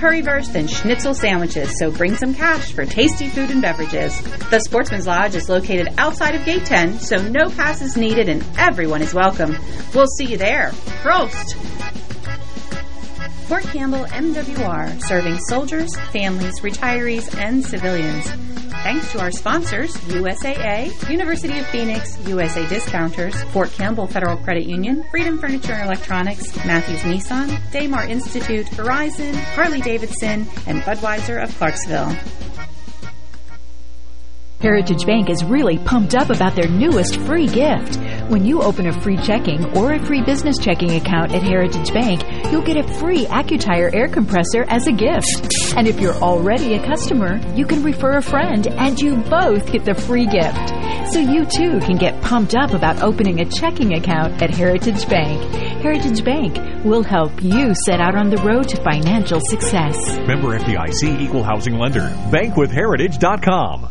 currywurst, and schnitzel sandwiches, so bring some cash for tasty food and beverages. The Sportsman's Lodge is located outside of Gate 10, so no pass is needed and everyone is welcome. We'll see you there. Prost! Fort Campbell MWR, serving soldiers, families, retirees, and civilians. Thanks to our sponsors, USAA, University of Phoenix, USA Discounters, Fort Campbell Federal Credit Union, Freedom Furniture and Electronics, Matthews Nissan, Daymar Institute, Verizon, Harley Davidson, and Budweiser of Clarksville. Heritage Bank is really pumped up about their newest free gift. When you open a free checking or a free business checking account at Heritage Bank, you'll get a free AccuTire air compressor as a gift. And if you're already a customer, you can refer a friend and you both get the free gift. So you too can get pumped up about opening a checking account at Heritage Bank. Heritage Bank will help you set out on the road to financial success. Member FDIC Equal Housing Lender. Bankwithheritage.com.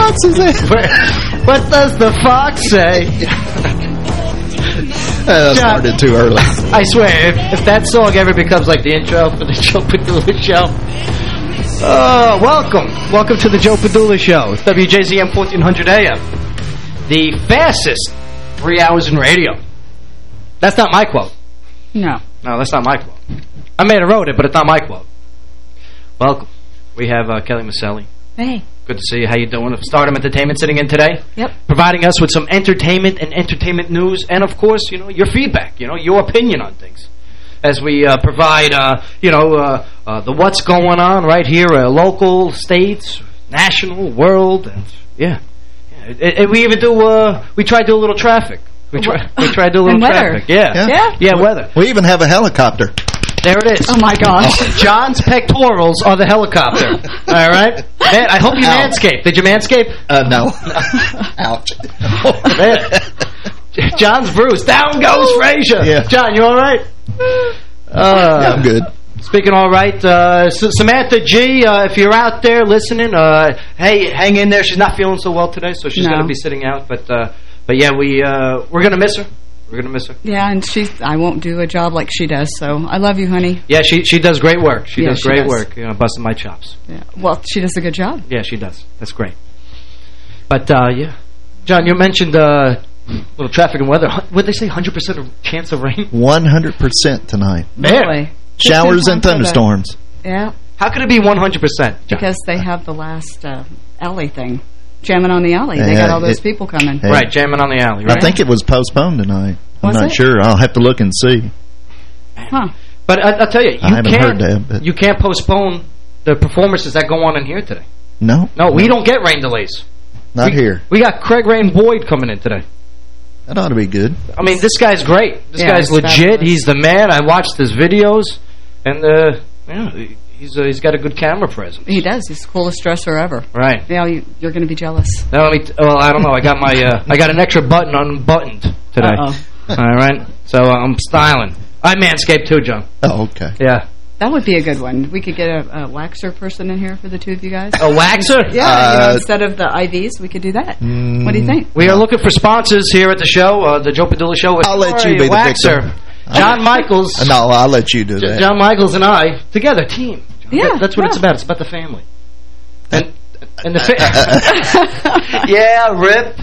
Fox is it? Where, what does the fox say? That started too early. I swear, if, if that song ever becomes like the intro for the Joe Padula Show. Uh, welcome. Welcome to the Joe Padula Show. WJZM 1400 AM. The fastest three hours in radio. That's not my quote. No. No, that's not my quote. I may have wrote it, but it's not my quote. Welcome. We have uh, Kelly Maselli. Hey. Good to see you. How you doing? Stardom Entertainment sitting in today. Yep. Providing us with some entertainment and entertainment news, and of course, you know, your feedback, you know, your opinion on things. As we uh, provide, uh, you know, uh, uh, the what's going on right here, uh, local, states, national, world, and yeah. yeah. And- and we even do, uh, we try to do a little traffic. We try, we try to do a little traffic. Yeah. Yeah. Yeah? Yeah, weather. We even have a helicopter. There it is. Oh, my gosh. John's pectorals are the helicopter. All right? Man, I hope you Ow. manscape. Did you manscape? Uh, no. Ouch. Man. John's Bruce. Down goes Frazier. Yeah. John, you all right? Uh, yeah, I'm good. Speaking all right, uh, Samantha G, uh, if you're out there listening, uh, hey, hang in there. She's not feeling so well today, so she's No. going to be sitting out. But uh, but yeah, we uh, we're going to miss her. We're going to miss her. Yeah, and she's, I won't do a job like she does, so I love you, honey. Yeah, she she does great work. She Yeah, does she great does. work. You know, busting my chops. Yeah. Well, she does a good job. Yeah, she does. That's great. But, uh, yeah. John, you mentioned uh, little traffic and weather. What they say, 100% of chance of rain? 100% tonight. Really. Showers and Just in time for the- thunderstorms. Yeah, How could it be 100%? John? because they have the last uh, alley thing. Jamming on the alley. They Yeah, got all those it- people coming. Hey, Right, jamming on the alley, right? I think it was postponed tonight. I'm Was not it? sure. I'll have to look and see. Huh. But I, I'll tell you, you I haven't can't, heard that, but- you can't postpone the performances that go on in here today. No. No, we don't get rain delays. Not we, here. We got Craig Wayne Boyd coming in today. That ought to be good. I mean, this guy's great. This Yeah, guy's legit. fabulous. He's the man. I watched his videos, and uh, yeah, he's uh, he's got a good camera presence. He does. He's the coolest dresser ever. Right. Yeah, you, you're going to be jealous. Now let me. T well, I don't know. I got my. Uh, I got an extra button unbuttoned today. Uh-oh. All right. So uh, I'm styling. I manscape too, John. Oh, okay. Yeah. That would be a good one. We could get a, a waxer person in here for the two of you guys. A waxer? Yeah, you Uh, know, instead of the IVs, we could do that. Mm, what do you think? We are looking for sponsors here at the show, uh, the Joe Padula Show. I'll let you be the waxer. victim. John Michaels. No, I'll let you do J- that. John Michaels and I, together, team. Yeah, That- That's what it's about. It's about the family. And, and the fa Yeah, Rip.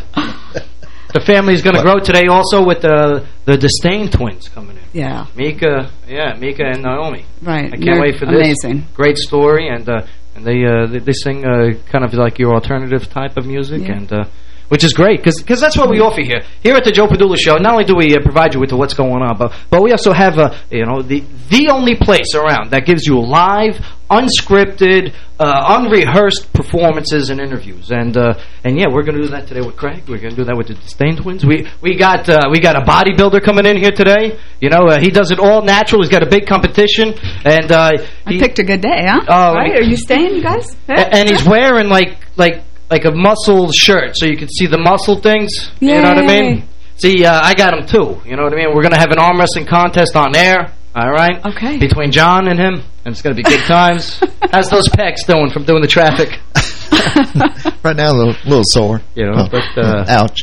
The family's going to grow today also with the the Disdain twins coming in. Yeah, Mika, yeah, Mika and Naomi. right. I can't They're wait for this. Amazing. Great story, and uh, and they, uh, they they sing uh, kind of like your alternative type of music, Yeah. and uh, which is great because that's what we offer here. Here at the Joe Padula Show, not only do we uh, provide you with what's going on, but but we also have uh, you know the the only place around that gives you live, unscripted, uh, unrehearsed performances and interviews, and uh, and yeah, we're going to do that today with Craig. We're going to do that with the Disdain twins. We we got uh, we got a bodybuilder coming in here today. You know, uh, he does it all natural. He's got a big competition, and uh, I he, picked a good day, huh? Oh, right? Are you staying, you guys? a- and he's wearing like like like a muscle shirt, so you can see the muscle things. You know what I mean? See, uh, I got him too. You know what I mean? We're gonna have an arm wrestling contest on air. All right. Okay. Between John and him, and it's gonna be good times. How's those pecs doing from doing the traffic? right now, a little, little sore. You know, Oh. but uh, Ouch.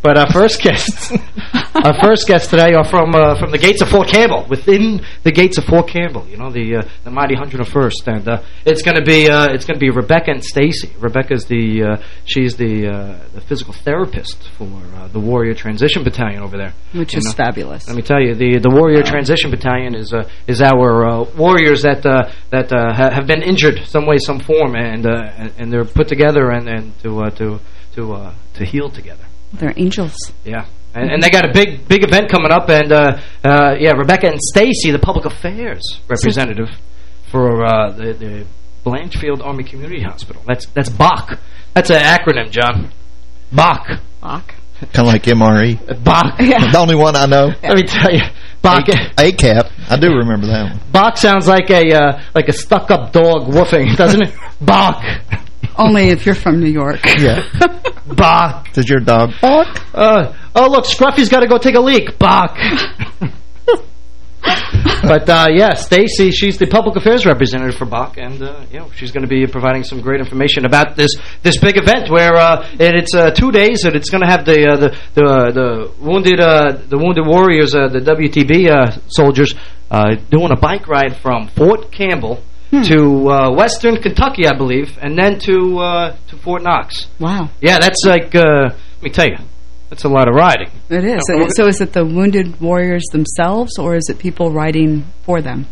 But our first guests, our first guests today are from uh, from the gates of Fort Campbell, within the gates of Fort Campbell. You know, the uh, the mighty 101st, and uh, it's going to be uh, it's going to be Rebecca and Stacy. Rebecca's the uh, she's the uh, the physical therapist for uh, the Warrior Transition Battalion over there, Which You is know? fabulous. Let me tell you, the the Warrior Transition Battalion is uh, is our uh, warriors that uh, that uh, ha have been injured some way, some form, and uh, and- and they're put together and and to uh, to to uh, to heal together. They're angels. Yeah. And, and they got a big big event coming up, and uh, uh, yeah, Rebecca and Stacy, the public affairs representative for uh, the, the Blanchfield Army Community Hospital. That's that's BAC. That's an acronym, John. BAC. Bach. kind of like MRE. BAC. Yeah. The only one I know. Let me tell you, BAC. ACAP. I do remember that one. BAC sounds like a uh, like a stuck up dog woofing, doesn't it? BAC. Only if you're from New York. Yeah. BAC. Does your dog bark? Uh, oh, look, Scruffy's got to go take a leak. Bach. but, uh, yeah, Stacy, she's the public affairs representative for Bach, and, uh, you know, she's going to be providing some great information about this this big event where uh, and it's uh, two days, and it's going to have the uh, the the, uh, the wounded uh, the wounded warriors, uh, the WTB uh, soldiers, uh, doing a bike ride from Fort Campbell to uh, Western Kentucky, I believe, and then to uh, to Fort Knox. Wow. Yeah, that's like, uh, let me tell you, that's a lot of riding. It is. No, we're- so is it the wounded warriors themselves, or is it people riding for them?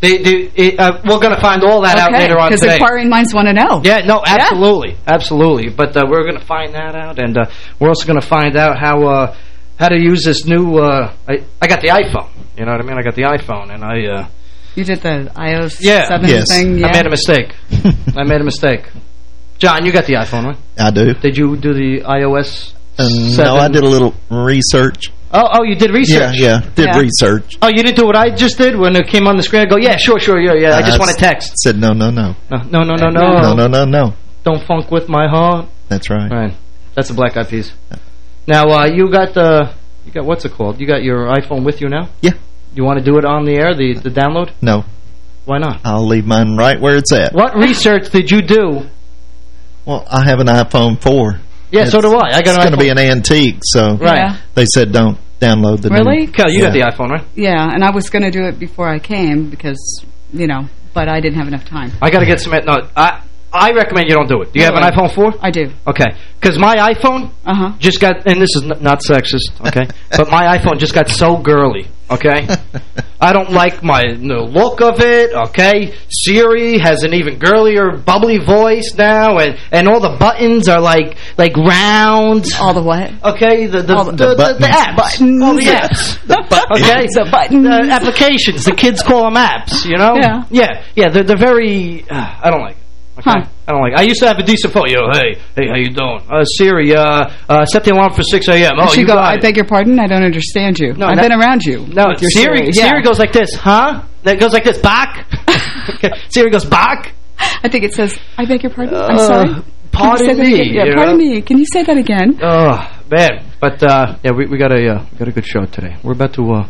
They, they, it, uh, we're going to find all that out later on Because inquiring minds want to know. Yeah, no, absolutely, absolutely. But uh, we're going to find that out, and uh, we're also going to find out how uh, how to use this new. Uh, I I got the iPhone. You know what I mean? I got the iPhone, and I uh, You did the iOS Yeah. 7 Yes. thing? Yeah. I made a mistake. I made a mistake. John, you got the iPhone, right? I do. Did you do the iOS? Um, no, I did a little research. Oh, oh, you did research. Yeah, yeah. Did Yeah. research. Oh, you didn't do what I just did when it came on the screen. I go, yeah, sure, sure, yeah, yeah. I just Uh, want to text. Said no, no, no. No, no, no, no, no. No, no, no, no. Don't funk with my heart. That's right. Right. That's the Black Eyed Peas. Now, uh, you got the, you got what's it called? You got your iPhone with you now? Yeah. You want to do it on the air, the the download? No, Why not? I'll leave mine right where it's at. What research did you do? Well, I have an iPhone 4. Yeah, so do I. I got It's an going to iPhone. be an antique, so Right. Yeah. they said don't download the new- Really? Kel, you got the iPhone, right? Yeah, and I was going to do it before I came because, you know, but I didn't have enough time. I got to get some. No, I I recommend you don't do it. Do you have an iPhone 4? I do. Okay, because my iPhone Uh-huh. just got, and this is n not sexist, okay, but my iPhone just got so girly, okay? I don't like my the look of it, okay? Siri has an even girlier, bubbly voice now, and and all the buttons are like like round. All the what? Okay, the the All the, the- the, the, buttons. apps, Buttons. all the apps, okay, The buttons. the applications. The kids call them apps, you know. Yeah. yeah, yeah. They're they're very. Uh, I don't like. Okay, Huh. I don't like. it. I used to have a decent phone. Yo, hey, hey, how you doing? Uh, Siri, uh, uh, set the alarm for six a.m. Oh, you go, got I it. beg your pardon? I don't understand you. No, I've that- been around you. No, your Siri. Yeah. Siri goes like this, huh? That goes like this, Bach. okay. Siri goes Bach. I think it says, I beg your pardon? I'm Uh, sorry? Pardon me. Yeah, pardon know? me. Can you say that again? Oh man, but uh, yeah, we we got a uh, got a good show today. We're about to uh,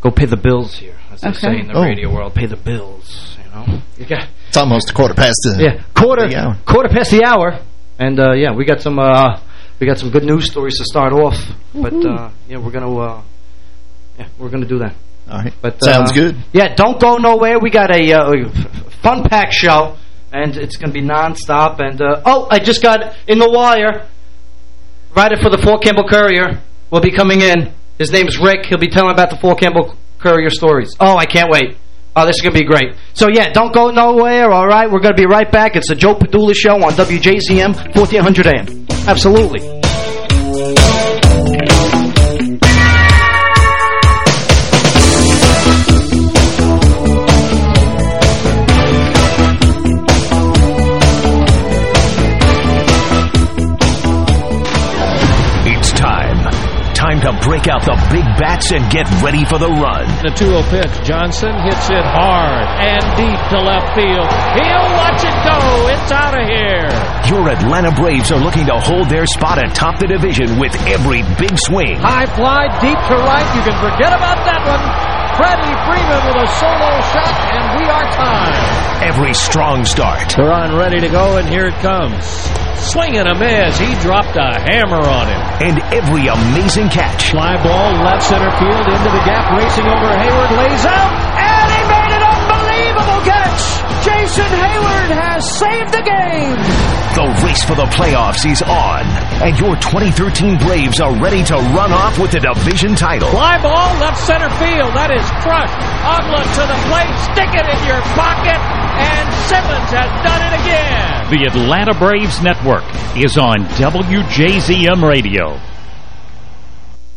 go pay the bills here, as okay. they say in the oh. radio world. Pay the bills, know. You got, it's almost a quarter past the yeah quarter the quarter past the hour, and uh, yeah, we got some uh, we got some good news stories to start off. But uh, yeah, we're gonna uh, yeah we're gonna do that. All right, but sounds uh, good. Yeah, don't go nowhere. We got a uh, fun pack show, and it's gonna be nonstop. And uh, oh, I just got in the wire. Writer for the Fort Campbell Courier will be coming in. His name's Rick. He'll be telling about the Fort Campbell Courier stories. Oh, I can't wait. Oh, this is going to be great. So, yeah, don't go nowhere, all right? We're going to be right back. It's the Joe Padula Show on WJZM 1400 AM. Absolutely. Break out the big bats and get ready for the run. The 2-0 pitch. Johnson hits it hard and deep to left field. He'll watch it go. It's out of here. Your Atlanta Braves are looking to hold their spot atop the division with every big swing. High fly, deep to right. You can forget about that one. Freddie Freeman with a solo shot, and we are tied. Every strong start. Teheran ready to go, and here it comes. Swinging a miss. He dropped a hammer on him. And every amazing catch. Fly ball, left center field, into the gap, racing over Heyward, lays out, and he made an unbelievable catch. Jason Heyward has saved the game. The race for the playoffs is on, and your 2013 Braves are ready to run off with the division title. Fly ball, left center field. That is crushed. Uggla to the plate. Stick it in your pocket. And Simmons has done it again. The Atlanta Braves Network is on WJZM Radio.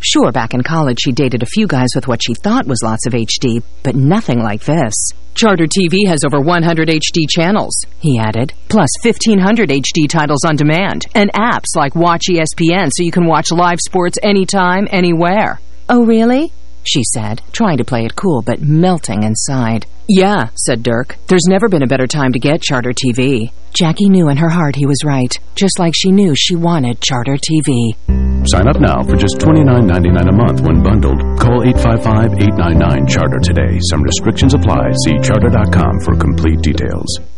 Sure, back in college she dated a few guys with what she thought was lots of HD, but nothing like this. Charter TV has over 100 HD channels, he added, plus 1,500 HD titles on demand, and apps like Watch ESPN so you can watch live sports anytime, anywhere. Oh, really? She said, trying to play it cool but melting inside. Yeah, said Dirk. There's never been a better time to get Charter TV. Jackie knew in her heart he was right, just like she knew she wanted Charter TV. Sign up now for just $29.99 a month when bundled. Call 855-899-CHARTER today. Some restrictions apply. See charter.com for complete details.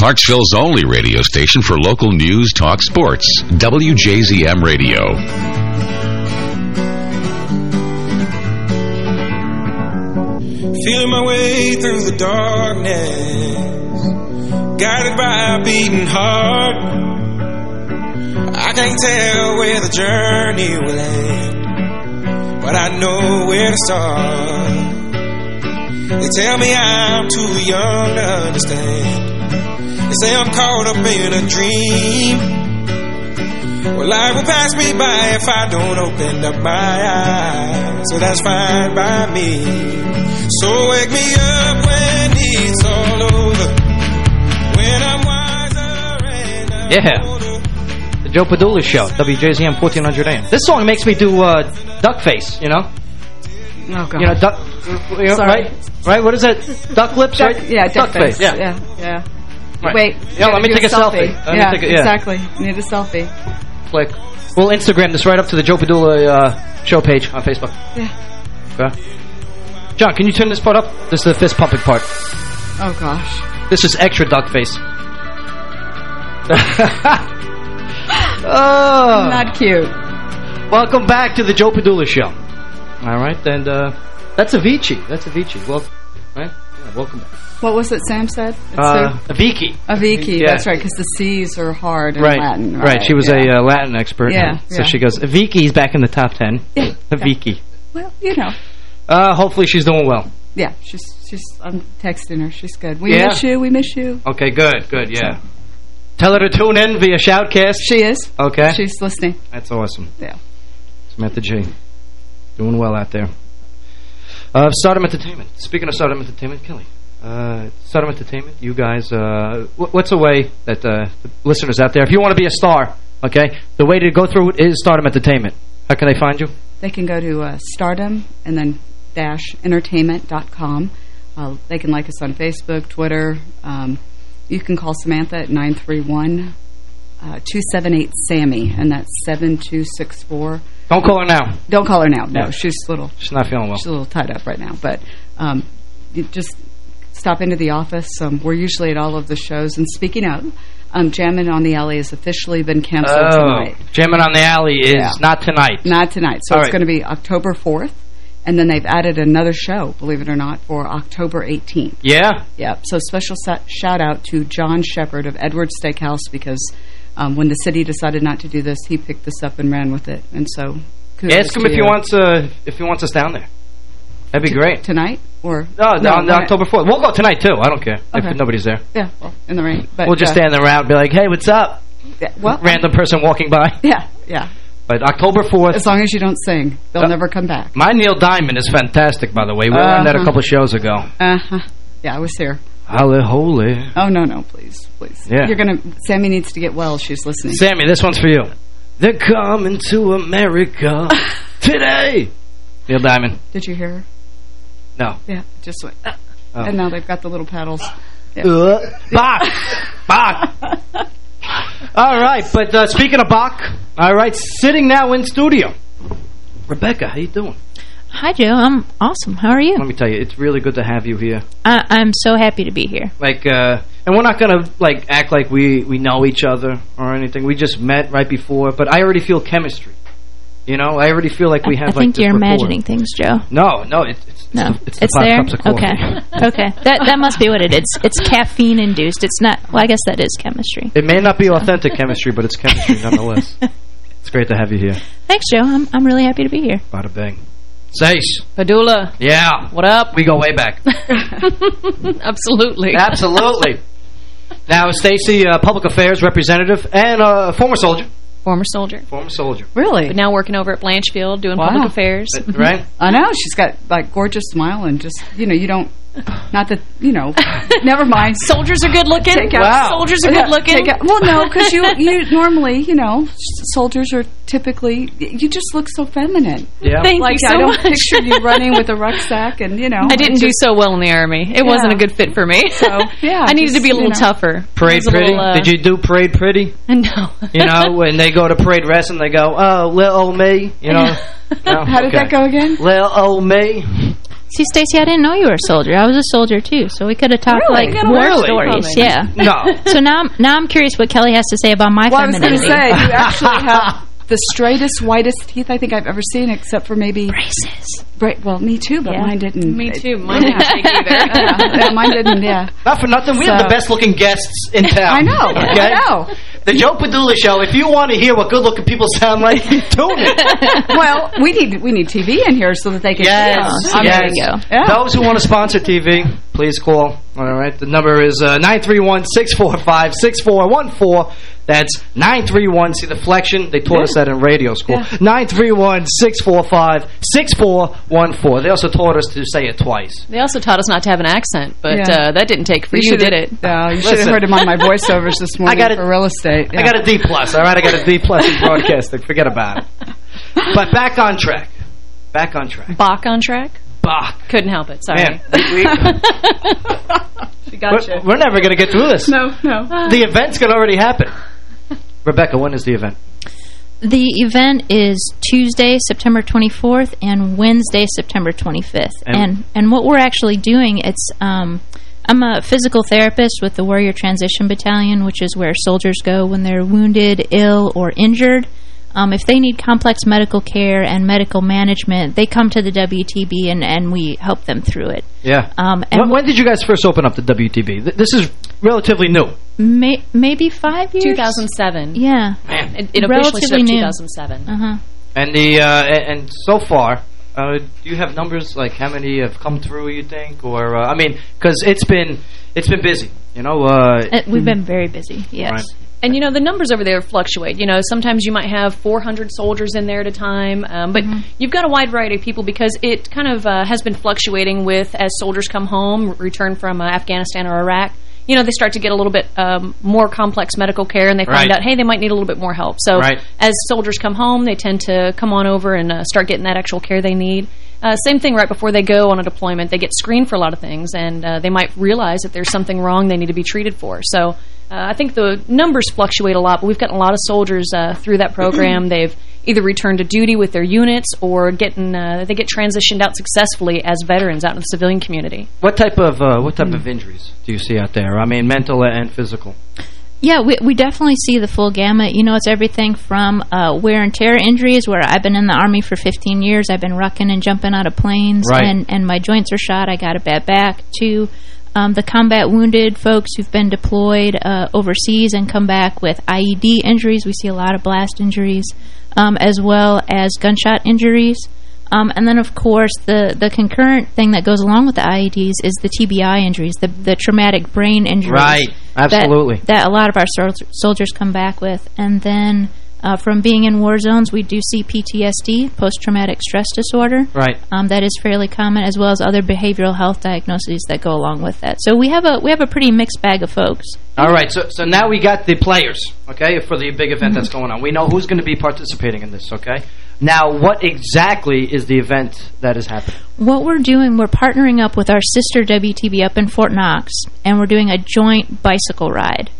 Clarksville's only radio station for local news, talk, sports. WJZM Radio. Feeling my way through the darkness, guided by a beating heart. I can't tell where the journey will end, but I know where to start. They tell me I'm too young to understand. They say I'm caught up in a dream. Well, life will pass me by if I don't open up my eyes. So that's fine by me. So wake me up when it's all over. When I'm wiser and I'm Yeah. The Joe Padula Show, WJZM 1400 AM. This song makes me do uh, duck face, you know? Oh, God. You know, duck, you know, Sorry. right? Right? What is that? Duck lips, Duck- right? Yeah, duck, face. Yeah. yeah, yeah. Right. Wait. Yeah, you let me take a selfie. Let me yeah, take a- yeah. exactly. Need a selfie. Click. We'll Instagram this right up to the Joe Padula uh, show page on Facebook. Yeah. Okay. John, can you turn this part up? This is the fist pumping part. Oh, gosh. This is extra duck face. oh. Not cute. Welcome back to the Joe Padula Show. All right, and uh, that's Avicii. That's Avicii. Well, right? Yeah, welcome back. What was it Sam said? Uh, a- Avicii. Avicii, Yeah. that's right, because the C's are hard in Right, Latin. right. She was yeah. a uh, Latin expert. Yeah, So she goes, Avicii's back in the top ten. Yeah, Avicii. Well, you know. Uh, hopefully she's doing well. Yeah, she's she's. I'm texting her. She's good. We miss you. We miss you. Okay, good, good, yeah. Tell her to tune in via Shoutcast. She is. Okay. She's listening. That's awesome. Yeah. Samantha G. Doing well out there. Uh, Stardom Entertainment. Speaking of Stardom Entertainment, Kelly. Uh, Stardom Entertainment, you guys, uh, wh- what's a way that uh, the listeners out there, if you want to be a star, okay, the way to go through it is Stardom Entertainment. How can they find you? They can go to uh, Stardom and then dash entertainment.com. Uh, they can like us on Facebook, Twitter. Um, you can call Samantha at 931 uh, 278 Sammy, and that's 7264. Don't call her now. Don't call her now. No, Yeah. she's a little. She's not feeling well. She's a little tied up right now, but um, just stop into the office. Um, we're usually at all of the shows. And speaking of, um, Jammin' on the Alley has officially been canceled Oh, tonight. Jamming on the Alley is Yeah. not tonight. Not tonight. So All it's right. going to be October 4th. And then they've added another show, believe it or not, for October 18th. Yeah? Yep. So special shout out to John Shepard of Edwards Steakhouse because um, when the city decided not to do this, he picked this up and ran with it. And so Ask him if he wants uh, if he wants us down there. That'd be great. Tonight? or No, on when I- October 4th. We'll go tonight, too. I don't care Okay. if nobody's there. Yeah, well, in the rain. But we'll just uh, stand around and be like, hey, what's up? Yeah, well, Random person walking by. Yeah, yeah. But October 4th. As long as you don't sing, they'll Uh, never come back. My Neil Diamond is fantastic, by the way. We learned that a Uh-huh. couple shows ago. Uh-huh. Yeah, I was here. Holy, holy. Oh, no, no, please, please. Yeah. You're going to... Sammy needs to get well. She's listening. Sammy, this one's for you. They're coming to America today. Neil Diamond. Did you hear her? No. Yeah, just went... uh, Oh. And now they've got the little paddles. Yeah. Uh, Bach! Bach! all right, but uh, speaking of Bach, all right, sitting now in studio. Rebecca, how you doing? Hi, Joe. I'm awesome. How are you? Let me tell you, it's really good to have you here. I, I'm so happy to be here. Like, uh, and we're not gonna like act like we we know each other or anything. We just met right before, but I already feel chemistry You know, I already feel like we have I think this you're imagining things, Joe. No, no, it, it's No, it's, the, it's five there. cups of. Okay, okay. That that must be what it is. It's caffeine induced. It's not. Well, I guess that is chemistry. It may not be authentic chemistry, but it's chemistry nonetheless. it's great to have you here. Thanks, Joe. I'm I'm really happy to be here. Bada bang. Sace. Padula. Yeah. What up? We go way back. Absolutely. Absolutely. now, Stacy, uh, public affairs representative and uh, former soldier. Former soldier. Former soldier. Really? But now working over at Blanchfield doing Wow. public affairs. Right? I know. She's got, like, gorgeous smile and just, you know, you don't, not that, you know, never mind. Soldiers are good looking. Take out, Wow. Soldiers are good looking. take out- well, no, because you, you normally, you know, soldiers are typically, you just look so feminine. Yeah. Thank like, you so I don't much. picture you running with a rucksack and, you know. I didn't it's do so well in the Army. It Yeah. wasn't a good fit for me. So, yeah. I needed to be a you little know. tougher. Parade I was a pretty? little, uh, Did you do parade pretty? No. You know, when they go to parade rest and they go, oh, little old me, you know? No? How did Okay. that go again? Little old me. See, Stacy, I didn't know you were a soldier. I was a soldier too, so we could have talked Really? like You war away stories. from. Yeah. No. So now, I'm, now I'm curious what Kelly has to say about my Well, I was going to say, you actually have the straightest, whitest teeth I think I've ever seen, except for maybe... Braces. Right, well, me too, but Yeah. mine didn't. Me too. Mine didn't either. yeah, yeah, mine didn't, yeah. Not for nothing, we have the best-looking guests in town. I know, Okay? I know. The Joe Padula Show, if you want to hear what good-looking people sound like, tune it. well, we need we need TV in here so that they can Yes, see us. Yes. There you go. Yeah. Those who want to sponsor TV, please call. All right, the number is uh, 931-645-6414. That's 931. See the flexion? They taught us that in radio school. 931-645-6414. They also taught us to say it twice. They also taught us not to have an accent, but Yeah. uh, that didn't take for you, should've- did it? No, you should have heard him on my voiceovers this morning I got it. for real estate. I got a D plus. All right, I got a D plus in broadcasting. Forget about it. But back on track. Back on track. Bach on track? Bach. Couldn't help it. Sorry. Man, we, we, She we're, we're never going to get through this. No, no. The event's going to already happen. Rebecca, when is the event? The event is Tuesday, September 24th, and Wednesday, September 25th. And- And and, what we're actually doing, it's um, I'm a physical therapist with the Warrior Transition Battalion, which is where soldiers go when they're wounded, ill, or injured. Um, if they need complex medical care and medical management, they come to the WTB and, and we help them through it. Yeah. Um, and when, when did you guys first open up the WTB? Th- This is relatively new. May, maybe five years? 2007. Yeah. Man. It, it officially stood Relatively new. 2007. Uh-huh. And the uh, a- and so far, uh, do you have numbers like how many have come through? You think, or uh, I mean, because it's been it's been busy. You know, uh, Uh, we've been very busy, yes. Right. And, you know, the numbers over there fluctuate. You know, sometimes you might have 400 soldiers in there at a time. Um, but you've got a wide variety of people because it kind of uh, has been fluctuating with as soldiers come home, return from uh, Afghanistan or Iraq. You know, they start to get a little bit um, more complex medical care and they find Right. out, hey, they might need a little bit more help. So Right. as soldiers come home, they tend to come on over and uh, start getting that actual care they need. Uh, same thing right before they go on a deployment. They get screened for a lot of things, and uh, they might realize that there's something wrong they need to be treated for. So uh, I think the numbers fluctuate a lot, but we've gotten a lot of soldiers uh, through that program. They've either return to duty with their units or getting uh, they get transitioned out successfully as veterans out in the civilian community. what type of uh, what type of injuries do you see out there? I mean, mental and physical. Yeah, we, we definitely see the full gamut. You know, it's everything from uh, wear and tear injuries, where I've been in the Army for 15 years. I've been rucking and jumping out of planes, Right. and, and my joints are shot. I got a bad back, to um, the combat wounded folks who've been deployed uh, overseas and come back with IED injuries. We see a lot of blast injuries, um, as well as gunshot injuries. Um, and then, of course, the, the concurrent thing that goes along with the IEDs is the TBI injuries, the, the traumatic brain injuries. Right. that- Absolutely. That, a lot of our sol soldiers come back with. And then uh, from being in war zones, we do see PTSD, post-traumatic stress disorder. Right. Um, that is fairly common, as well as other behavioral health diagnoses that go along with that. So we have a we have a pretty mixed bag of folks. All right, so so now we got the players, okay, for the big event that's going on. We know who's going to be participating in this, okay? Now, what exactly is the event that is happening? What we're doing, we're partnering up with our sister WTB up in Fort Knox, and we're doing a joint bicycle ride.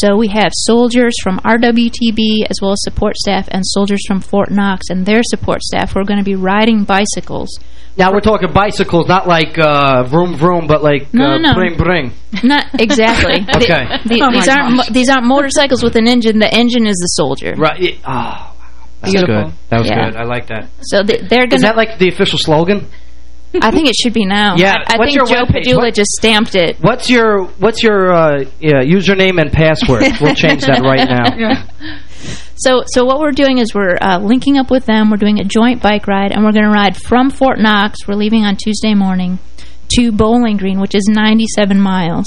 So we have soldiers from RWTB as well as support staff and soldiers from Fort Knox and their support staff who are going to be riding bicycles. Now we're talking bicycles, not like uh, vroom vroom, but like No, uh, no, no. bring bring. Not exactly. Okay. The- Oh these aren't mo- gosh. these aren't motorcycles with an engine. The engine is the soldier. Right. Oh, wow. That's Beautiful. good. That was Yeah. good. I like that. So they, they're going Is that like the official slogan? I think it should be now. Yeah, I, I think Joe? Padula What- just stamped it. What's your What's your uh, yeah, username and password? we'll change that right now. So, so what we're doing is we're uh, linking up with them. We're doing a joint bike ride, and we're going to ride from Fort Knox. We're leaving on Tuesday morning to Bowling Green, which is 97 miles.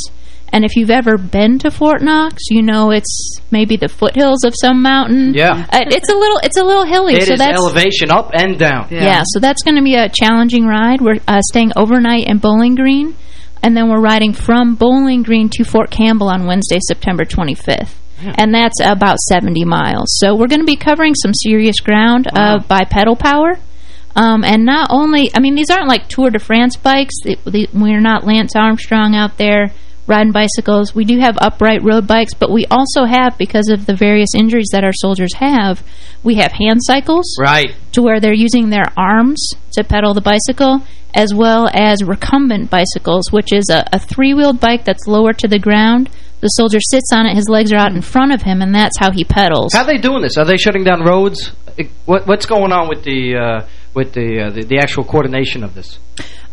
And if you've ever been to Fort Knox, you know it's maybe the foothills of some mountain. Yeah. Uh, it's a little, it's a little hilly. It so is that's elevation up and down. yeah. so that's going to be a challenging ride. We're uh, staying overnight in Bowling Green, and then we're riding from Bowling Green to Fort Campbell on Wednesday, September 25th. And that's about 70 miles. So we're going to be covering some serious ground uh, by pedal power. Um, and not only, I mean, these aren't like Tour de France bikes. The, the, we're not Lance Armstrong out there riding bicycles. We do have upright road bikes, but we also have, because of the various injuries that our soldiers have, we have hand cycles Right. to where they're using their arms to pedal the bicycle, as well as recumbent bicycles, which is a, a three-wheeled bike that's lower to the ground. The soldier sits on it, his legs are out in front of him, and that's how he pedals. How are they doing this? Are they shutting down roads? What What's going on with the uh, with the, uh, the the actual coordination of this?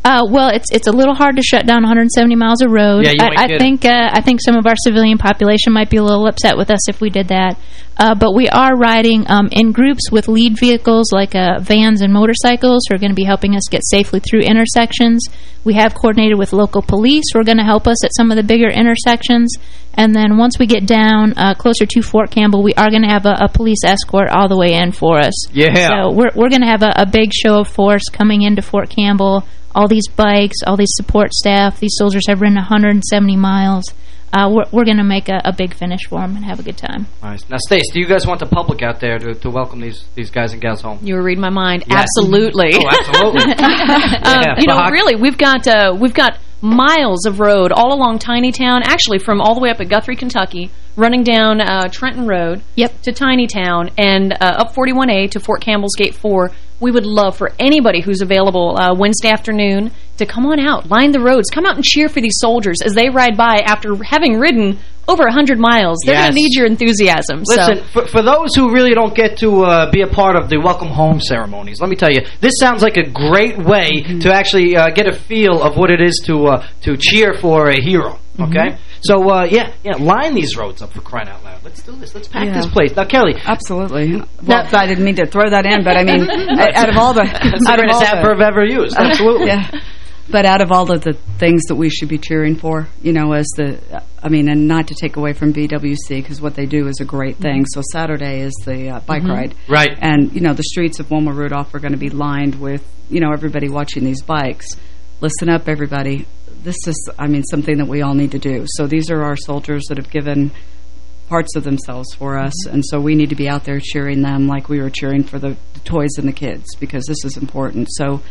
Uh, well, it's it's a little hard to shut down 170 miles of road. Yeah, I, I think uh, I think some of our civilian population might be a little upset with us if we did that. Uh, but we are riding um, in groups with lead vehicles like uh, vans and motorcycles who are going to be helping us get safely through intersections. We have coordinated with local police who are going to help us at some of the bigger intersections. And then once we get down uh, closer to Fort Campbell, we are going to have a, a police escort all the way in for us. Yeah. So we're, we're going to have a, a big show of force coming into Fort Campbell. All these bikes, all these support staff, these soldiers have ridden 170 miles. Uh, we're we're going to make a, a big finish for them and have a good time. Nice. Now, Stace, do you guys want the public out there to, to welcome these these guys and gals home? You were reading my mind. Yes. Absolutely. Oh, absolutely. um, Yeah, you know, really, we've got uh, we've got miles of road all along Tiny Town, actually from all the way up at Guthrie, Kentucky, running down uh, Trenton Road yep. to Tiny Town and uh, up 41A to Fort Campbell's Gate 4. We would love for anybody who's available uh, Wednesday afternoon to come on out, line the roads, come out and cheer for these soldiers as they ride by after having ridden over 100 miles. They're Yes. going to need your enthusiasm. Listen, so. for, for those who really don't get to uh, be a part of the welcome home ceremonies, let me tell you, this sounds like a great way to actually uh, get a feel of what it is to uh, to cheer for a hero. Okay, so uh, yeah, yeah, line these roads up for crying out loud. Let's do this. Let's pack Yeah. this place. Now, Kelly, Absolutely. Well, I didn't mean to throw that in, but I mean, out of all the... That's the out of greatest all the- adverb ever used. Absolutely. yeah. But out of all of the things that we should be cheering for, you know, as the, I mean, and not to take away from BWC, because what they do is a great thing. So Saturday is the uh, bike Mhm. ride. Right. And, you know, the streets of Wilma Rudolph are going to be lined with, you know, everybody watching these bikes. Listen up, everybody. This is, I mean, something that we all need to do. So these are our soldiers that have given parts of themselves for us, and so we need to be out there cheering them like we were cheering for the, the toys and the kids, because this is important. So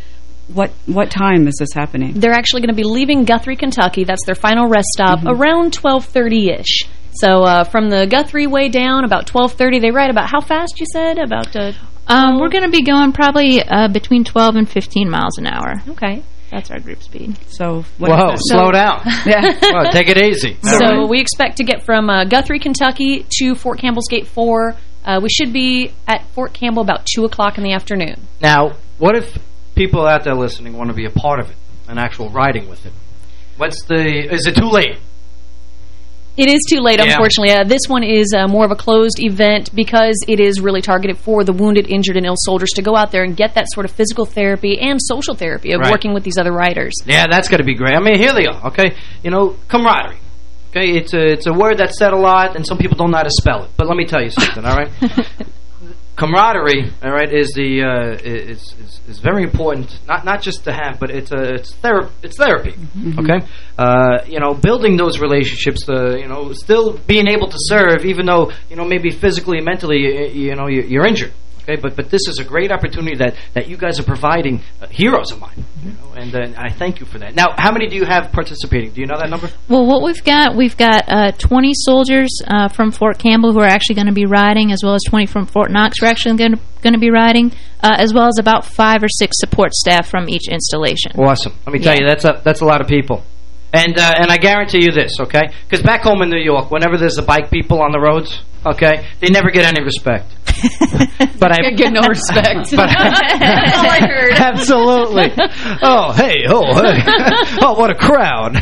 what what time is this happening? They're actually going to be leaving Guthrie, Kentucky. That's their final rest stop Mm-hmm. around 1230-ish. So uh, from the Guthrie way down, about 1230, they ride about how fast, you said? About uh, Um, we're going to be going probably uh, between 12 and 15 miles an hour. Okay. That's our group speed. So Whoa, slow down. Yeah. Whoa, take it easy. So we expect to get from uh, Guthrie, Kentucky to Fort Campbell's Gate 4. Uh, we should be at Fort Campbell about 2 o'clock in the afternoon. Now, what if people out there listening want to be a part of it, an actual riding with it? What's the? Is it too late? It is too late, Yeah. unfortunately. Uh, this one is uh, more of a closed event because it is really targeted for the wounded, injured, and ill soldiers to go out there and get that sort of physical therapy and social therapy of Right. working with these other riders. Yeah, that's got to be great. I mean, here they are. Okay, you know, camaraderie. Okay, it's a it's a word that's said a lot, and some people don't know how to spell it. But let me tell you something. all right, camaraderie. All right, is the uh, is, is is very important. Not not just to have, but it's a it's therapy. It's therapy. Okay, uh, you know, building those relationships. Uh, you know, still being able to serve, even though you know maybe physically, mentally, you, you know, you're, you're injured. Okay, but but this is a great opportunity that that you guys are providing uh, heroes of mine, you know, and uh, I thank you for that. Now, how many do you have participating? Do you know that number? Well, what we've got, we've got uh, 20 soldiers uh, from Fort Campbell who are actually going to be riding, as well as 20 from Fort Knox who are actually going to be riding, uh, as well as about five or six support staff from each installation. Awesome. Let me tell you, that's a that's a lot of people. And uh, and I guarantee you this, okay? Because back home in New York, whenever there's the bike people on the roads, okay, they never get any respect. but I get no respect. But That's all I heard. Absolutely. Oh, hey, oh, hey. oh, what a crowd.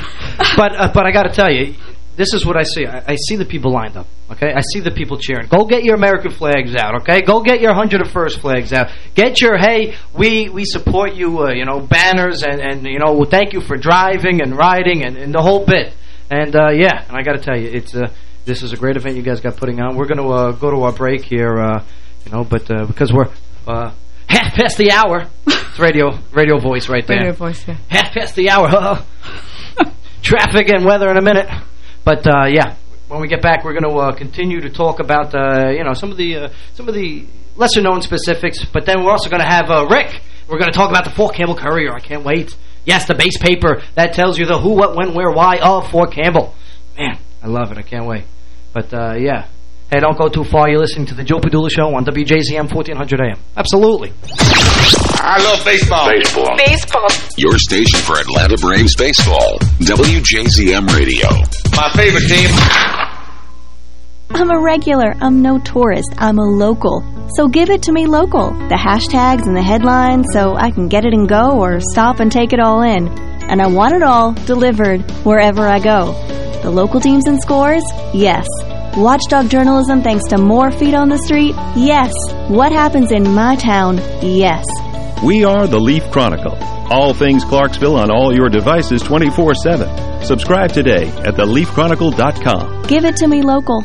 But uh, but I got to tell you, this is what I see. I, I, see the people lined up, okay? I see the people cheering. Go get your American flags out, okay? Go get your 101st flags out. Get your, hey, we we support you, uh, you know, banners and, and, you know, thank you for driving and riding and, and the whole bit. And, uh, yeah, and I got to tell you, it's uh, this is a great event you guys got putting on. We're going to uh, go to our break here, uh, you know, but uh, because we're uh, half past the hour. It's radio radio voice right there. Radio voice, yeah. Half past the hour. Traffic and weather in a minute. But uh, yeah, when we get back, we're going to uh, continue to talk about uh, you know some of the uh, some of the lesser known specifics. But then we're also going to have uh, Rick. We're going to talk about the Fort Campbell Courier. I can't wait. Yes, the base paper that tells you the who, what, when, where, why of Fort Campbell. Man, I love it. I can't wait. But uh, yeah. Hey, don't go too far. You're listening to the Joe Padula Show on WJZM 1400 AM. Absolutely. I love baseball. Baseball. Baseball. Your station for Atlanta Braves baseball. WJZM Radio. My favorite team. I'm a regular. I'm no tourist. I'm a local. So give it to me local. The hashtags and the headlines so I can get it and go or stop and take it all in. And I want it all delivered wherever I go. The local teams and scores? Yes. Watchdog journalism thanks to more feet on the street? Yes. What happens in my town? Yes. We are the Leaf Chronicle. All things Clarksville on all your devices 24-7. Subscribe today at theleafchronicle.com. Give it to me local.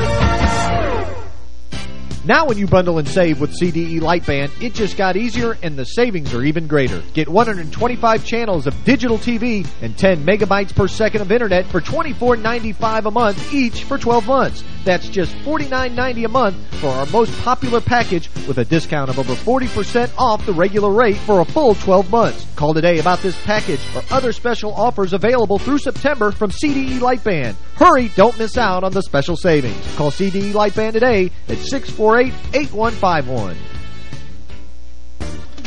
Now when you bundle and save with CDE Lightband, it just got easier and the savings are even greater. Get 125 channels of digital TV and 10 megabytes per second of internet for $24.95 a month each for 12 months. That's just $49.90 a month for our most popular package with a discount of over 40% off the regular rate for a full 12 months. Call today about this package or other special offers available through September from CDE Lightband. Hurry, don't miss out on the special savings. Call CDE Lightband today at 648-8151.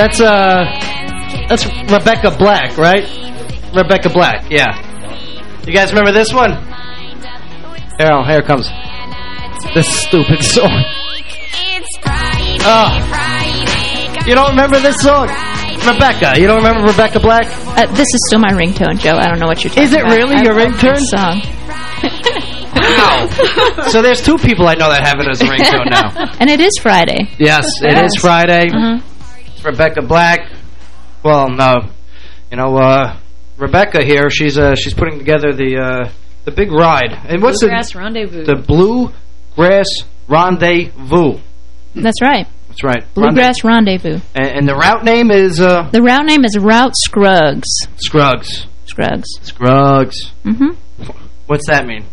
That's uh, that's Rebecca Black, right? Rebecca Black, yeah. You guys remember this one? Here, oh, here comes. This stupid song. Oh. You don't remember this song? Rebecca, you don't remember Rebecca Black? Uh, this is still my ringtone, Joe. I don't know what you're talking Is it about. really I your ringtone? song. Wow. so there's two people I know that have it as a ringtone now. And it is Friday. Yes, it Yes. is Friday. Uh-huh. It's Rebecca Black. Well, no, you know, uh, Rebecca here. She's uh, she's putting together the uh, the big ride. And what's Bluegrass the Rendezvous. the Bluegrass Rendezvous? That's right. That's right. Bluegrass Rendezvous. And, and the route name is uh, The route name is Route Scruggs. Scruggs. Scruggs. Scruggs. Mm-hmm. What's that mean?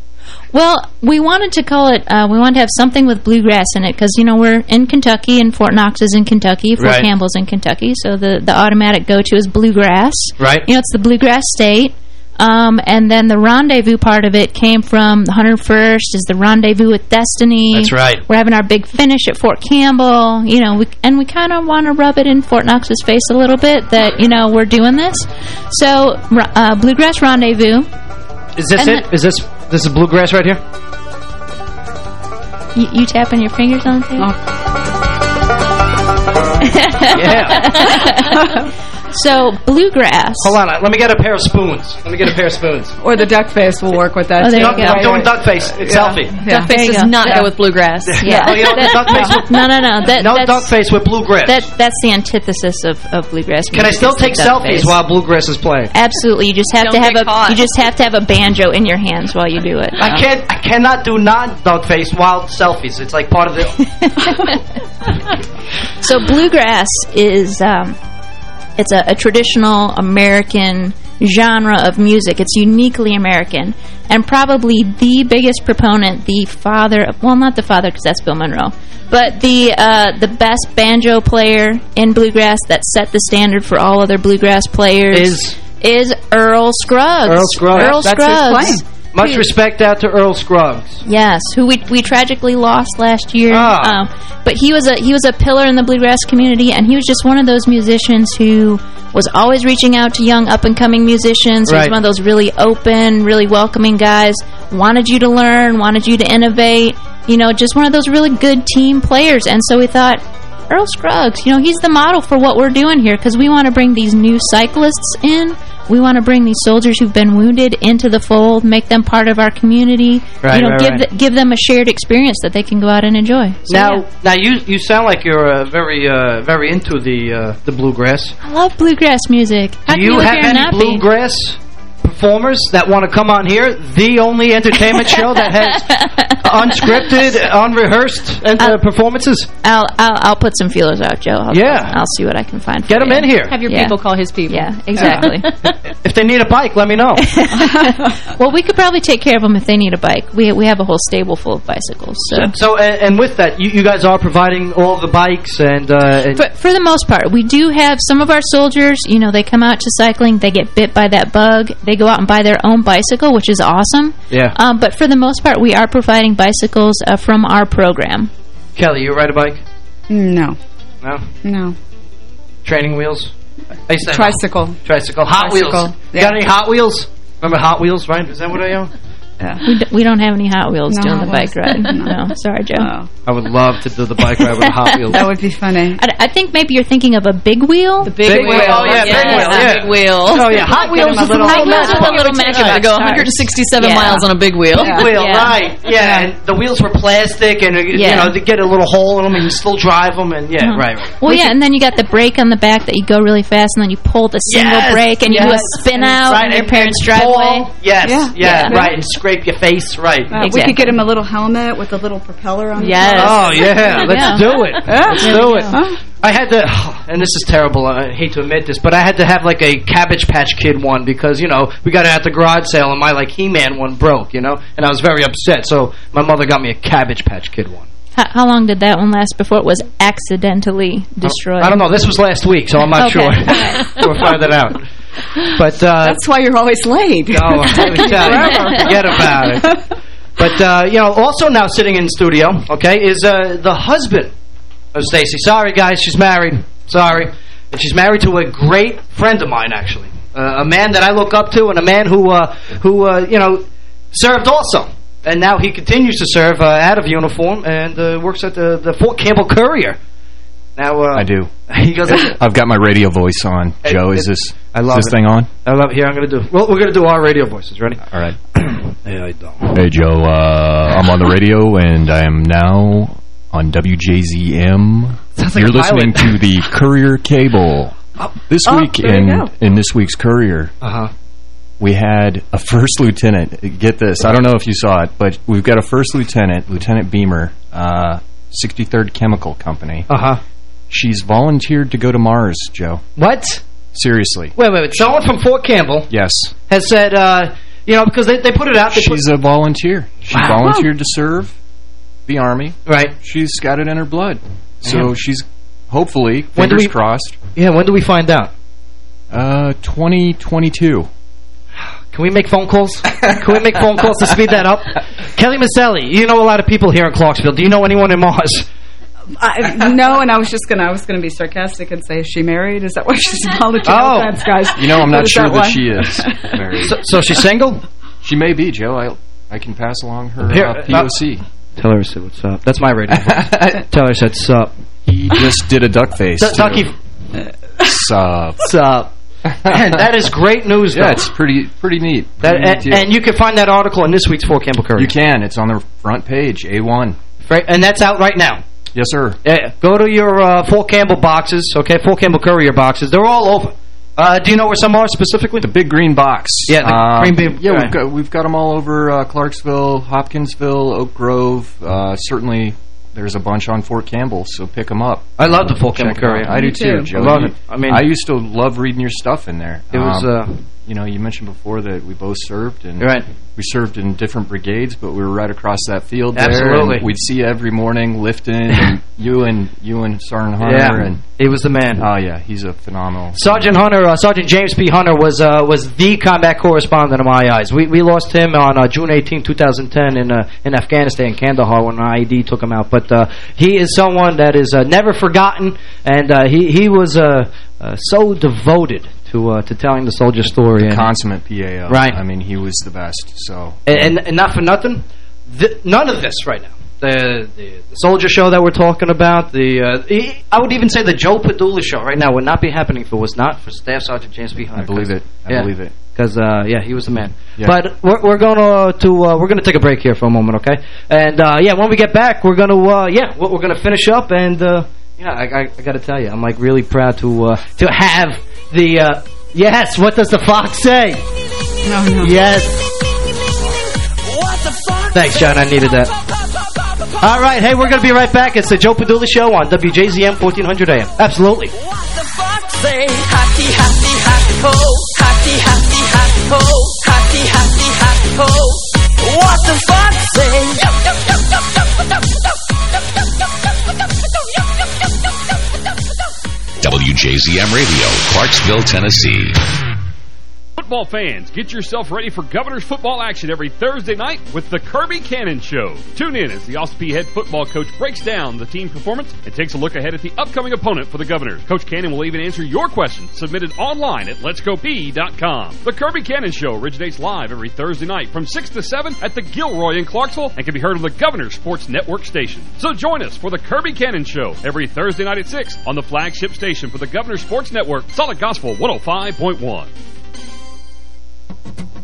Well, we wanted to call it, uh, we wanted to have something with bluegrass in it because, you know, we're in Kentucky and Fort Knox is in Kentucky, Fort Right. Campbell's in Kentucky, so the, the automatic go-to is bluegrass. Right. You know, it's the bluegrass state. Um, and then the rendezvous part of it came from the 101st is the rendezvous with destiny. That's right. We're having our big finish at Fort Campbell, you know, we, and we kind of want to rub it in Fort Knox's face a little bit that, you know, we're doing this. So, uh, Bluegrass Rendezvous. Is this And it? Is this this is bluegrass right here? You, you tapping your fingers on the thing? Oh. Yeah. so, bluegrass. Hold on, let me get a pair of spoons. Let me get a pair of spoons. Or the duck face will work with that, Oh, there too. you go. I'm doing duck face. It's Yeah. selfie. Yeah. Duck face does go. not Yeah. go with bluegrass. Yeah. Oh, you don't duck face with, no, no, no. That, no duck face with bluegrass. That, that's the antithesis of, of bluegrass Can I still take selfies face. while bluegrass is playing? Absolutely. You just have Don't to have a caught. you just have to have a banjo in your hands while you do it. I can't. I cannot do non-duck face while selfies. It's like part of the. So bluegrass is um, it's a, a traditional American genre of music. It's uniquely American, and probably the biggest proponent, the father of well, not the father because that's Bill Monroe, but the uh, the best banjo player in bluegrass that set the standard for all other bluegrass players Is- is Earl Scruggs. Earl Scruggs. Earl That's his Scruggs. Much respect out to Earl Scruggs. Yes, who we we tragically lost last year. Ah. Um, but he was a he was a pillar in the bluegrass community, and he was just one of those musicians who was always reaching out to young up and coming musicians. He was one of those really open, really welcoming guys. Wanted you to learn, wanted you to innovate. You know, just one of those really good team players. And so we thought. Earl Scruggs, you know, he's the model for what we're doing here because we want to bring these new cyclists in. We want to bring these soldiers who've been wounded into the fold, make them part of our community. Right, you know, right, give right. the, give them a shared experience that they can go out and enjoy. So, now, yeah. now you you sound like you're uh, very uh, very into the uh, the bluegrass. I love bluegrass music. How Do you have any not be? Bluegrass performers that want to come on here? The only entertainment show that has unscripted, unrehearsed uh, performances. I'll, I'll I'll put some feelers out, Joe. I'll, Yeah. I'll, see what I can find. for them you. in here. Have your Yeah. people call his people. Yeah, exactly. If they need a bike, let me know. well, we could probably take care of them if they need a bike. We we have a whole stable full of bicycles. So. So, and, and with that, you, you guys are providing all the bikes and, uh, and For, for the most part, we do have some of our soldiers, you know, they come out to cycling, they get bit by that bug, they go out and buy their own bicycle, which is awesome. yeah. Um, but for the most part, we are providing bicycles uh, from our program. Kelly, you ride a bike? No. No. No. Training wheels? I used to Tricycle. Tricycle. Hot Tricycle, Wheels. You yeah. got any Hot Wheels? Remember Hot Wheels, right? Is that what I own? Yeah. We, d we don't have any Hot Wheels No doing the bike ride. No. no. sorry, Joe. Oh. I would love to do the bike ride with the Hot Wheels. That would be funny. I, I think maybe you're thinking of a big wheel. The Big wheel. Oh, yeah, big wheel, yeah. Big wheel. Oh, yeah. Hot Wheels him a is the little- real Hot Wheels magic a little magic it to go 167 Yeah. miles on a big wheel. Big wheel, Yeah. right. Yeah, and the wheels were plastic, and, uh, you know, to get a little hole in them, and you still drive them, and yeah, Uh-huh. right, right. Well, yeah, and then you got the brake on the back that you go really fast, and then you pull the single Yes, brake, and you do a spin out Right, in your parents' driveway. Yes, Yeah. yeah, Yeah. right, and scrape your face, right. Uh, We could get him a little helmet with a little propeller on Yes. the. Oh, yeah, let's Yeah. do it. Let's There do it. go. I had to, and this is terrible, I hate to admit this, but I had to have like a Cabbage Patch Kid one because, you know, we got it at the garage sale and my like He-Man one broke, you know, and I was very upset, so my mother got me a Cabbage Patch Kid one. How, how long did that one last before it was accidentally destroyed? I don't know, this was last week, so I'm not Okay. sure. We'll find it out. But uh, That's why you're always late. No, let me tell you, Forever. forget about it. But, uh, you know, also now sitting in studio, okay, is uh, the husband of Stacy. Sorry, guys, she's married. Sorry. And she's married to a great friend of mine, actually. Uh, a man that I look up to and a man who, uh, who uh, you know, served also. And now he continues to serve uh, out of uniform and uh, works at the, the Fort Campbell Courier. Now, uh, I do. He goes, I've got my radio voice on. Joe, is this I love is this it. thing on? I love. Here, I'm going to do. Well, we're going to do our radio voices. Ready? All right. hey, I don't. Hey, Joe. Uh, I'm on the radio, and I am now on WJZM. Sounds You're listening to the Courier Cable. This Oh, week in in this week's Courier, Uh-huh. we had a first lieutenant. Get this. I don't know if you saw it, but we've got a first lieutenant, Lieutenant Beamer, uh, 63rd Chemical Company. Uh-huh. She's volunteered to go to Mars, Joe. What? Seriously. Wait, wait, wait. Someone from Fort Campbell Yes. has said, uh, you know, because they, they put it out. She's a volunteer. She Wow. volunteered to serve the Army. Right. She's got it in her blood. So she's hopefully, fingers we- crossed, yeah, when do we find out? uh, 2022. Can we make phone calls? Can we make phone calls to speed that up? Kelly Maselli, you know a lot of people here in Clarksville. Do you know anyone in Mars? I, no, and I was just gonna I was gonna be sarcastic and say, is she married? Is that why she's volunteering? Oh. Thanks, guys. You know, I'm not sure that, why? she is married. So, so she's single? She may be, Joe. I I can pass along her Here, uh, uh, POC. Tell her I said what's up. That's my radio voice. Tell her I said sup. he just did a duck face. D- Ducky, Sup. sup. Man, that is great news, though. Yeah, it's pretty pretty neat. That, neat and, and you can find that article in this week's Fort Campbell Courier. you can. It's on the front page, A1. Right, and that's out right now. Yes, sir. Yeah, go to your uh, Fort Campbell boxes, okay? Fort Campbell Courier boxes. They're all over. Uh, do you know where some are specifically? The big green box. Yeah, the Um, green bean- Yeah, right. we've got we've got them all over uh, Clarksville, Hopkinsville, Oak Grove. Uh, certainly, there's a bunch on Fort Campbell, so pick them up. I love the Fort Campbell. Courier. I do too, too. Joe. I love it. I mean- I used to love reading your stuff in there. It was, Um, uh, you know, you mentioned before that we both served, and Right. we served in different brigades, but we were right across that field there. Absolutely. and we'd see you every morning lifting, and you and you and Sergeant Hunter, Yeah, and he was the man. oh yeah, he's a phenomenal. Sergeant Hunter, uh, Sergeant James P. Hunter was uh, was the combat correspondent in my eyes. We we lost him on uh, June 18, 2010 in uh, in Afghanistan, Kandahar, when an IED took him out. But uh, he is someone that is uh, never forgotten, and uh, he he was uh, uh, so devoted to uh, to telling the soldier story. and, consummate PAO. Right. I mean, he was the best. So and, and, and not for nothing, th none of this right now. The, the the soldier show that we're talking about, the uh, I would even say the Joe Padula show right now would not be happening if it was not for Staff Sergeant James B. Hunter. I believe it. I yeah. believe it. Because uh, yeah, he was the man. Yeah. But we're we're gonna to uh, we're gonna take a break here for a moment, okay? And uh, yeah, when we get back, we're gonna uh, yeah, we're, we're gonna finish up and uh, yeah, I, I, I got to tell you, I'm like really proud to uh, to have the uh, yes. What does the fox say? No, no. Yes. Thanks, John. I needed that. All right, hey, we're going to be right back. It's the Joe Padula Show on WJZM 1400 AM. Absolutely. Say hockey, hockey, hockey, ho. Hockey, hockey, hockey, ho. Hockey, hockey, hockey, ho. What the fuck say? WJZM Radio, Clarksville, Tennessee. Football fans, get yourself ready for Governor's football action every Thursday night with the Kirby Cannon Show. Tune in as the Austin Peay head football coach breaks down the team performance and takes a look ahead at the upcoming opponent for the Governors. Coach Cannon will even answer your questions submitted online at letsgopeay.com. The Kirby Cannon Show originates live every Thursday night from 6 to 7 at the Gilroy in Clarksville and can be heard on the Governor Sports Network station. So join us for the Kirby Cannon Show every Thursday night at 6 on the flagship station for the Governor Sports Network, Solid Gospel 105.1.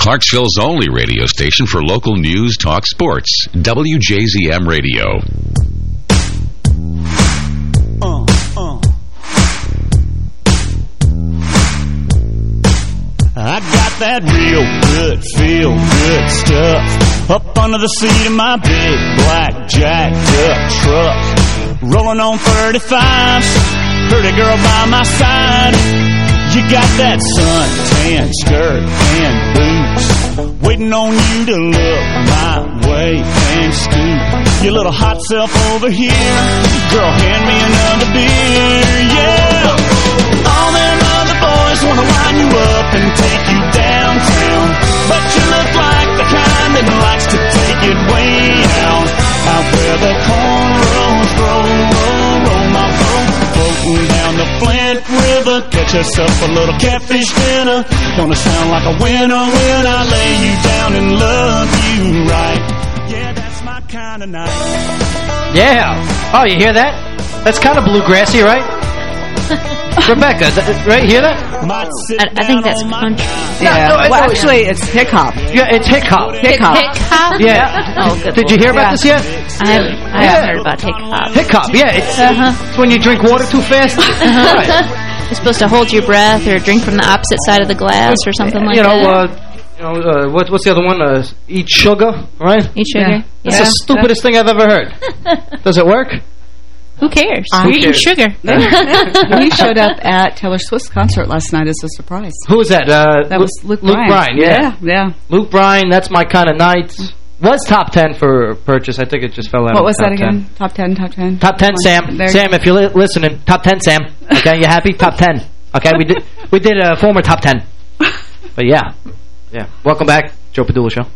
Clarksville's only radio station for local news, talk, sports. WJZM Radio. Uh. I got that real good, feel good stuff up under the seat of my big black jacked up truck. Rolling on 35s, pretty girl by my side. You got that suntan skirt and boots? Waiting on you to look my way and scoot. Your little hot self over here. Girl, hand me another beer, yeah. All them other boys wanna wind you up and take you downtown, but you look like the kind that likes to take it way out, out where the cornrows roll, roll, roll my boat, floating down the Flint River. Catch yourself a little catfish dinner. Gonna sound like a winner when I lay you down and love you right. Yeah, that's my kind of night. Yeah. Oh, you hear that? That's kind of bluegrassy, right? Rebecca, th right? Hear that? I, I think that's country. Yeah. no, well, no, actually, it's hip hop. Yeah, it's hip hop. Hip hop. Hick hop? Yeah. Oh, good. Did you hear about Yeah. this yet? I haven't, I haven't heard about hick hop. Hick hop, yeah. It's, Uh-huh. it's when you drink water too fast. Right. You're supposed to hold your breath or drink from the opposite side of the glass or something like you know, that. uh, you know, uh, what, what's the other one? Uh, eat sugar, right? Eat sugar. That's Yeah. the stupidest thing I've ever heard. Does it work? Who cares? Who You're eating cares? sugar. he showed up at Taylor Swift's concert last night as a surprise. Who was that? Uh, That was Luke Luke Bryan. Bryan, yeah. Yeah, yeah. Luke Bryan, that's my kind of night. Was top 10 for purchase. I think it just fell out. What of was top that 10. again? Top 10, top 10? Top 10, Sam. There- Sam, if you're li listening, top 10, Sam. Okay, you happy? top 10. Okay, we did we did a former top 10. But yeah. Yeah. Welcome back, Joe Padula Show.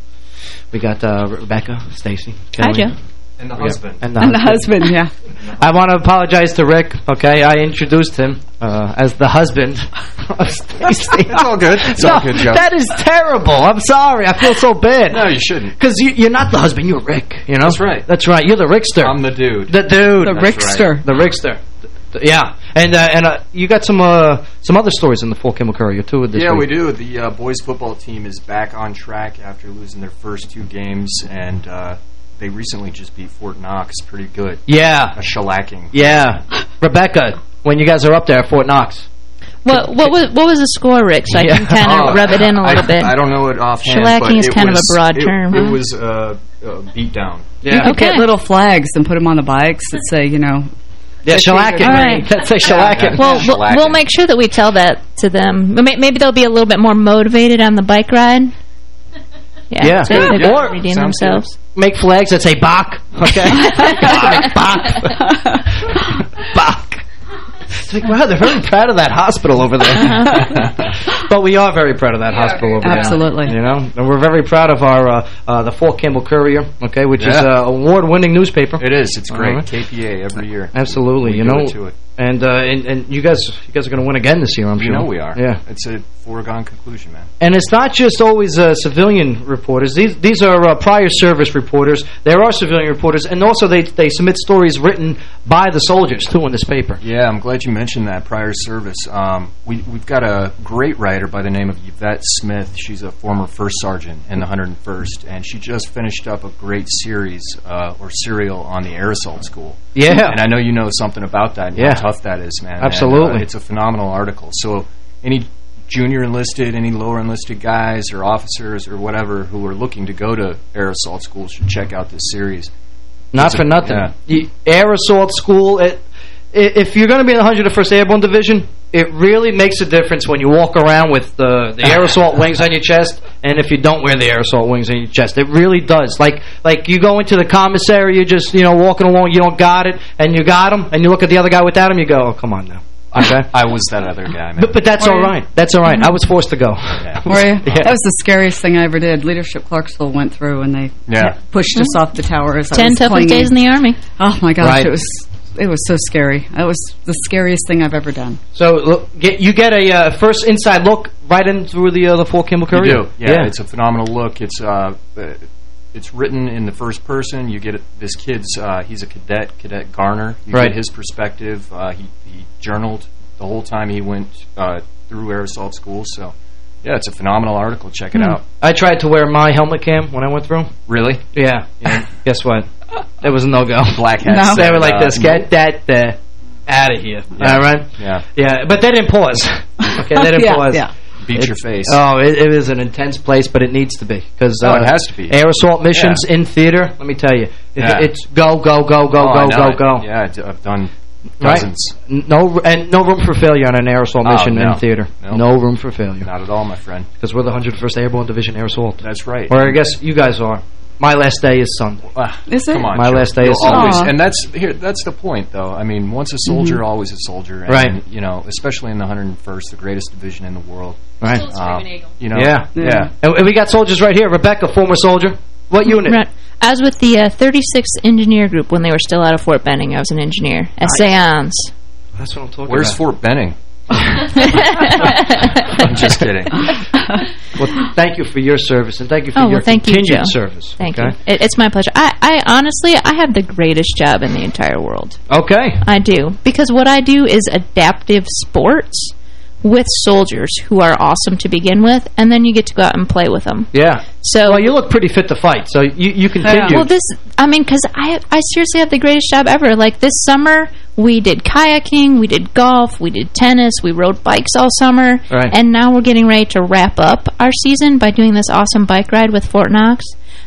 We got uh, Rebecca, Stacy, Hi, Joe. And the Yeah. husband. And the And the husband. husband, yeah. I want to apologize to Rick, okay? I introduced him uh, as the husband of Stacy. It's all good. It's no, all good, Joe. That is terrible. I'm sorry. I feel so bad. No, you shouldn't. Because you, you're not the husband. You're Rick, you know? That's right. That's right. You're the Rickster. I'm the dude. the dude. The That's Rickster. The Rickster. Yeah. And uh, and uh, you got some uh, some other stories in the Fort Campbell Courier, too, this Yeah, week. we do. The uh, boys football team is back on track after losing their first two games, and uh, they recently just beat Fort Knox pretty good. Yeah. A shellacking. Yeah. Rebecca, when you guys are up there at Fort Knox. What what was what was the score, Rick? So I can kind of Oh, rub it in a little I, bit. I don't know it offhand. Shellacking is it kind of a broad it- term. It huh? was uh, uh, beat down. You could get little flags and put them on the bikes that say, you know... Yeah, shellacking. it. All right. That's a shellac it. Well, we'll, we'll make sure that we tell that to them. Maybe they'll be a little bit more motivated on the bike ride. Yeah, Yeah. to, to Or- redeem Sounds themselves. Make flags that say Bach, okay? Make Bach. Bach. It's like, wow, they're very proud of that hospital over there. but we are very proud of that hospital over Absolutely. there. Absolutely. You know, and we're very proud of our uh, uh, the Fort Campbell Courier, okay, which is Yeah. an award-winning newspaper. It is. It's great. All right. KPA every year. Absolutely, We you know, to it. and uh, and and you guys, you guys are going to win again this year. I'm You sure. know we are. Yeah. It's a foregone conclusion, man. And it's not just always uh, civilian reporters. These these are uh, prior service reporters. There are civilian reporters, and also they they submit stories written by the soldiers too in this paper. Yeah, I'm glad you mentioned that prior service. Um, we, we've got a great writer by the name of Yvette Smith. She's a former first sergeant in the 101st, and she just finished up a great series uh, or serial on the air assault school. Yeah. And I know you know something about that and Yeah. how tough that is, man. And, Absolutely. uh, it's a phenomenal article. So any junior enlisted, any lower enlisted guys or officers or whatever who are looking to go to air assault school should check out this series. Not It's for a- nothing. yeah. The air assault school. It, if you're going to be in the 101st Airborne Division, it really makes a difference when you walk around with the, the air assault wings on your chest, and if you don't wear the air assault wings on your chest. It really does. Like like you go into the commissary, you're just you know walking along, you don't got it, and you got them, and you look at the other guy without him, you go, oh come on now. Okay. I was that other guy, man. But, but that's all right. That's all right. Mm-hmm. I was forced to go. Were you? That was the scariest thing I ever did. Leadership Clarksville went through and they Yeah. pushed us mm-hmm. off the tower as I Ten was toughest clinging. days in the Army. Oh my gosh, Right. it was it was so scary. It was the scariest thing I've ever done. So look, get, you get a uh, first inside look right in through the uh, the Fort Campbell You do. Yeah, it's a phenomenal look. It's uh, uh, it's written in the first person. You get this kid's uh, he's a cadet, Cadet Garner. You Right. get his perspective. Uh, he he journaled the whole time he went uh, through air assault school. So yeah, it's a phenomenal article. Check it Hmm. out. I tried to wear my helmet cam when I went through. Really? Yeah. Guess what? It was a no-go. Black hat No. They were like uh, this, get that uh, out of here. Yeah. All right? Yeah. Yeah, but they didn't pause. okay, they didn't Yeah, pause. yeah. Beat It- your face. Oh, it, it is an intense place, but it needs to be. Because Oh, it has to be. Air assault missions Yeah. in theater, let me tell you. It- Yeah. It's go, go, go, go, Oh, go, go, go. Yeah, I've done Right? dozens. No, and no room for failure on an air assault Oh, mission no. in theater. No. No room for failure. Not at all, my friend. Because we're the 101st Airborne Division Air Assault. That's right. Or I guess you guys are. My last day is Sunday. Is it? Come on, My Joe. last day You'll is Sunday. always, Aw. and that's here. That's the point, though. I mean, once a soldier, Mhm. always a soldier. And, Right. You know, especially in the 101st, the greatest division in the world. Right. Um, you know. yeah. Yeah. And and we got soldiers right here. Rebecca, former soldier. What unit? Right. I was with the uh, 36th Engineer Group when they were still out of Fort Benning. I was an engineer at Seance. That's what I'm talking Where's about. Where's Fort Benning? I'm just kidding. Well, thank you for your service, and thank you for Oh, your well, thank you, continued Joe. service. Thank okay? you. It, it's my pleasure. I, I honestly, I have the greatest job in the entire world. Okay. I do. Because what I do is adaptive sports with soldiers who are awesome to begin with, and then you get to go out and play with them. Yeah. So well, you look pretty fit to fight, so you you continue. Well, this, I mean, because I, I seriously have the greatest job ever. Like this summer, we did kayaking, we did golf, we did tennis, we rode bikes all summer, Right. and now we're getting ready to wrap up our season by doing this awesome bike ride with Fort Knox.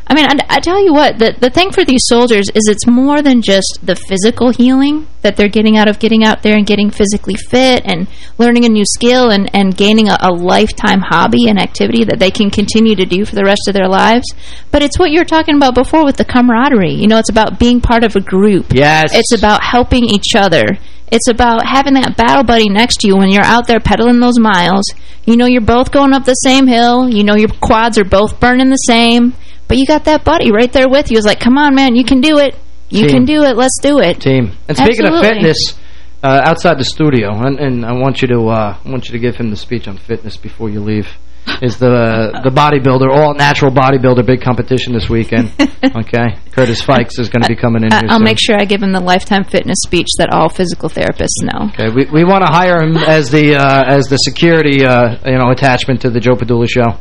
I mean, I, I tell you what, the the thing for these soldiers is it's more than just the physical healing that they're getting out of getting out there and getting physically fit and learning a new skill and, and gaining a, a lifetime hobby and activity that they can continue to do for the rest of their lives. But it's what you were talking about before with the camaraderie. You know, it's about being part of a group. Yes. It's about helping each other. It's about having that battle buddy next to you when you're out there pedaling those miles. You know you're both going up the same hill. You know your quads are both burning the same. But you got that buddy right there with you. It's like, come on, man, you can do it. You Team. can do it. Let's do it. team. And speaking of fitness, uh, outside the studio, and, and I want you to uh, I want you to give him the speech on fitness before you leave. Is the the bodybuilder, all natural bodybuilder, big competition this weekend? okay, Curtis Fikes is going to be coming in I- here. I'll soon. make sure I give him the lifetime fitness speech that all physical therapists know. Okay, we we want to hire him as the uh, as the security uh, you know attachment to the Joe Padula show.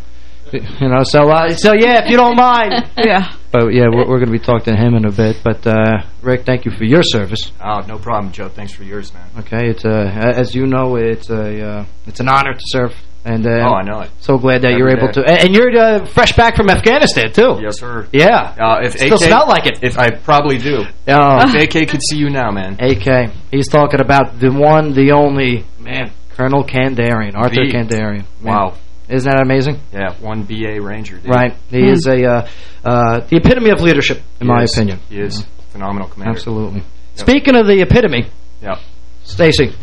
You know, so uh, so yeah, if you don't mind. yeah. But yeah, we're, we're going to be talking to him in a bit. But uh, Rick, thank you for your service. Oh, no problem, Joe. Thanks for yours, man. Okay, it's uh, as you know, it's a uh, it's an honor to serve. And uh, Oh, I know it. So glad that Every you're able day. to. And you're uh, fresh back from Afghanistan too. Yes, sir. Yeah. Uh, if Still AK, smell like it. If I probably do. Oh. If AK could see you now, man. AK. He's talking about the one, the only man, Colonel Kandarian, Arthur The- Kandarian. Man. Wow. Isn't that amazing? Yeah, one BA Ranger. Dude. Right. He is a uh, uh, the epitome of leadership, in He my is. opinion. He is. Phenomenal commander. Absolutely. Speaking of the epitome, Yep. Stacy,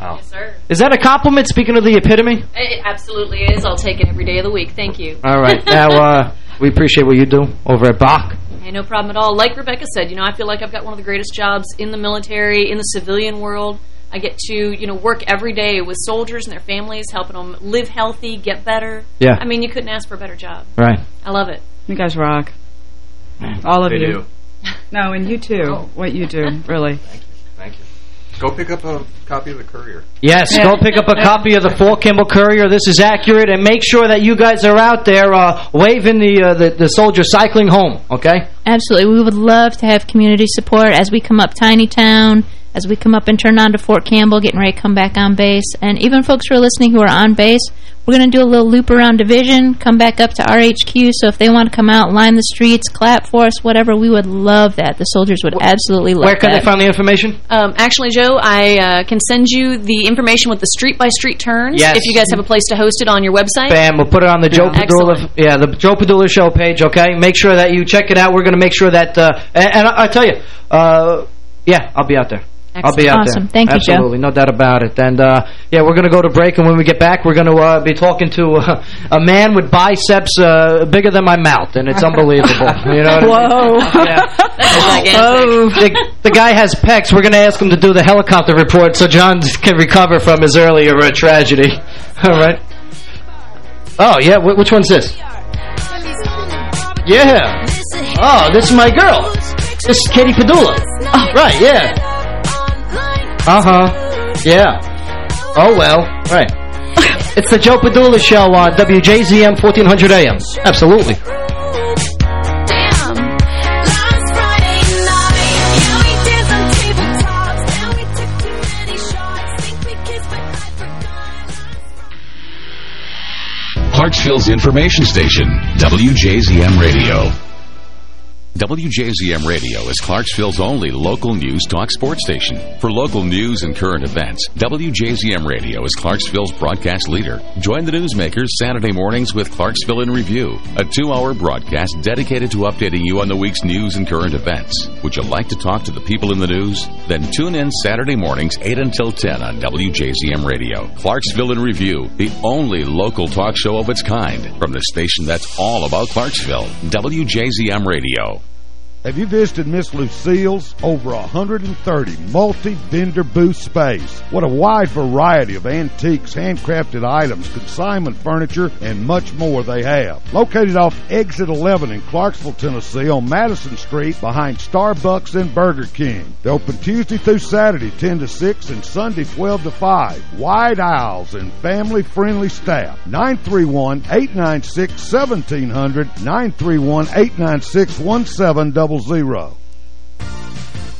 Oh. Yes, sir. is that a compliment? Speaking of the epitome. It absolutely is. I'll take it every day of the week. Thank you. All right. now uh, we appreciate what you do over at Bach. Hey, no problem at all. Like Rebecca said, you know, I feel like I've got one of the greatest jobs in the military, in the civilian world. I get to, you know, work every day with soldiers and their families, helping them live healthy, get better. Yeah. I mean, you couldn't ask for a better job. Right. I love it. You guys rock. All of They you. do. No, and you too. What you do, really. Thank you. Thank you. Go pick up a copy of the Courier. Yes, Yeah. go pick up a copy of the Fort Campbell Courier. This is accurate, and make sure that you guys are out there uh, waving the, uh, the the soldier cycling home. Okay. Absolutely. We would love to have community support as we come up Tiny Town, as we come up and turn on to Fort Campbell, getting ready to come back on base. And even folks who are listening who are on base, we're going to do a little loop around division, come back up to RHQ. So if they want to come out, line the streets, clap for us, whatever, we would love that. The soldiers would absolutely love that. Where can that. they find the information? Um, actually, Joe, I uh, can send you the information with the street-by-street turns Yes. if you guys have a place to host it on your website. Bam, we'll put it on the Joe Excellent. Padula, yeah, the Joe Padula show page. Okay, make sure that you check it out. We're going to make sure that, uh, and, and I, I tell you, uh, yeah, I'll be out there. I'll be out Awesome. there. Thank you, Joe. Absolutely, no doubt about it. And uh, yeah, we're going to go to break, and when we get back, we're going to uh, be talking to uh, a man with biceps uh, bigger than my mouth, and it's unbelievable. you know what I mean? Whoa. Yeah. Oh. the, the guy has pecs. We're going to ask him to do the helicopter report so John can recover from his earlier uh, tragedy. All right. Oh, yeah. Wh which one's this? Yeah. Oh, this is my girl. This is Katie Padula. Oh, right, yeah. Uh-huh. Yeah. Oh, well. Right. it's the Joe Padula Show on WJZM 1400 AM. Absolutely. Clarksville's information station, WJZM Radio. WJZM Radio is Clarksville's only local news talk sports station. For local news and current events, WJZM Radio is Clarksville's broadcast leader. Join the newsmakers Saturday mornings with Clarksville in Review, a two-hour broadcast dedicated to updating you on the week's news and current events. Would you like to talk to the people in the news? Then tune in Saturday mornings 8 until 10 on WJZM Radio. Clarksville in Review, the only local talk show of its kind from the station that's all about Clarksville. WJZM Radio. Have you visited Miss Lucille's? Over 130 multi-vendor booth space. What a wide variety of antiques, handcrafted items, consignment furniture, and much more they have. Located off Exit 11 in Clarksville, Tennessee on Madison Street behind Starbucks and Burger King. They're open Tuesday through Saturday 10 to 6 and Sunday 12 to 5. Wide aisles and family-friendly staff. 931-896-1700, 931-896-1700 equals zero.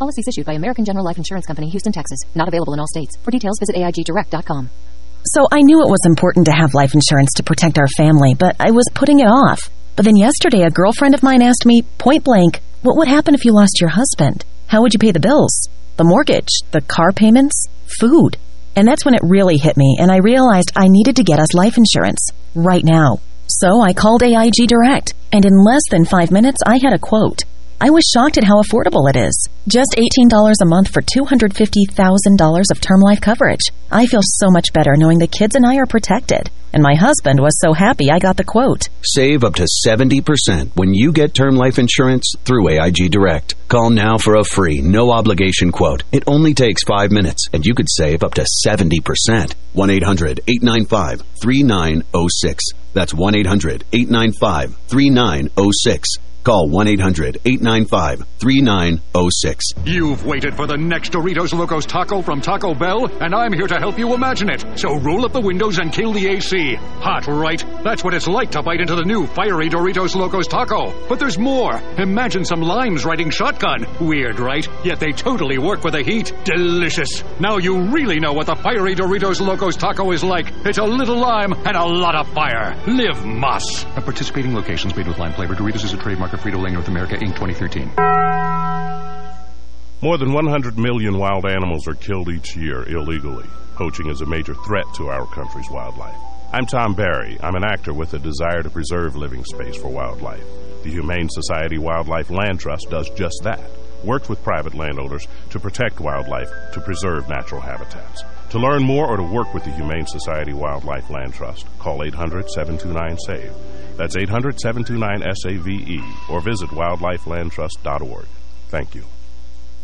Policies issued by American General Life Insurance Company, Houston, Texas. Not available in all states. For details, visit AIGdirect.com. So I knew it was important to have life insurance to protect our family, but I was putting it off. But then yesterday, a girlfriend of mine asked me, point blank, What would happen if you lost your husband? How would you pay the bills? The mortgage? The car payments? Food? And that's when it really hit me, and I realized I needed to get us life insurance. Right now. So I called AIG Direct, and in less than five minutes, I had a quote. I was shocked at how affordable it is. Just $18 a month for $250,000 of term life coverage. I feel so much better knowing the kids and I are protected. And my husband was so happy I got the quote. Save up to 70% when you get term life insurance through AIG Direct. Call now for a free, no obligation quote. It only takes five minutes, and you could save up to 70%. 1 800 895 3906. That's 1 800 895 3906. Call 1-800-895-3906. You've waited for the next Doritos Locos Taco from Taco Bell, and I'm here to help you imagine it. So roll up the windows and kill the AC. Hot, right? That's what it's like to bite into the new fiery Doritos Locos Taco. But there's more. Imagine some limes riding shotgun. Weird, right? Yet they totally work with the heat. Delicious. Now you really know what the fiery Doritos Locos Taco is like. It's a little lime and a lot of fire. Live Más. At participating locations made with lime flavor, Doritos is a trademark of Frito-Lay North America, Inc. 2013. More than 100 million wild animals are killed each year illegally. Poaching is a major threat to our country's wildlife. I'm Tom Barry. I'm an actor with a desire to preserve living space for wildlife. The Humane Society Wildlife Land Trust does just that. Works with private landowners to protect wildlife, to preserve natural habitats. To learn more or to work with the Humane Society Wildlife Land Trust, call 800-729-SAVE. That's 800-729-SAVE or visit wildlifelandtrust.org. Thank you.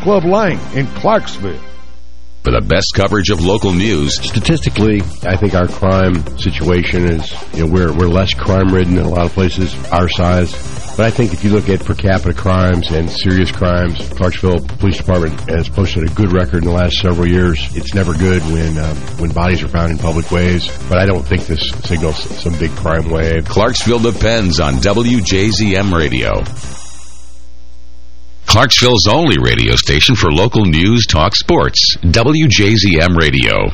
Club Lane in Clarksville. For the best coverage of local news, statistically, I think our crime situation is, you know, we're, we're less crime-ridden in a lot of places our size. But I think if you look at per capita crimes and serious crimes, Clarksville Police Department has posted a good record in the last several years. It's never good when um, when bodies are found in public ways, but I don't think this signals some big crime wave. Clarksville depends on WJZM Radio. Clarksville's only radio station for local news, talk, sports. WJZM Radio.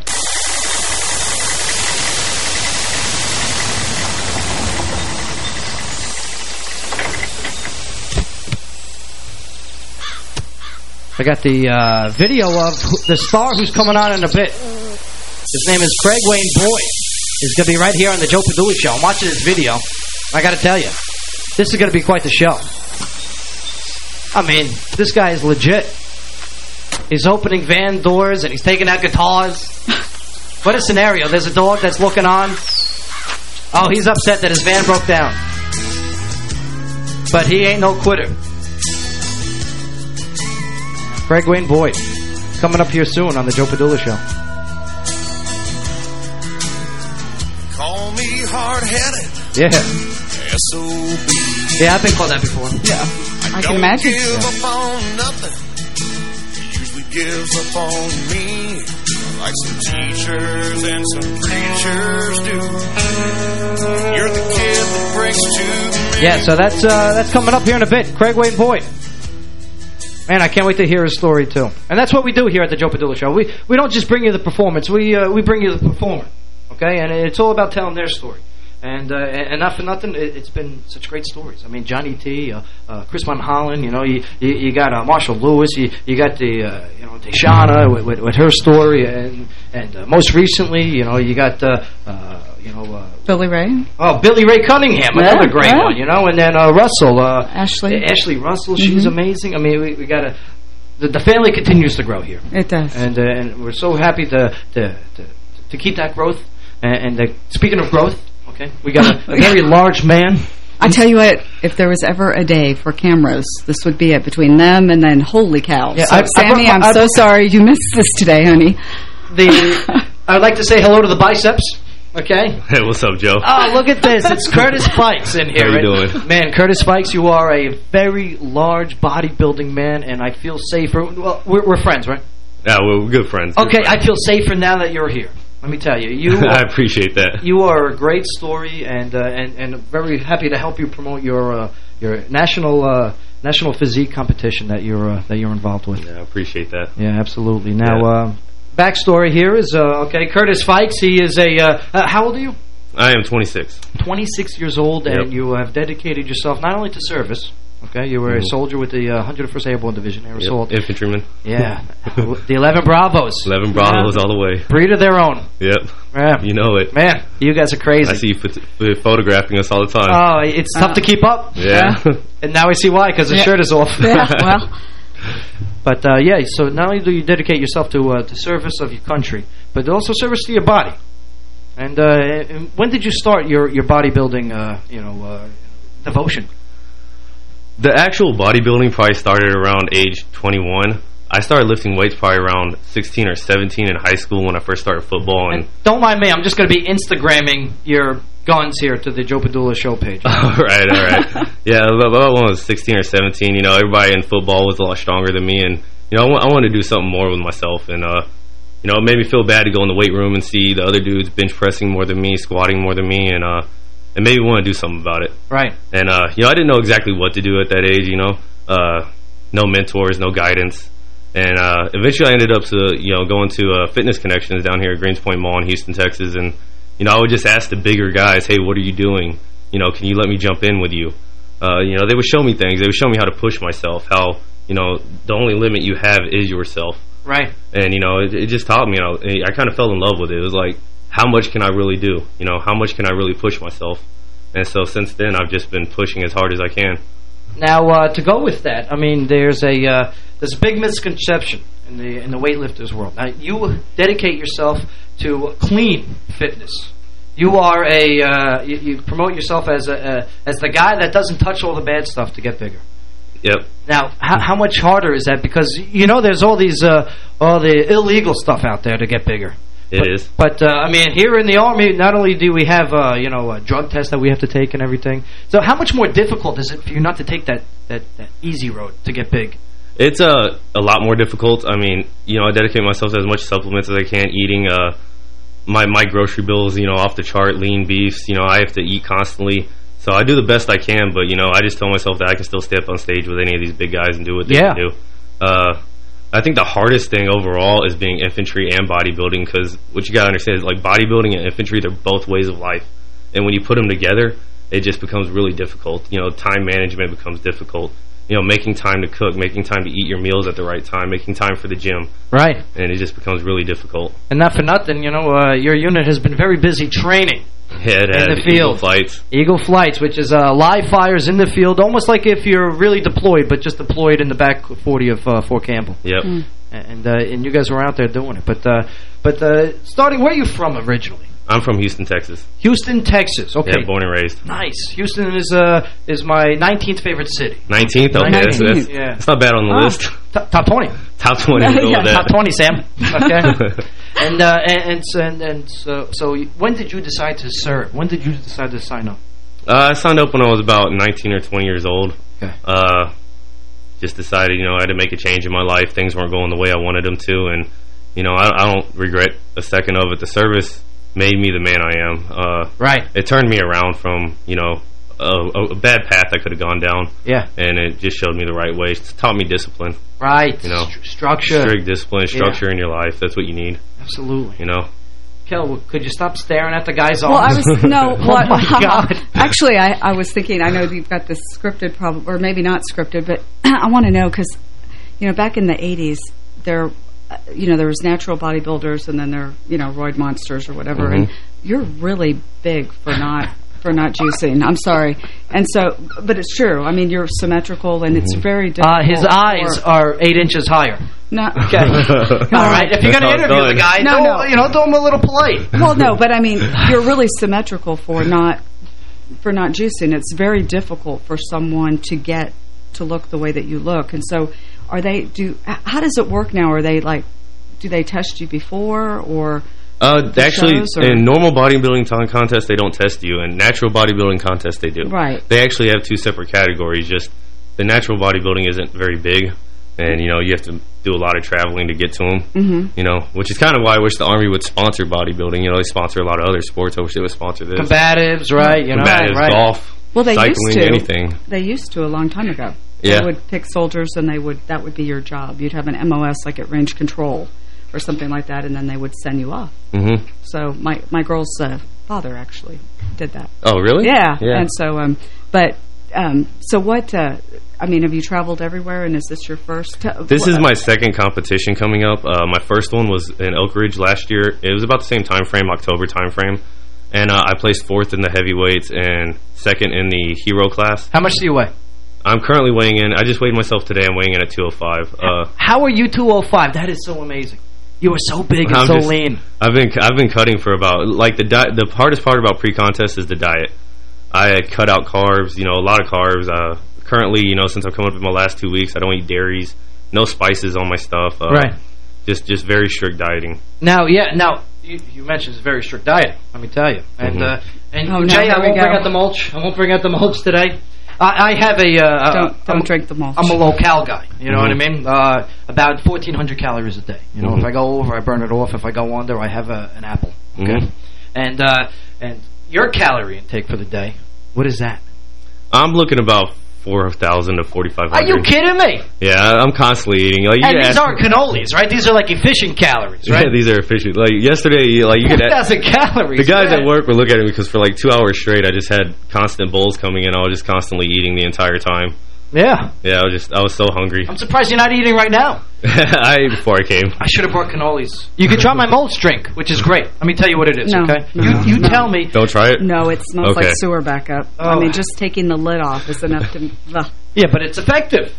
I got the uh, video of the star who's coming on in a bit. His name is Craig Wayne Boyd. He's going to be right here on the Joe Padula Show. I'm watching this video. I got to tell you, this is going to be quite the show. I mean, this guy is legit. He's opening van doors and he's taking out guitars. what a scenario. There's a dog that's looking on. Oh, he's upset that his van broke down. But he ain't no quitter. Craig Wayne Boyd. Coming up here soon on the Joe Padula Show. Call me hard-headed. Yeah. S.O.B. Yeah, I've been called that before. Yeah. I, can imagine. give up on nothing. He usually gives up on me. Like some teachers and some preachers do. You're the kid that breaks two Yeah, so that's uh, that's coming up here in a bit. Craig Wayne Boyd. Man, I can't wait to hear his story too. And that's what we do here at the Joe Padula Show. We we don't just bring you the performance. We uh, we bring you the performer. Okay, and it's all about telling their story. And uh, and not for nothing, it, has been such great stories. I mean, Johnny T, uh, uh, Chris Holland. You know, you you, you got uh, Marshall Lewis. You you got the uh, you know Deshana with, with, with her story, and and uh, most recently, you know, you got uh, uh, you know uh, Billy Ray. Oh, Billy Ray Cunningham, Yeah, another great yeah. one. You know, and then uh, Russell, uh, Ashley. Ashley Russell. She's Mhm. amazing. I mean, we, we got a... The, the family continues to grow here. It does. And uh, and we're so happy to to to, to keep that growth. And, and uh, speaking of growth, okay, we got a, a very large man. I tell you what, if there was ever a day for cameras, this would be it between them and then holy cow. Yeah, so, I- I Sammy, brought I'm I so sorry you missed this today, honey. The I'd like to say hello to the biceps. Okay? Hey, what's up, Joe? Oh, look at this. It's Curtis Fikes in here. How you right? doing? Man, Curtis Fikes, you are a very large bodybuilding man, and I feel safer. Well, we're, we're friends, right? Yeah, we're good friends. Good Okay, friends. I feel safer now that you're here. Let me tell you. You I appreciate that. you are a great story, and uh, and and very happy to help you promote your uh, your national uh, national physique competition that you're uh, that you're involved with. Yeah, I appreciate that. Yeah, absolutely. Now, uh, backstory here is uh, okay. Curtis Fikes. He is a. Uh, uh, how old are you? I am 26. 26 years old, and you have dedicated yourself not only to service. Okay, you were a Mhm. soldier with the uh, 101st Airborne Division, Air Yep, Assault. Infantryman. Yeah, the 11 Bravos. 11 Bravos Yeah. all the way. Breed of their own. Yep. Yeah. You know it. Man, you guys are crazy. I see you phot- photographing us all the time. Oh, it's tough to keep up. Yeah. and now I see why, because the Yeah. shirt is off. Yeah, well. But, uh, yeah, so not only do you dedicate yourself to uh, to service of your country, but also service to your body. And, uh, and when did you start your, your bodybuilding, uh, you know, uh, devotion? The actual bodybuilding probably started around age 21. I started lifting weights probably around 16 or 17 in high school when I first started football. And Don't mind me, I'm just going to be Instagramming your guns here to the Joe Padula show page. all right, all right. yeah, about when I was 16 or 17, you know, everybody in football was a lot stronger than me. And, you know, I, I wanted to do something more with myself. And, uh, you know, it made me feel bad to go in the weight room and see the other dudes bench pressing more than me, squatting more than me. And, uh, it maybe want to do something about it. Right. And, uh, you know, I didn't know exactly what to do at that age, you know. Uh, no mentors, no guidance. And uh, eventually I ended up, to, you know, going to uh, Fitness Connections down here at Greenspoint Mall in Houston, Texas. And, you know, I would just ask the bigger guys, hey, what are you doing? You know, can you let me jump in with you? Uh, you know, they would show me things. They would show me how to push myself, how, you know, the only limit you have is yourself. Right. And, you know, it, it just taught me, you know, I kind of fell in love with it. It was like, how much can I really do? You know, how much can I really push myself? And so since then, I've just been pushing as hard as I can. Now, uh, to go with that, I mean, there's a uh, there's a big misconception in the in the weightlifters world. Now, you dedicate yourself to clean fitness. You are a uh, you, you promote yourself as a uh, as the guy that doesn't touch all the bad stuff to get bigger. Yep. Now, how, how much harder is that? Because you know, there's all these uh, all the illegal stuff out there to get bigger. It is. But uh, I mean, here in the army, not only do we have uh, you know a drug test that we have to take and everything. So, how much more difficult is it for you not to take that that, that easy road to get big? It's uh, a lot more difficult. I mean, you know, I dedicate myself to as much supplements as I can, eating uh, my my grocery bills, you know, off the chart, lean beefs. You know, I have to eat constantly. So I do the best I can, but, you know, I just tell myself that I can still stay up on stage with any of these big guys and do what they Yeah. can do. Uh, I think the hardest thing overall is being infantry and bodybuilding because what you got to understand is, like, bodybuilding and infantry, they're both ways of life. And when you put them together, it just becomes really difficult. You know, time management becomes difficult. You know, making time to cook, making time to eat your meals at the right time, making time for the gym. Right. And it just becomes really difficult. And not for nothing, you know, uh, your unit has been very busy training Yeah, it in had the eagle field. flights. Eagle Flights, which is uh, live fires in the field, almost like if you're really deployed, but just deployed in the back 40 of uh, Fort Campbell. Yep. And uh, and you guys were out there doing it. But uh, but uh, starting, where are you from originally? I'm from Houston, Texas. Houston, Texas. Okay. Yeah, born and raised. Nice. Houston is uh is my 19th favorite city. 19th? Okay, that's, that's, Yeah. that's not bad on the Ah, list. Top, top 20. Top 20, we'll go that. Top 20, Sam. Okay. and, uh, and and and so so when did you decide to serve? When did you decide to sign up? Uh, I signed up when I was about 19 or 20 years old. Okay. Uh, just decided, you know, I had to make a change in my life. Things weren't going the way I wanted them to, and you know, I, I don't regret a second of it. The service made me the man I am. Uh, right. It turned me around from, you know, a, a bad path I could have gone down. Yeah. And it just showed me the right way. It taught me discipline. Right. You know, Stru- structure. strict discipline, Yeah. structure in your life. That's what you need. Absolutely. You know. Kel, could you stop staring at the guy's Well, I was no. oh What, my God. Actually, I, I was thinking. I know you've got this scripted problem, or maybe not scripted, but I want to know because you know back in the '80s, there, you know, there was natural bodybuilders, and then there, you know, roid monsters or whatever. Mm-hmm. And you're really big for not for not juicing. I'm sorry. And so, but it's true. I mean, you're symmetrical, and it's very difficult. Uh, his eyes for- are eight inches higher. No. Okay. All right. If you're going to interview done. the guy, No, do, no. you know, do him a little polite. well, no, but I mean, you're really symmetrical for not for not juicing. It's very difficult for someone to get to look the way that you look. And so, are they do? How does it work now? Are they like? Do they test you before, or Uh, actually, or- in normal bodybuilding ton contests, they don't test you. In natural bodybuilding contests, they do. Right. They actually have two separate categories. Just the natural bodybuilding isn't very big, and you know you have to do a lot of traveling to get to them. Mhm. You know, which is kind of why I wish the army would sponsor bodybuilding. You know, they sponsor a lot of other sports. I wish they would sponsor this. Combatives, right? You know, Combatives, right. golf, Well, they cycling, used to. anything. They used to a long time ago. Yeah. They would pick soldiers, and they would that would be your job. You'd have an MOS like at range control or something like that, and then they would send you off. Mm-hmm. So my my girl's uh, father actually did that. Oh, really? Yeah. Yeah. And so, um, but um, so what? Uh, I mean, have you traveled everywhere? And is this your first? uh, This is my second competition coming up. Uh, my first one was in Oak Ridge last year. It was about the same time frame, October time frame. And uh, I placed fourth in the heavyweights and second in the hero class. How much do you weigh? I'm currently weighing in. I just weighed myself today. I'm weighing in at 205. Uh, How are you 205? That is so amazing. You are so big and I'm so just- lean. I've been I've been cutting for about like the di the hardest part about pre-contest is the diet. I cut out carbs, you know, a lot of carbs. Uh, currently, you know, since I've come up in my last two weeks, I don't eat dairies, no spices on my stuff. Uh, Right. Just just very strict dieting. Now, yeah, now, you, you mentioned it's a very strict diet, let me tell you. And, Mhm. uh, and Oh, Jay, here I won't go. bring out the mulch. I won't bring out the mulch today. I, I have a... Uh, Don't- don't I'm, drink the mulch. I'm a low-cal guy, you know Mhm. what I mean? Uh, about 1,400 calories a day. You know, Mhm. if I go over, I burn it off. If I go under, I have a, an apple. Okay? Mhm. And, uh, and your calorie intake for the day, what is that? I'm looking about 4,000 to 4,500. Are you kidding me? Yeah, I'm constantly eating. Like, And these aren't cannolis, right? These are like efficient calories, right? Yeah, these are efficient. Like yesterday, like you could. 4,000 calories. The guys man. at work were looking at me because for like two hours straight, I just had constant bowls coming in. I was just constantly eating the entire time. Yeah. Yeah, I was just I was so hungry. I'm surprised you're not eating right now. I ate before I came. I should have brought cannolis. You can try my mulch drink, which is great. Let me tell you what it is, No. okay? No. You you No. tell me. Don't try it. No, it smells Okay. like sewer backup. I Oh. mean, just taking the lid off is enough to... Ugh. Yeah, but it's effective.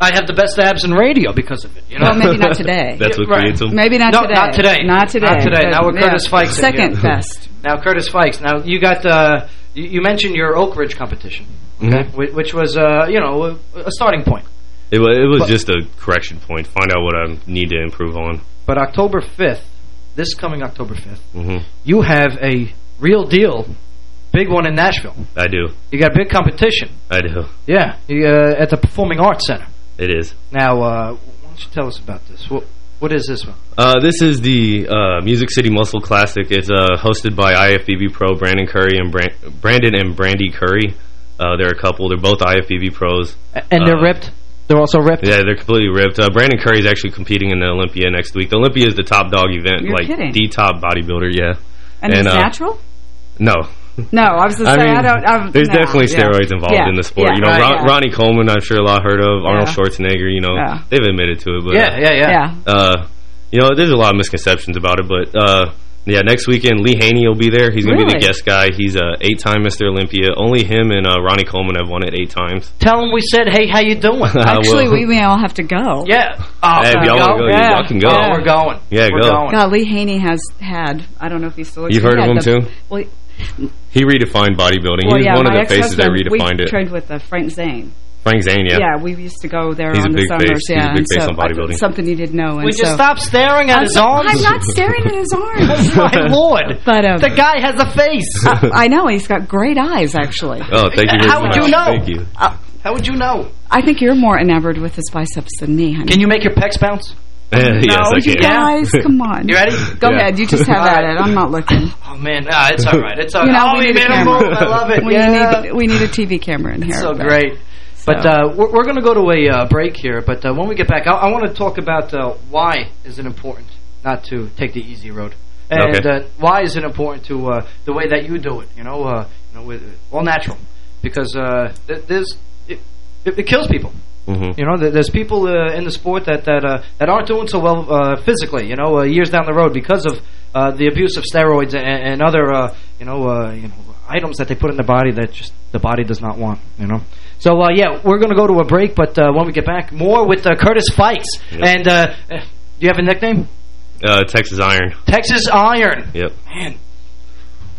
I have the best abs in radio because of it. You know, Well, maybe not today. That's what Right. creates them. Maybe not no, today. not today. Not today. Not today. Now we're yeah, Curtis Fikes. Second best. Now Curtis Fikes. Now you got uh, you, you mentioned your Oak Ridge competition, Mhm. which was uh, you know a, starting point. It was it was But- just a correction point. Find out what I need to improve on. But October fifth, this coming October fifth, hmm you have a real deal, big one in Nashville. I do. You got a big competition. I do. Yeah, you, uh, at the Performing Arts Center. It is. Now, uh, why don't you tell us about this? What What is this one? Uh, this is the uh, Music City Muscle Classic. It's uh, hosted by IFBB pro Brandon Curry and Bran Brandon and Brandy Curry. Uh, they're a couple. They're both IFBB pros. And they're Uh, ripped? They're also ripped? Yeah, they're completely ripped. Uh, Brandon Curry is actually competing in the Olympia next week. The Olympia is the top dog event, You're like kidding. the top bodybuilder. Yeah. And, he's uh, natural? No. No, I was going to I say, mean, I don't... I'm, there's no, definitely yeah. steroids involved Yeah, in the sport. yeah, you know, right, Ron, yeah. Ronnie Coleman, I'm sure a lot heard of. Arnold Schwarzenegger, you know, Yeah. they've admitted to it. But, Yeah, yeah, yeah. Yeah. Uh, you know, there's a lot of misconceptions about it, but uh, yeah, next weekend Lee Haney will be there. He's going to be the guest guy. He's a eight-time Mr. Olympia. Only him and uh, Ronnie Coleman have won it eight times. Tell him we said, hey, how you doing? Actually, we may all have to go. Yeah. Oh, Hey, y'all go, go yeah. y'all can go. Oh, we're going. Yeah, we're go. going. God, Lee Haney has had, I don't know if he's still... You've he heard of him the- too? Well, He redefined bodybuilding. well, He's yeah, one of the faces that redefined we it. trained with uh, Frank Zane. Frank Zane, yeah. we used to go there He's a on the big summers. face. He's a big and face so on bodybuilding. uh, something you didn't know. And Would you so, stop staring at I'm, his so- arms? I'm not staring at his arms. My lord. But um, The guy has a face. I, I know he's got great eyes. Actually, Oh, thank you very How would much. you know? Thank you. How would you know? I think you're more enamored with his biceps than me, honey. Can you make your pecs bounce? yes, I you can. guys, come on. You ready? Go Yeah. ahead. You just have All at it. I'm not looking. Oh, man. Ah, it's all right. It's all You know, oh, we he need a made camera. I love it. We yeah. need we need a TV camera in here. so great. But uh, we're, we're going to go to a uh, break here. But uh, when we get back, I, I want to talk about uh, why is it important not to take the easy road, and Okay. uh, why is it important to uh, the way that you do it. You know, uh, you know, with all natural, because uh, th there's it, it, it kills people. hmm You know, there- there's people uh, in the sport that that uh, that aren't doing so well uh, physically. You know, uh, years down the road because of uh, the abuse of steroids and, and other uh, you know uh, you know items that they put in the body that just the body does not want. You know. So uh, yeah, we're going to go to a break, but uh, when we get back, more with uh, Curtis Fikes. Yep. And uh, eh, do you have a nickname? Uh, Texas Iron. Texas Iron. Yep. Man,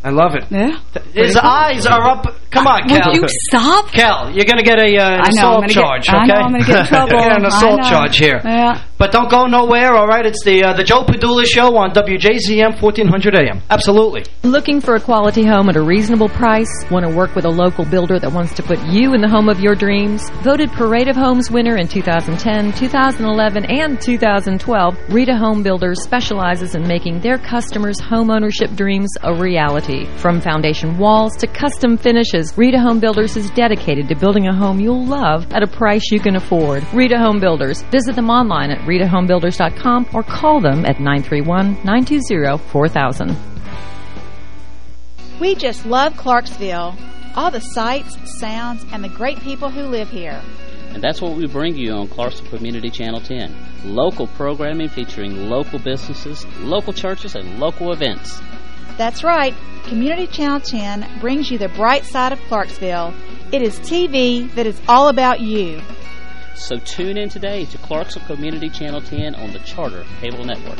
I love it. Yeah. His Pretty cool. eyes are up. Come on, Would Kel. you stop? Kel, you're going to get a uh, an know, assault gonna get- charge, okay? I know I'm gonna get in trouble. You're gonna get an assault charge here. Yeah. But don't go nowhere, all right? It's the uh, the Joe Padula Show on WJZM 1400 AM. Absolutely. Looking for a quality home at a reasonable price? Want to work with a local builder that wants to put you in the home of your dreams? Voted Parade of Homes winner in 2010, 2011, and 2012, Rita Home Builders specializes in making their customers' home ownership dreams a reality. From foundation walls to custom finishes, Rita Home Builders is dedicated to building a home you'll love at a price you can afford. Rita Home Builders. Visit them online at ritahomebuilders.com or call them at 931-920-4000. We just love Clarksville. All the sights, sounds, and the great people who live here. And that's what we bring you on Clarksville Community Channel 10. Local programming featuring local businesses, local churches, and local events. That's right. Community Channel 10 brings you the bright side of Clarksville. It is TV that is all about you. So tune in today to Clarksville Community Channel 10 on the Charter Cable Network.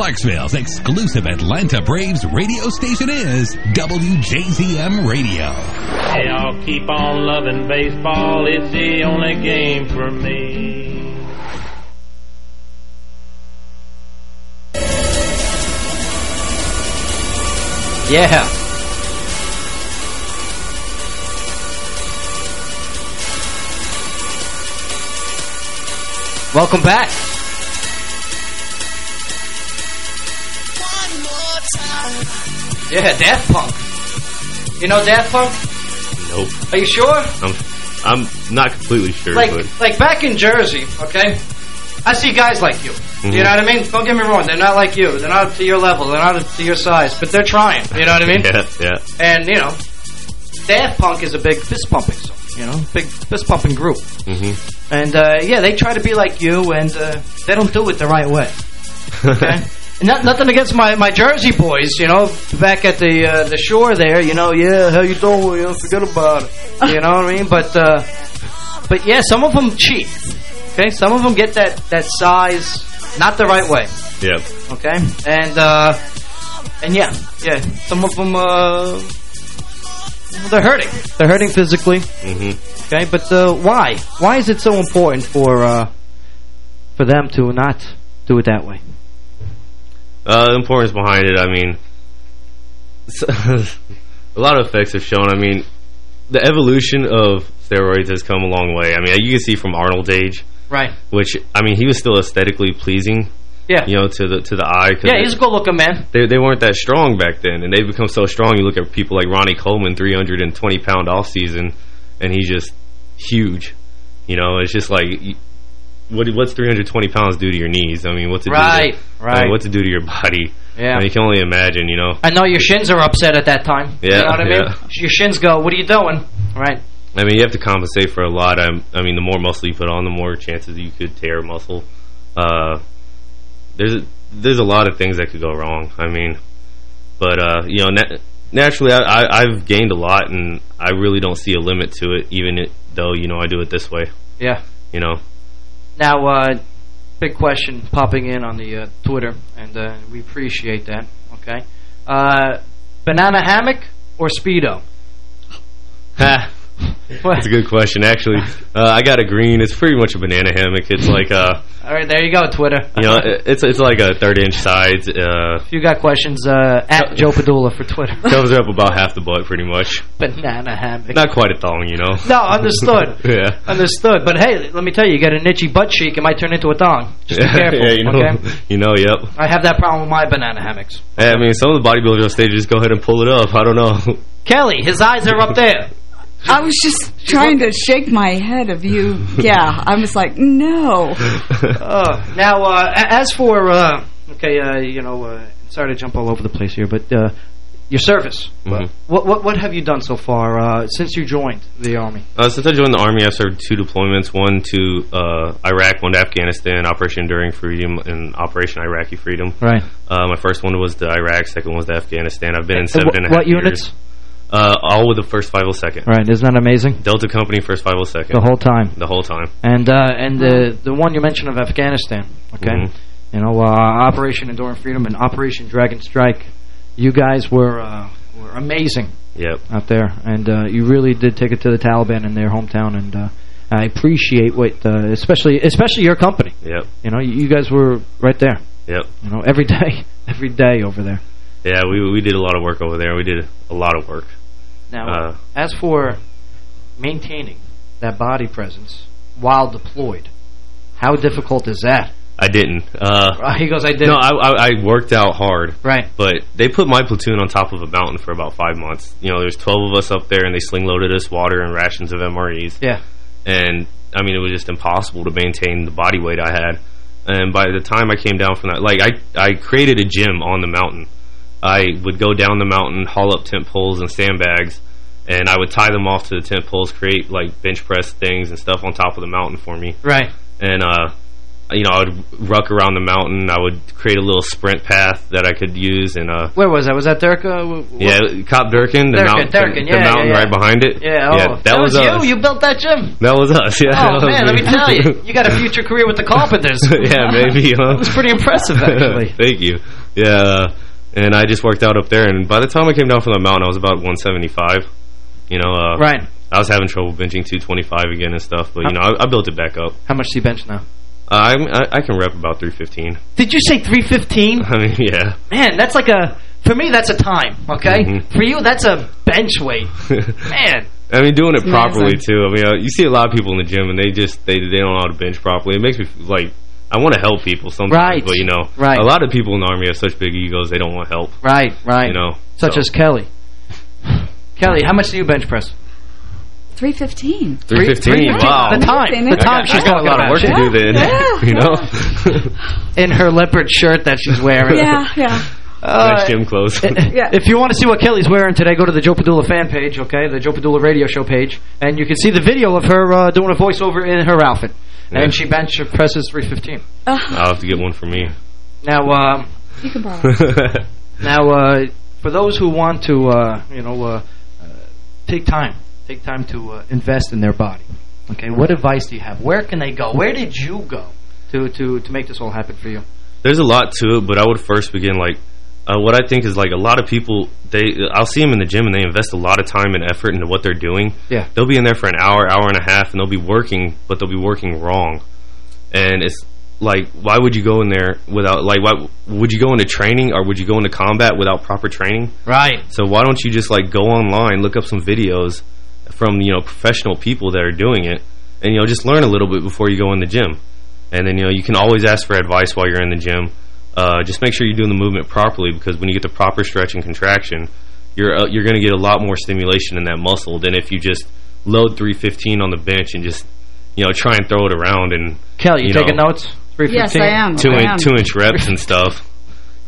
Clarksville's exclusive Atlanta Braves radio station is WJZM Radio. Hey, I'll keep on loving baseball. It's the only game for me. Yeah. Welcome back. Yeah, Daft Punk. You know Daft Punk? Nope. Are you sure? I'm I'm not completely sure, Like, but like back in Jersey, okay? I see guys like you. You know what I mean? Don't get me wrong. They're not like you. They're not to your level. They're not to your size. But they're trying. You know what I mean? Yeah, yeah. And, you know, Daft Punk is a big fist-pumping song. You know, big fist-pumping group. Mm-hmm. And, uh, yeah, they try to be like you, and uh, they don't do it the right way. Okay? Not, nothing against my, my Jersey boys, you know, back at the uh, the shore there, you know, yeah, how you doing? You know, forget about it. You know what I mean? But, uh, but yeah, some of them cheat. Okay? Some of them get that, that size not the right way. Yeah. Okay? And, uh, and yeah, yeah, some of them, uh, they're hurting. They're hurting physically. Mm-hmm. Okay, but uh, why? Why is it so important for uh, for them to not do it that way? Uh, the importance behind it, I mean, a lot of effects have shown. I mean, the evolution of steroids has come a long way. I mean, you can see from Arnold's age, Right. which I mean, he was still aesthetically pleasing. Yeah. You know, to the to the eye. Yeah, he's a good-looking man. They they weren't that strong back then, and they've become so strong. You look at people like Ronnie Coleman, 320 pound off season, and he's just huge. You know, it's just like. What, what's 320 pounds do to your knees? I mean, what's it Right, do to, I right. mean, what's it do to your body? Yeah. I mean, you can only imagine, you know. I know your shins are upset at that time. Yeah, You know what I mean? yeah. Your shins go, what are you doing? Right. I mean, you have to compensate for a lot. I, I mean, the more muscle you put on, the more chances you could tear muscle. Uh, there's a, there's a lot of things that could go wrong. I mean, but uh, you know, na naturally, I, I, I've gained a lot, and I really don't see a limit to it, even it, though you know I do it this way. Yeah. You know, Now, uh, big question popping in on the uh, Twitter, and uh, we appreciate that. Okay. Uh, banana hammock or Speedo? That's a good question. Actually, uh, I got a green. It's pretty much a banana hammock. It's like uh, All right, there you go, Twitter. you know, it's it's like a 30-inch sides. Uh, If you got questions, uh, at Joe Padula for Twitter. covers up about half the butt, pretty much. Banana hammock. Not quite a thong, you know. No, understood. yeah. Understood. But hey, let me tell you, you get a niche butt cheek, it might turn into a thong. Just be yeah, careful, yeah, you know, okay? you know, yep. I have that problem with my banana hammocks. Hey, I mean, some of the bodybuilders on stage just go ahead and pull it up. I don't know. Kelly, his eyes are up there. I was just trying to shake my head of you. Yeah, I was like, no. Uh, now, uh, as for, uh, okay, uh, you know, uh, sorry to jump all over the place here, but uh, your service, Mhm. what, what what have you done so far uh, since you joined the Army? Uh, since I joined the Army, I've served two deployments, one to uh, Iraq, one to Afghanistan, Operation Enduring Freedom, and Operation Iraqi Freedom. Right. Uh, my first one was to Iraq, second one was to Afghanistan. I've been in And seven wh- and a half what units? Uh, all with the first 502nd. Right, isn't that amazing? Delta Company, first 502nd. The whole time. The whole time. And uh, and the the one you mentioned of Afghanistan, okay, Mhm. you know, uh, Operation Enduring Freedom and Operation Dragon Strike, you guys were uh, were amazing Yep. out there, and uh, you really did take it to the Taliban in their hometown, and uh, I appreciate what, uh, especially especially your company. Yep. You know, you guys were right there. Yep. You know, every day, every day over there. Yeah, we we did a lot of work over there. We did a lot of work. Now, Uh, as for maintaining that body presence while deployed, how difficult is that? I didn't. Uh, He goes, I didn't. No, I, I, I worked out hard. Right. But they put my platoon on top of a mountain for about five months. You know, there's 12 of us up there, and they sling loaded us water and rations of MREs. Yeah. And, I mean, it was just impossible to maintain the body weight I had. And by the time I came down from that, like, I, I created a gym on the mountain. I would go down the mountain, haul up tent poles and sandbags, and I would tie them off to the tent poles, create, like, bench press things and stuff on top of the mountain for me. Right. And, uh, you know, I would ruck around the mountain. I would create a little sprint path that I could use. And, uh, Where was that? Was that Durka? W- w- yeah, Cop Durkin, the Durkin, mountain, Durkin, the yeah, mountain yeah, yeah. right behind it. Yeah, oh, that, was, you. us. You built that gym. That was us. Yeah. Oh that was man, let me me. tell you, you got a future career with the Carpenters. yeah, maybe. Huh? It was pretty impressive, actually. Thank you. Yeah, and I just worked out up there, and by the time I came down from the mountain, I was about 175. You know, uh, Right. I was having trouble benching 225 again and stuff, but you know, I, I built it back up. How much do you bench now? Uh, I'm, I, I can rep about 315. Did you say 315? I mean, yeah. Man, that's like a for me. That's a time. Okay, Mhm. for you, that's a bench weight. Man, I mean, doing it properly too. I mean, uh, you see a lot of people in the gym, and they just they they don't know how to bench properly. It makes me like I want to help people sometimes, Right. but you know, Right. a lot of people in the army have such big egos; they don't want help. right, right. You know, Such so. as Kelly. Kelly, how much do you bench press? 315. 315, wow. The time. The time I got, she's I got a talking lot of about. work to do then, Yeah. you know? In her leopard shirt that she's wearing. Yeah, yeah. Uh, nice gym clothes. yeah. If you want to see what Kelly's wearing today, go to the Joe Padula fan page, okay? The Joe Padula radio show page. And you can see the video of her uh, doing a voiceover in her outfit. Yeah. And she bench presses 315. I'll have to get one for me. Now, um, You can borrow. now uh, for those who want to, uh, you know, uh, uh, take time, take time to uh, invest in their body, okay? What advice do you have? Where can they go? Where did you go to, to, to make this all happen for you? There's a lot to it, but I would first begin like uh, what I think is like a lot of people. They I'll see them in the gym and they invest a lot of time and effort into what they're doing. Yeah. they'll be in there for an hour, hour and a half, and they'll be working, but they'll be working wrong. And it's like, why would you go in there without like? Why would you go into training or would you go into combat without proper training? Right. So why don't you just like go online, look up some videos from you know professional people that are doing it, and you know just learn a little bit before you go in the gym, and then you know you can always ask for advice while you're in the gym. Uh, just make sure you're doing the movement properly because when you get the proper stretch and contraction, you're uh, you're going to get a lot more stimulation in that muscle than if you just load 315 on the bench and just you know try and throw it around and Kelly, you, you taking know, notes? Yes, I am. two I in, am. two inch reps and stuff.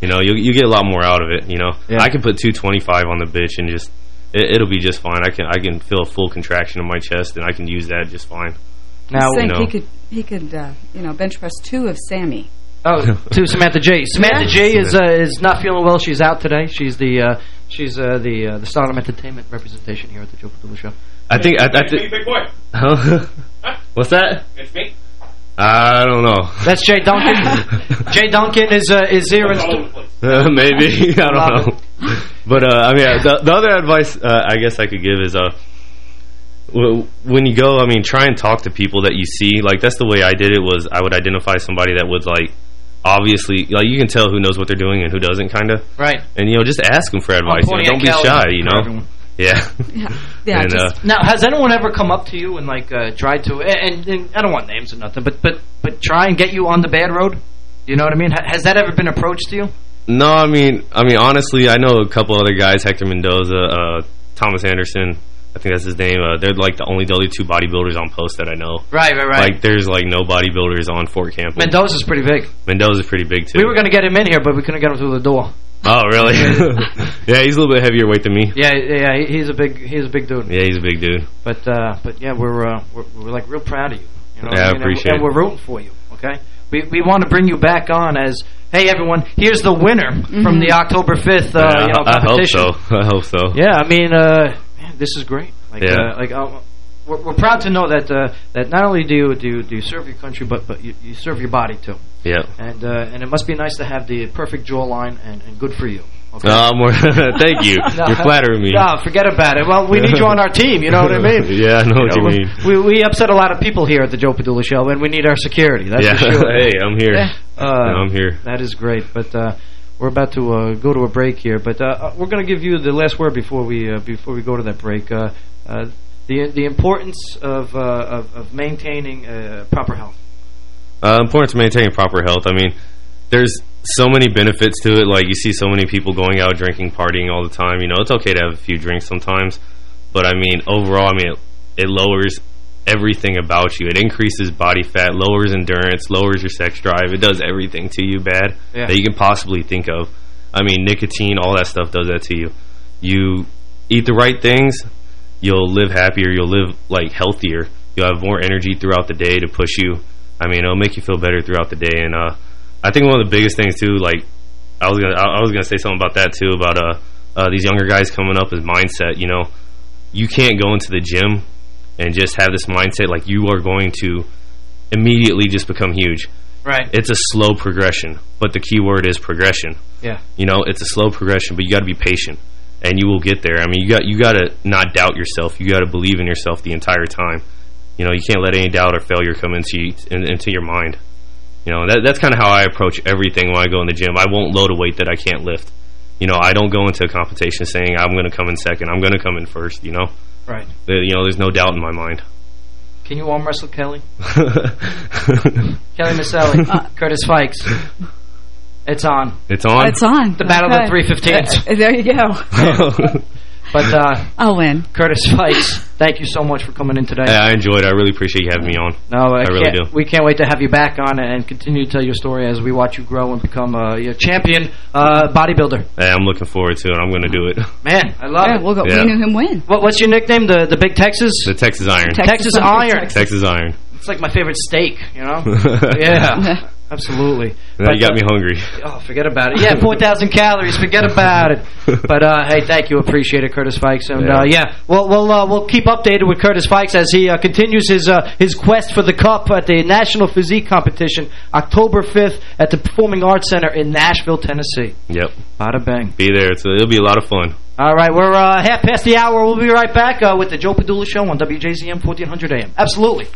You know, you you get a lot more out of it. You know, Yeah. I can put 225 on the bench and just it, it'll be just fine. I can I can feel a full contraction in my chest and I can use that just fine. Now, I you think know, he could, he could, uh, you know, bench press two of Sammy. Oh, to Samantha J. Samantha Yes. J. is uh, is not feeling well. She's out today. She's the uh, she's uh, the uh, the Stardom Entertainment representation here at the Joe Padula Show. I think I, I think. big boy. Huh? What's that? It's me. I don't know. That's Jay Duncan. Jay Duncan is uh, is here. In Uh, maybe I don't know. But uh, I mean, uh, the, the other advice uh, I guess I could give is uh, w- when you go, I mean, try and talk to people that you see. Like that's the way I did it. Was I would identify somebody that would like obviously like you can tell who knows what they're doing and who doesn't, kind of. Right. And you know, just ask them for advice. You know, don't be Kelly shy. You know. everyone. Yeah. Yeah, yeah and, uh, Now, has anyone ever come up to you and like uh, tried to? And, and I don't want names or nothing, but but but try and get you on the bad road. You know what I mean? Ha- Has that ever been approached to you? No, I mean, I mean, honestly, I know a couple other guys, Hector Mendoza, uh, Thomas Anderson. I think that's his name. Uh, they're like the only W2 bodybuilders on post that I know. Right, right, right. Like, there's like no bodybuilders on Fort Campbell. Mendoza's pretty big. Mendoza's pretty big too. We were going to get him in here, but we couldn't get him through the door. Oh, really? yeah, he's a little bit heavier weight than me. Yeah, yeah, he's a big he's a big dude. Yeah, he's a big dude. But uh, but yeah, we're, uh, we're we're like real proud of you. you know Yeah, I mean? And- appreciate and, it. we're rooting for you. Okay, we we want to bring you back on as hey everyone, here's the winner from the October fifth uh, Yeah, you know, I, I hope so. I hope so. Yeah, I mean, uh, man, this is great. Like, Yeah. uh, like uh, we're, we're proud to know that uh, that not only do you do you, do you serve your country, but but you, you serve your body too. Yeah. And uh, and it must be nice to have the perfect jawline and, and good for you. Okay. More, thank you. No, You're flattering me. No, forget about it. Well, we need you on our team. You know what I mean? Yeah, I know what you mean. We we upset a lot of people here at the Joe Padula Show, and we need our security. That's yeah. for sure. hey, I'm here. Uh, I'm here. That is great, but uh, we're about to uh, go to a break here. But uh, uh, we're going to give you the last word before we uh, before we go to that break. Uh, the the importance of, of of maintaining proper health. Important to maintain proper health. I mean, there's so many benefits to it. Like, you see so many people going out drinking, partying all the time. You know, it's okay to have a few drinks sometimes. But, I mean, overall, I mean, it, it lowers everything about you. It increases body fat, lowers endurance, lowers your sex drive. It does everything to you bad Yeah. that you can possibly think of. I mean, nicotine, all that stuff does that to you. You eat the right things, you'll live happier, you'll live, like, healthier. You'll have more energy throughout the day to push you. I mean, it'll make you feel better throughout the day. And uh, I think one of the biggest things, too, like, I was gonna, I was gonna say something about that, too, about uh, uh, these younger guys coming up is mindset, you know. You can't go into the gym and just have this mindset like you are going to immediately just become huge. Right. It's a slow progression, but the key word is progression. Yeah. You know, it's a slow progression, but you got to be patient, and you will get there. I mean, you got you got to not doubt yourself. You got to believe in yourself the entire time. You know, you can't let any doubt or failure come into you, in, into your mind. You know, that, that's kind of how I approach everything when I go in the gym. I won't load a weight that I can't lift. You know, I don't go into a competition saying I'm going to come in second. I'm going to come in first. You know, Right. The- you know, there's no doubt in my mind. Can you arm wrestle Kelly? Kelly Maselli, Curtis Fikes. It's on. It's on. It's on. The Battle Okay. of the 315s. Uh, there you go. But uh, I'll win. Curtis Fikes, thank you so much for coming in today. Hey, I enjoyed it. I really appreciate you having me on. No, I, I really do. We can't wait to have you back on and continue to tell your story as we watch you grow and become a, a champion uh, bodybuilder. Hey, I'm looking forward to it. I'm going to do it. Man, I love Yeah, it. we'll go, Yeah. we knew him win. What, what's your nickname? The the Big Texas? The Texas Iron. Texas, Iron. Texas Iron. It's like my favorite steak, you know? yeah, absolutely. Now you got me uh, hungry. Oh, forget about it. Yeah, 4,000 calories. Forget about it. But, uh, hey, thank you. Appreciate it, Curtis Fikes. And, Yeah. uh, yeah, we'll, we'll, uh, we'll keep updated with Curtis Fikes as he uh, continues his uh, his quest for the cup at the National Physique Competition October 5th at the Performing Arts Center in Nashville, Tennessee. Yep. Bada bang. Be there. So it'll be a lot of fun. All right, we're uh, half past the hour. We'll be right back uh, with the Joe Padula Show on WJZM 1400 AM. Absolutely.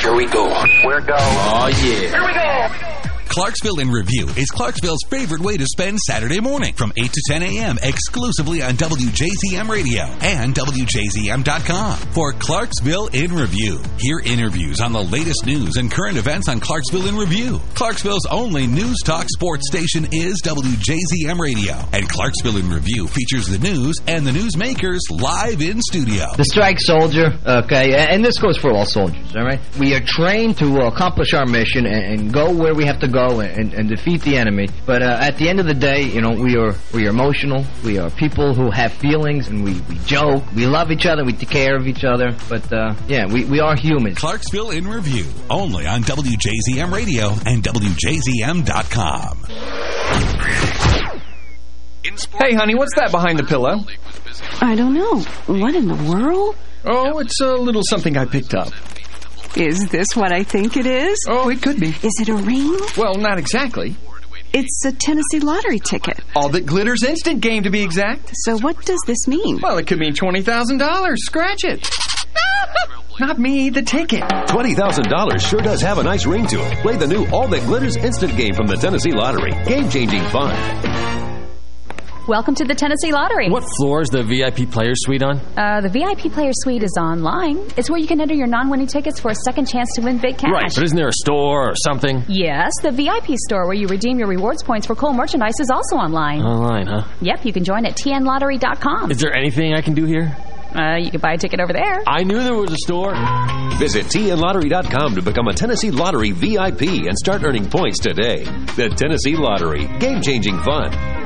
Here we go. We're go. Oh, yeah. Here we go. Clarksville in Review is Clarksville's favorite way to spend Saturday morning from 8 to 10 a.m. exclusively on WJZM Radio and WJZM.com for Clarksville in Review. Hear interviews on the latest news and current events on Clarksville in Review. Clarksville's only news talk sports station is WJZM Radio, and Clarksville in Review features the news and the newsmakers live in studio. The strike soldier, okay, and this goes for all soldiers, all right? We are trained to accomplish our mission and, go where we have to go and, and defeat the enemy. But uh, at the end of the day, you know, we are we are emotional. We are people who have feelings, and we, we joke. We love each other. We take care of each other. But, uh, yeah, we, we are humans. Clarksville in Review, only on WJZM Radio and WJZM.com. Hey, honey, what's that behind the pillow? I don't know. What in the world? Oh, it's a little something I picked up. Is this what I think it is? Oh, it could be. Is it a ring? Well, not exactly. It's a Tennessee lottery ticket. All that glitters instant game, to be exact. So what does this mean? Well, it could mean $20,000. Scratch it. Not me, the ticket. $20,000 sure does have a nice ring to it. Play the new All That Glitters instant game from the Tennessee Lottery. Game-changing fun. Welcome to the Tennessee Lottery. What floor is the VIP Player Suite on? Uh, the VIP Player Suite is online. It's where you can enter your non-winning tickets for a second chance to win big cash. Right, but isn't there a store or something? Yes, the VIP store where you redeem your rewards points for cool merchandise is also online. Online, huh? Yep, you can join at tnlottery.com. Is there anything I can do here? Uh, you can buy a ticket over there. I knew there was a store. Visit tnlottery.com to become a Tennessee Lottery VIP and start earning points today. The Tennessee Lottery. Game-changing fun.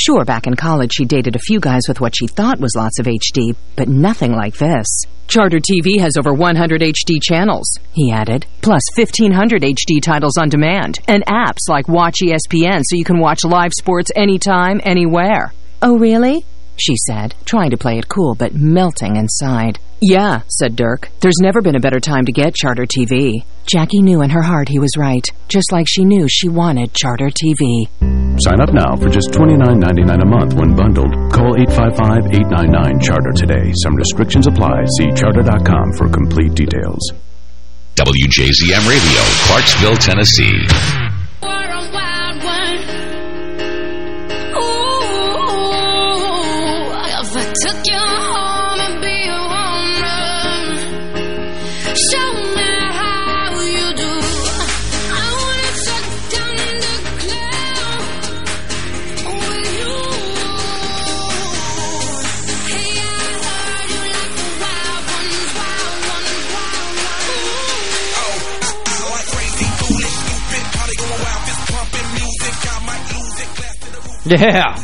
Sure, back in college she dated a few guys with what she thought was lots of HD, but nothing like this. Charter TV has over 100 HD channels, he added, plus 1,500 HD titles on demand, and apps like Watch ESPN so you can watch live sports anytime, anywhere. Oh, really? She said, trying to play it cool but melting inside. Yeah, said Dirk. There's never been a better time to get Charter TV. Jackie knew in her heart he was right, just like she knew she wanted Charter TV. Sign up now for just $29.99 a month when bundled. Call 855-899-CHARTER today. Some restrictions apply. See charter.com for complete details. WJZM Radio, Clarksville, Tennessee. Yeah.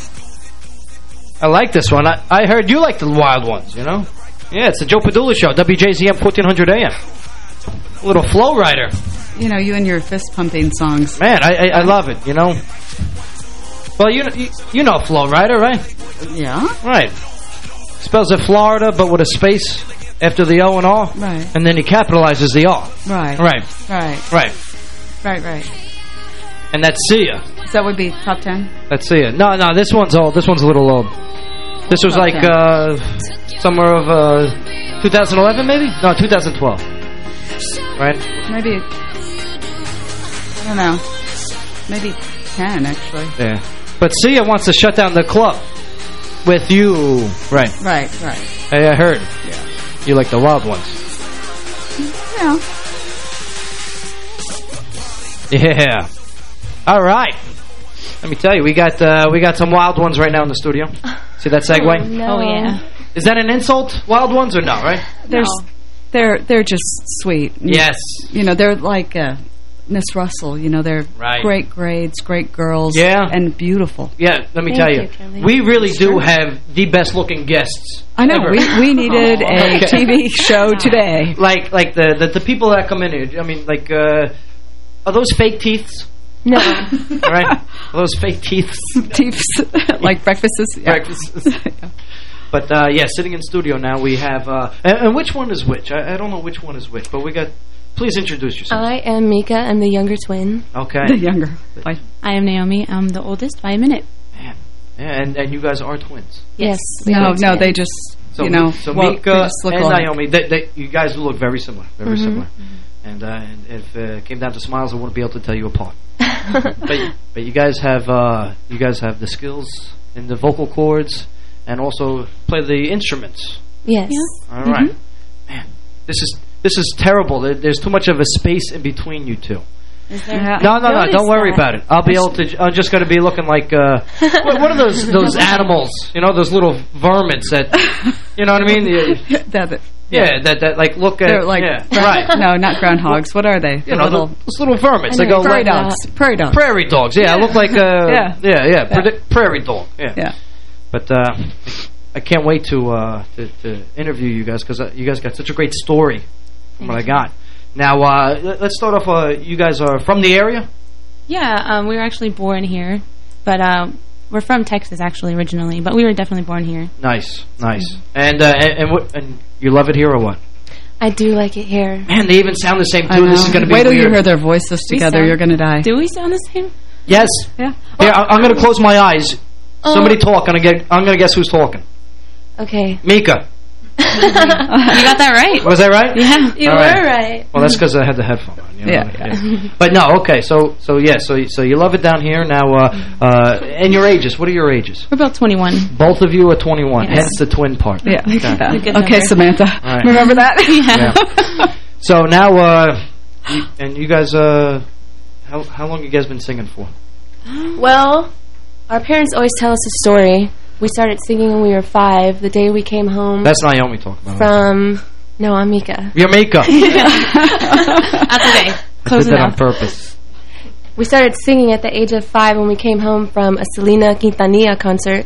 I like this one. I, I heard you like the wild ones, you know? Yeah, it's the Joe Padula Show, WJZM 1400 AM. A little Flo Rida. You know, you and your fist-pumping songs. Man, I, I, I love it, you know? Well, you, you you know Flo Rida, right? Yeah. Right. Spells it Florida, but with a space after the O and R. Right. And then he capitalizes the R. Right. Right. Right. Right. Right, right. And that's Sia. So that would be top ten? That's Sia. No, no, this one's old. This one's a little old. This was like Okay. uh, summer of uh, 2011, maybe? No, 2012. Right? Maybe, I don't know, maybe ten, actually. Yeah. But Sia wants to shut down the club with you. Right. Right, right. Hey, I heard. Yeah. You like the wild ones. Yeah. Yeah. All right. Let me tell you, we got uh, we got some wild ones right now in the studio. See that segue? Oh, no. Oh, yeah. Is that an insult, wild ones, or no, right? They're, they're, they're just sweet. Yes. You know, they're like uh, Miss Russell. You know, they're Right. great grades, great girls. Yeah. And beautiful. Yeah, let me Thank tell you, you, Kelly. we really It's do true. have the best looking guests. I know. ever. We, we needed a Okay. TV show today. Like like the, the the people that come in here. I mean, like uh, are those fake teeths? No. right? Are those fake teeth. Teeths, like breakfasts. Yeah. Breakfasts. But uh, yeah, sitting in studio now, we have. Uh, and, and which one is which? I, I don't know which one is which, but we got. Please introduce yourself. I am Mika. I'm the younger twin. Okay. The younger. Bye. I am Naomi. I'm the oldest by a minute. Yeah, and and you guys are twins. Yes. No, no, they just, So, you know, so well, they Mika just look and alike. Naomi, they, they, you guys look very similar, very Mhm. similar. And, uh, and if uh, it came down to smiles, I wouldn't be able to tell you apart. But but you guys have uh, you guys have the skills in the vocal cords, and also play the instruments. Yes. All right. man, this is this is terrible. There, there's too much of a space in between you two. Is there? No, no, no! Don't worry about it. I'll be able to. I'm just going to be looking like uh, what, what are those those animals? You know, those little vermins that. You know what I mean? Yeah, That, yeah, that that like look at. They're like, yeah, right. No, not groundhogs. What are they? You know, little, those little vermins. I They know, go prairie like- dogs. Prairie dogs. Prairie dogs. Yeah, I look like a Yeah. yeah, yeah, Yeah. prairie dog. Yeah. Yeah. But uh, I can't wait to uh, to, to interview you guys because uh, you guys got such a great story from what I got. Now uh, let- let's start off. Uh, you guys are from the area. Yeah, um, we were actually born here, but um, we're from Texas actually originally, but we were definitely born here. Nice, nice. And uh, and and, what, and you love it here or what? I do like it here. Man, they even sound the same I too. This is going to be Wait till weird. you hear their voices together. sound- You're going to die. Do we sound the same? Yes. Yeah. Here, I- I'm going to close my eyes. Oh. Somebody talk, and I get. I'm going to guess who's talking. Okay. Mika. You got that right. Was that right? Yeah. You All were right. right. Well, that's because I had the headphone on. You know? Yeah. But no, okay. So, so yeah. So, so you love it down here now. Uh, uh, and your ages? What are your ages? We're about 21. Both of you are 21. Yes. Hence the twin part. Yeah. Okay. Okay. Samantha. All right. Remember that? Yeah. So now, uh, you, and you guys, uh, how how long you guys been singing for? Well, our parents always tell us a story. We started singing when we were five, the day we came home That's Naomi talking about. from... No, I'm Mika. Your makeup. That's okay. I Close did that on purpose. We started singing at the age of five when we came home from a Selena Quintanilla concert,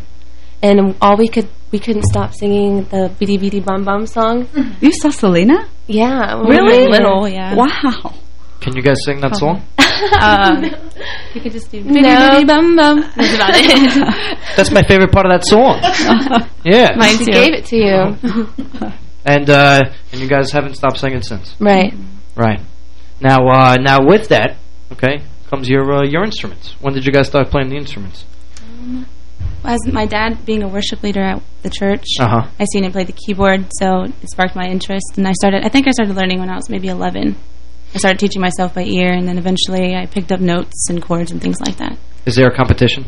and all we could we couldn't stop singing the Bidi Bidi Bom Bom song. You saw Selena? Yeah, when we Really? were little. Yeah. Wow. Can you guys sing that song? Um, you could just do Bidi Bidi Bom Bom. That's about it. That's my favorite part of that song. yeah. Mine too. gave it to you. And uh, and you guys haven't stopped singing since. right. Right. Now, uh, now with that, okay, comes your uh, your instruments. When did you guys start playing the instruments? As my dad being a worship leader at the church, Uh-huh. I seen him play the keyboard, so it sparked my interest. And I started, I think I started learning when I was maybe 11. I started teaching myself by ear, and then eventually I picked up notes and chords and things like that. Is there a competition?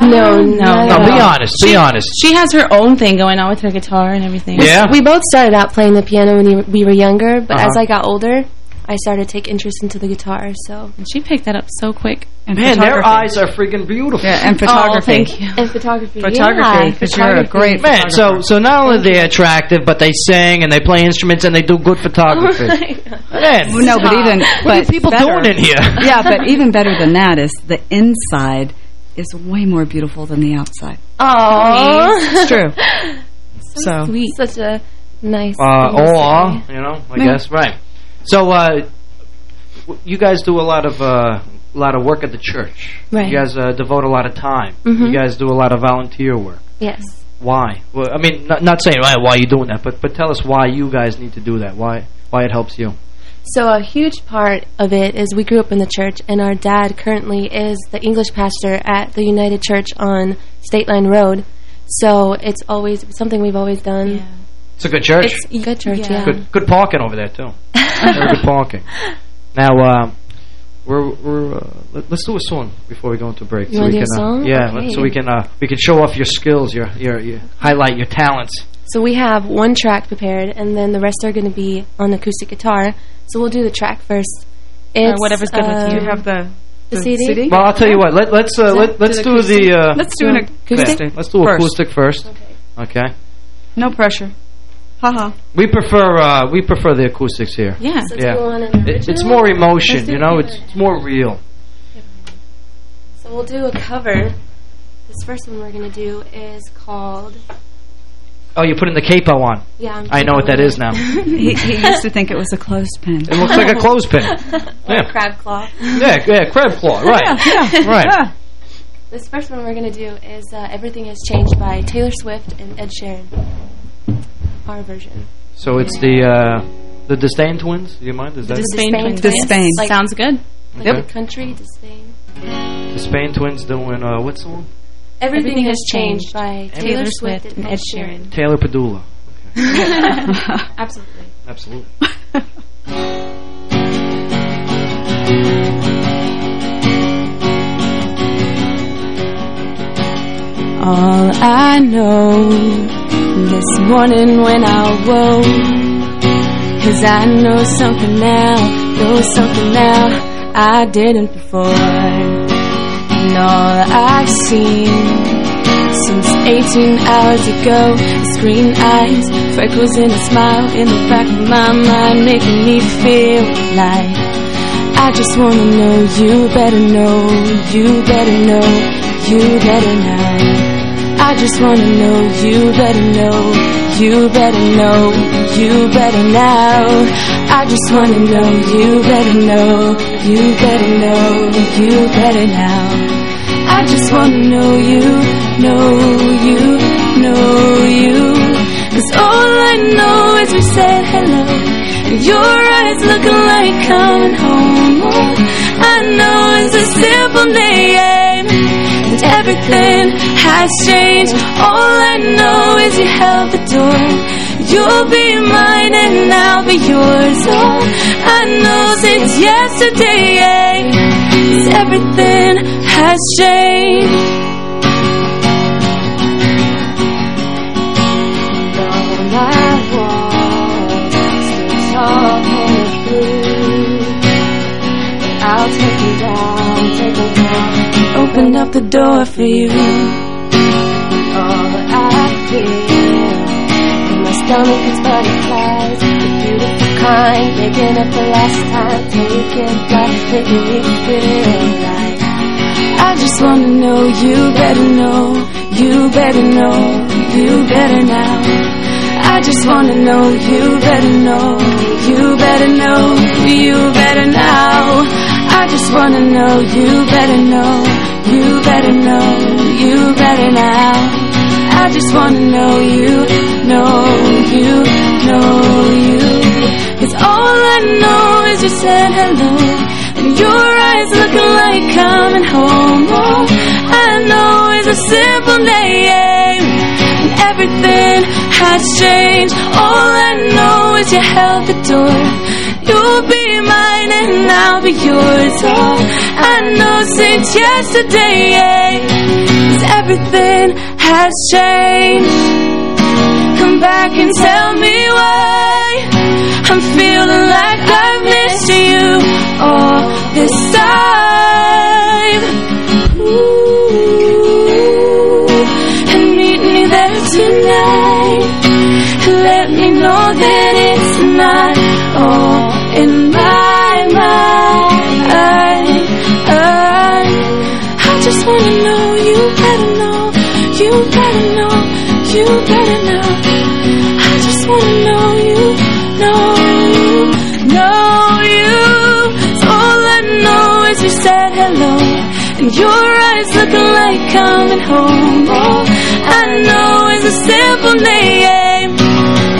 No, no, No, be honest. Be She- honest. She has her own thing going on with her guitar and everything. Yeah? We both started out playing the piano when we were- younger, but as Uh-huh. I got older, I started to take interest into the guitar, so... And she picked that up so quick. And Man, their eyes are freaking beautiful. Yeah, and Oh, photography. thank you. And photography, Photography, yeah, 'cause you're a photography. great Man, so so not only are they attractive, but they sing and they play instruments and they do good photography. Man, Well, no, but even what but are people better- doing in here? yeah, but even better than that is the inside is way more beautiful than the outside. Oh, It's true. so, So- sweet. Such a nice. Uh, thing to or, say. you know, I Yeah. guess. Right. So, uh, you guys do a lot of uh, a lot of work at the church. Right. You guys uh, devote a lot of time. Mm -hmm. You guys do a lot of volunteer work. Yes. Why? Well, I mean, not, not saying why, why you doing that, but but tell us why you guys need to do that. Why why it helps you. So a huge part of it is we grew up in the church, and our dad currently is the English pastor at the United Church on State Line Road. So it's always something we've always done. It's a good church. It's a good church, yeah. Good good parking over there too. Very good parking. Now, uh, we're we're uh, let, us do a song before we go into break. You wanna we do a can, uh, song? yeah, Okay. so we can uh, we can show off your skills, your your, your highlight your talents. So we have one track prepared, and then the rest are going to be on acoustic guitar. So we'll do the track first. It's, whatever's good with you. um, You have the- the the CD. CD? Well, I'll tell you what. Let, let's uh, Is let, let's do do the. Uh, Let's do an acoustic yeah, Let's do first. acoustic first. Okay. No pressure. Haha. We prefer uh, we prefer the acoustics here. Yeah. So do yeah. you want an It, it's more emotion, you know. It's, it's more real. So we'll do a cover. This first one we're going to do is called... Oh, you're putting the capo on. Yeah, I'm I know what that is now. he, he used to think it was a clothespin. It looks like a clothespin. Or Yeah. crab claw. Yeah, yeah, crab claw, right. Yeah, yeah. Right. Yeah. This first one we're going to do is uh, Everything Has Changed by Taylor Swift and Ed Sheeran. Our version. So it's the uh, the Disdain twins. Do you mind? Is that Disdain Disdain. Like, Sounds good. Like Yep. the country, Disdain. the Spain twins doing uh, what song? Everything, Everything Has Has Changed Changed by by Taylor Taylor Swift Swift and and Ed Ed Sheeran. Taylor Padula. Absolutely. Absolutely. All I know this morning when I woke Cause I know something now, know something now I didn't before. And all I've seen since 18 hours ago is green eyes, freckles and a smile in the back of my mind Making me feel like I just wanna know. You better know, you better know, you better know I just wanna know you better know, you better know, you better now. I just wanna know you better know, you better know, you better now. I just wanna know you, know you, know you. Cause all I know is we said hello. And your eyes looking like coming home. I know is a simple name. And everything has changed. All I know is you held the door. You'll be mine and I'll be yours. All I know since yesterday is everything has changed. Open up the door for you. All I feel in my stomach is butterflies, the beautiful kind, making up the last time, taking making me feel like. I just wanna know you better know, you better know, you better now. I just wanna know you better know, you better know, you better now. I just wanna know you better know, you better know, you better now. I just wanna know you, know you, know you. Cause all I know is you said hello, and your eyes looking like coming home. All I know is a simple name, and everything has changed. All I know is you held the door. You'll be mine and I'll be yours. All I know since yesterday is everything has changed. Come back and tell me why I'm feeling like I've missed you all this time. Ooh, and meet me there tonight. Let me know that it's not my mind. I, I just wanna know better know, you better know. I just wanna know you, know you, know you. So all I know is you said hello, and your eyes looking like coming home. All I know is a simple name,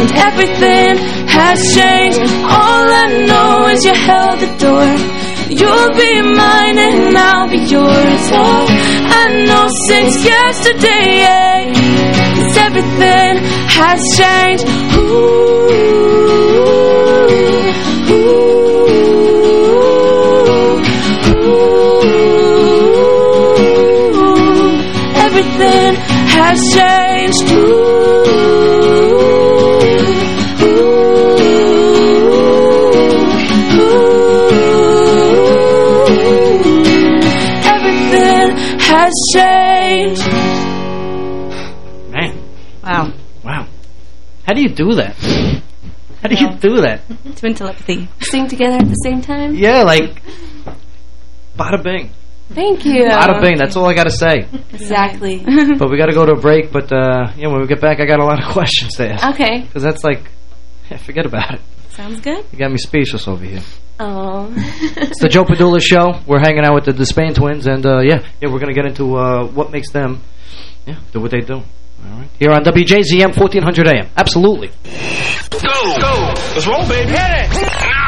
and everything has changed. All I know is you held the door. You'll be mine and I'll be yours. All I know since yesterday is everything has changed. Ooh, ooh, ooh, everything has changed. Has changed. Man. Wow. Wow. How do you do that? How do you do that? Twin telepathy. Sing together at the same time? Yeah, like, bada bing. Thank you. Bada bing, that's all I got to say. Exactly. but we got to go to a break, but uh, yeah, when we get back, I got a lot of questions to ask. Okay. Because that's like, yeah, forget about it. Sounds good. You got me speechless over here. Oh. It's the Joe Padula Show. We're hanging out with the Despain twins, and uh, yeah, yeah, we're going to get into uh, what makes them yeah, do what they do. All right. Here on WJZM 1400 AM. Absolutely. Go! Go! Let's roll, baby! Hit it!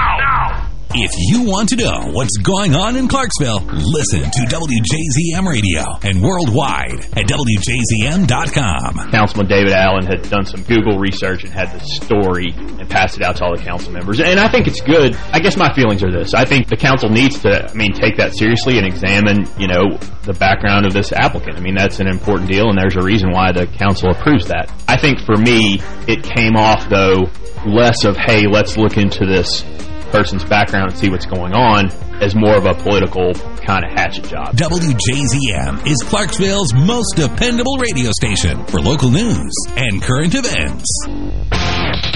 If you want to know what's going on in Clarksville, listen to WJZM Radio and worldwide at WJZM.com. Councilman David Allen had done some Google research and had the story and passed it out to all the council members. And I think it's good. I guess my feelings are this. I think the council needs to, I mean, take that seriously and examine, you know, the background of this applicant. I mean, that's an important deal, and there's a reason why the council approves that. I think for me, it came off, though, less of, hey, let's look into this person's background and see what's going on as more of a political kind of hatchet job. WJZM is Clarksville's most dependable radio station for local news and current events.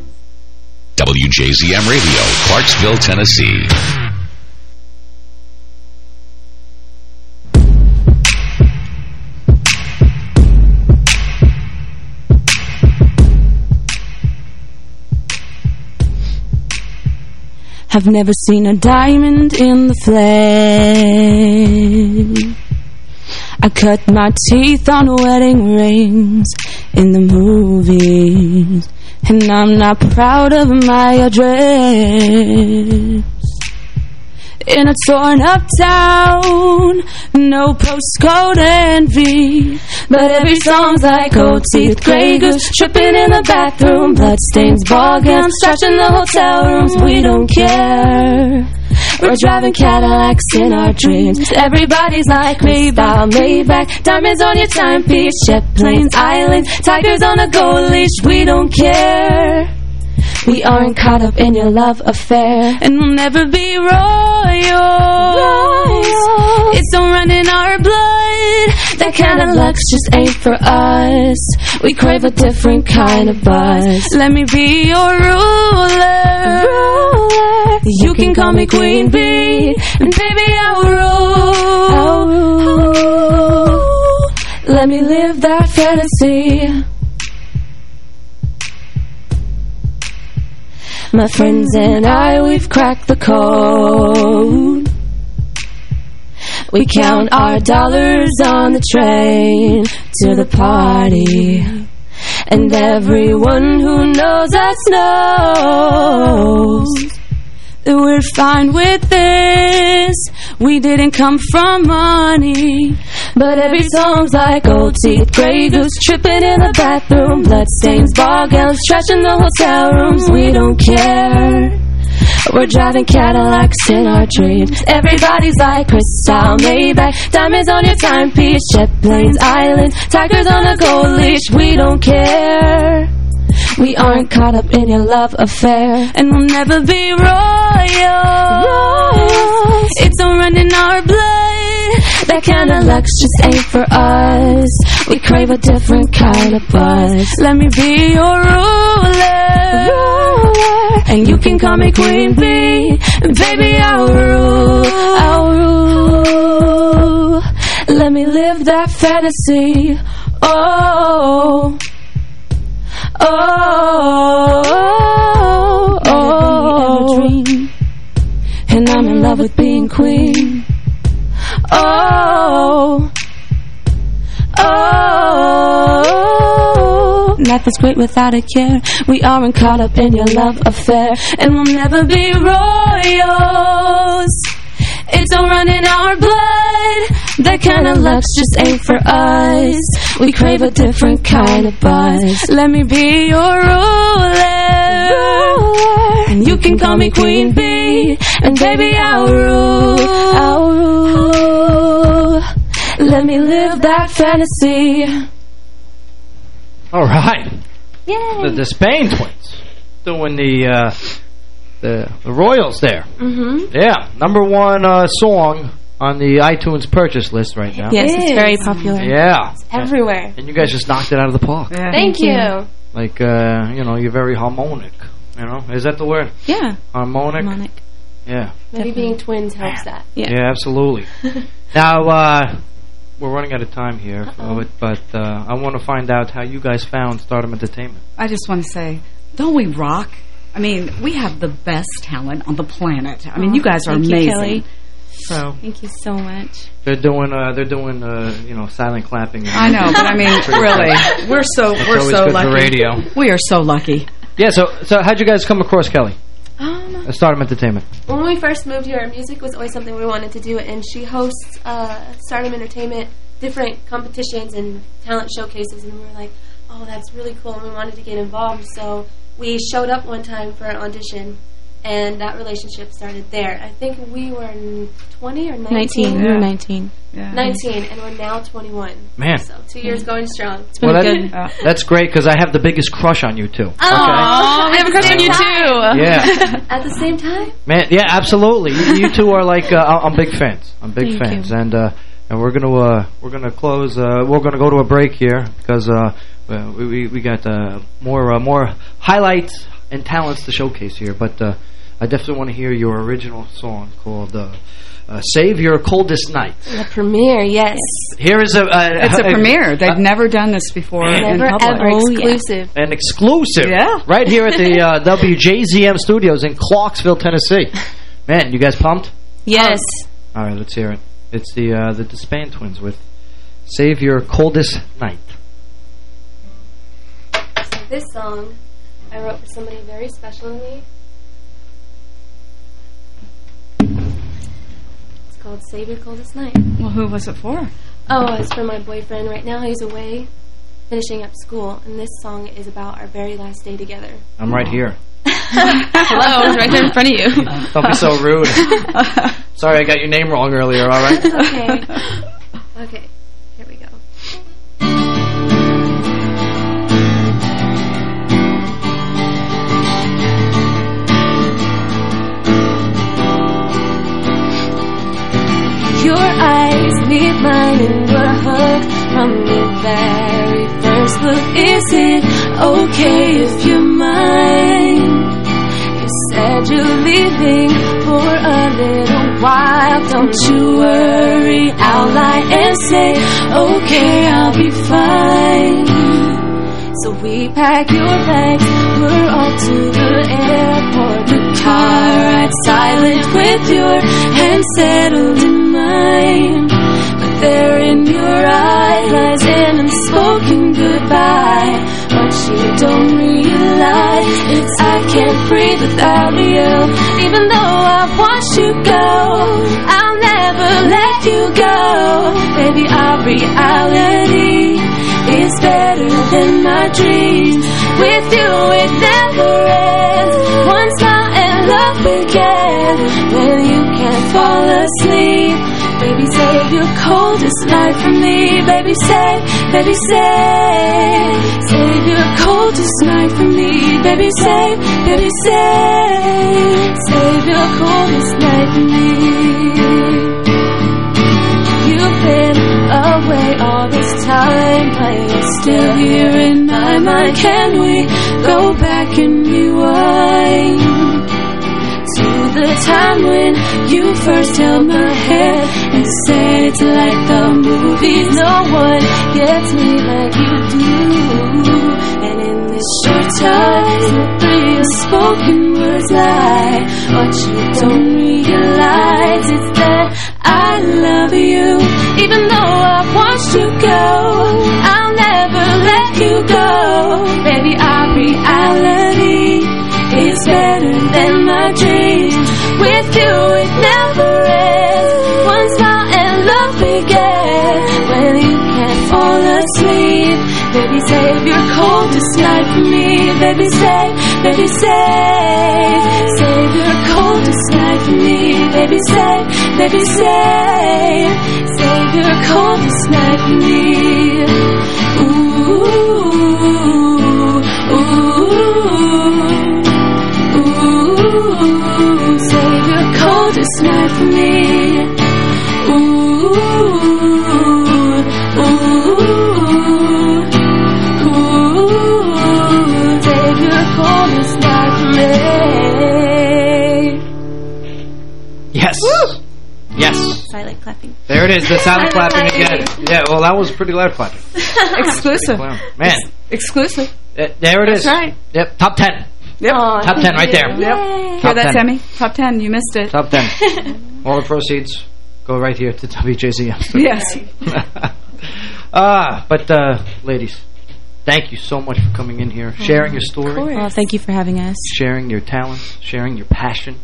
WJZM Radio, Clarksville, Tennessee. Have never seen a diamond in the flesh. I cut my teeth on wedding rings in the movies. And I'm not proud of my address. In a torn up town, no postcode envy. But every song's like gold teeth, gray goose, tripping in the bathroom, bloodstains, ball gowns, stretching the hotel rooms. We don't care. We're driving Cadillacs in our dreams. Everybody's like me, Maybach, Maybach, diamonds on your timepiece, jet planes, islands, tigers on a gold leash. We don't care. We aren't caught up in your love affair, and we'll never be royals. It's don't run in our blood. That kind of luck's just ain't for us. We crave a different kind of buzz. Let me be your ruler. You can call me Queen Bee, and baby I'll rule. I'll rule. Let me live that fantasy. My friends and I, we've cracked the code. We count our dollars on the train to the party. And everyone who knows us knows we're fine with this. We didn't come from money. But every song's like gold teeth, gray goose, tripping in the bathroom, bloodstains, ball gowns, trash in the hotel rooms. We don't care. We're driving Cadillacs in our dreams. Everybody's like Cristal Maybach, diamonds on your timepiece, jet planes, islands, tigers on a gold leash. We don't care. We aren't caught up in your love affair, and we'll never be royals. It's all running our blood. That kind of luck's just ain't for us. We crave a different kind of buzz. Let me be your ruler. And you can call me Queen Bee. Baby, I'll rule. I'll rule. Let me live that fantasy. Oh. Oh, oh. Oh. And I'm in love with being queen. Oh, oh, life is great without a care. We aren't caught up in your love affair, and we'll never be royals. It's all running our blood. That kind of luck's just ain't for us. We crave a different kind of buzz. Let me be your ruler. And you can call me Queen Bee. And baby, I'll rule. I'll rule. Let me live that fantasy. All right. Yay. The, the Spain twins doing the, uh, the the Royals there. Mm-hmm. Yeah, number one uh, song on the iTunes purchase list right now. Yes, it's very popular. Yeah. Everywhere. And you guys just knocked it out of the park. Thank you. Like, uh, you know, you're very harmonic. You know, is that the word? Yeah. Harmonic? Harmonic. Yeah. Maybe being twins helps that. Yeah, absolutely. now, uh, we're running out of time here, but, but uh, I want to find out how you guys found Stardom Entertainment. I just want to say, don't we rock? I mean, we have the best talent on the planet. I mean, Aw, you guys are thank you, amazing. Kelly. So Thank you so much. They're doing, uh, they're doing, uh, you know, silent clapping. I know, but I mean, Pretty really, good. we're so That's we're always so good lucky. For radio. We are so lucky. Yeah. So, so how'd you guys come across Kelly? Um, Stardom Entertainment. when we first moved here, music was always something we wanted to do, and she hosts uh, Stardom Entertainment, different competitions and talent showcases, and we were like, oh, that's really cool, and we wanted to get involved. So we showed up one time for an audition, and that relationship started there. I think we were 20 or 19? 19. We were 19. Yeah. 19, and we're now 21. Man. So two years going strong. It's well, that, that's great because I have the biggest crush on you too. Oh, we have a crush on you too. Yeah. At the same time? Man, yeah, absolutely. You, you two are like uh, I'm big fans. I'm big Thank fans, you. and uh, and we're gonna uh, we're gonna close. Uh, we're gonna go to a break here because uh, we we, we got uh, more uh, more highlights and talents to showcase here. But uh, I definitely want to hear your original song called uh, uh, "Save Your Coldest Night." The premiere, yes. Here is a, a It's a premiere. They've never done this before in Never public. ever exclusive. an exclusive, Yeah. right here at the uh, WJZM studios in Clarksville, Tennessee. Man, you guys pumped? Yes. All right, let's hear it. It's the uh, the Despain twins with "Save Your Coldest Night." So this song I wrote for somebody very special to me. Called Save Your Coldest Night. Well, who was it for? Oh, it's for my boyfriend. Right now he's away finishing up school, and this song is about our very last day together. I'm right here. Hello, I was right there in front of you. Don't be so rude. Sorry, I got your name wrong earlier. All right. It's okay. okay, and we're hooked from the very first look. Is it okay if you're mine? You said you're leaving for a little while. Don't you worry, I'll lie and say, okay, I'll be fine. So we pack your bags, we're off to the airport. The car rides silent with your hand settled in mine. But there in your eyes lies an unspoken goodbye. What you don't realize is I can't breathe without you. Even though I've watched you go, I'll never let you go. Baby, our reality is better than my dreams. With you, it never ends. One smile and love begin. When you can't fall asleep, baby, save your coldest night for me. Baby, save, baby, save, save your coldest night for me. Baby, save, baby, save, save your coldest night for me. You've been away all this time, but you're still here in my mind. Can we go back and rewind the time when you first held my hand and said like the movies? No one gets me like you do. And in this short time, the three spoken words lie. What you don't realize is that I love you. Even though I've watched you go, I'll never let you go. Baby, our reality is better than my dreams. Save your coldest night for me. Baby, save, baby, save, save your coldest night for me. Baby, save, baby, save, save your coldest night for me. Ooh, ooh, ooh, save your coldest night for me. Ooh, ooh, clapping. There it is. The silent Silent clapping clapping. again. Yeah. Well, that was pretty loud clapping. Exclusive. Man. Exclusive. Uh, there it is. That's right. Yep. Top ten. Yep. Top ten right there. Yep. Top Hear that, 10. Sammy? Top 10. You missed it. Top ten. All the proceeds go right here to WJZM. Yes. Ah, but uh, ladies, thank you so much for coming in here, sharing your story, Well, thank you for having us. sharing your talents, sharing your passion.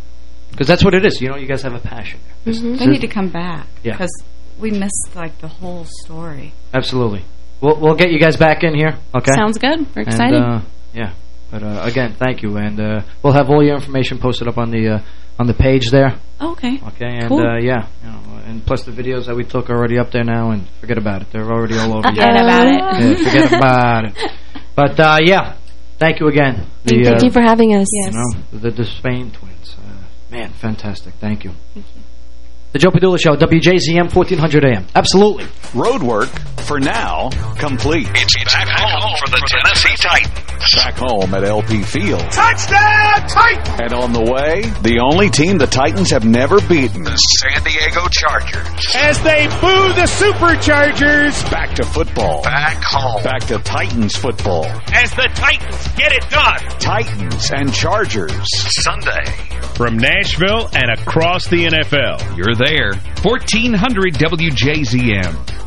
Because that's what it is. You know, you guys have a passion. This- They need to come back. Yeah. Because we missed, like, the whole story. Absolutely. we'll we'll get you guys back in here. Okay. Sounds good. We're And, excited. uh, yeah. But uh, again, thank you, and uh, we'll have all your information posted up on the uh, on the page there. Oh, okay. Okay, and Cool. uh, yeah, you know, and plus the videos that we took are already up there now, and forget about it. They're already all over. Forget about it. Yeah, forget about it. But uh, yeah, thank you again. Thank, The, thank uh, you for having us. You know, the, the Spain twins. Man, fantastic. Thank you. The Joe Padula Show, WJZM 1400 AM. Absolutely. Road work, for now, complete. It's back home for the Tennessee Titans. Back home at LP Field. Touchdown, Titans! And on the way, the only team the Titans have never beaten. The San Diego Chargers. As they boo the Superchargers. Back to football. Back home. Back to Titans football. As the Titans get it done. Titans and Chargers. Sunday. From Nashville and across the NFL, you're there. 1400 WJZM.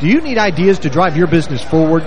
Do you need ideas to drive your business forward?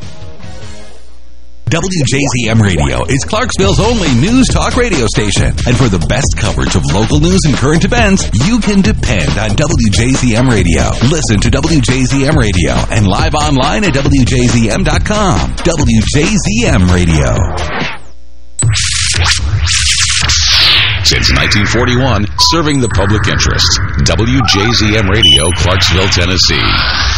WJZM Radio is Clarksville's only news talk radio station. And for the best coverage of local news and current events, you can depend on WJZM Radio. Listen to WJZM Radio and live online at WJZM.com. WJZM Radio. Since 1941, serving the public interest. WJZM Radio, Clarksville, Tennessee.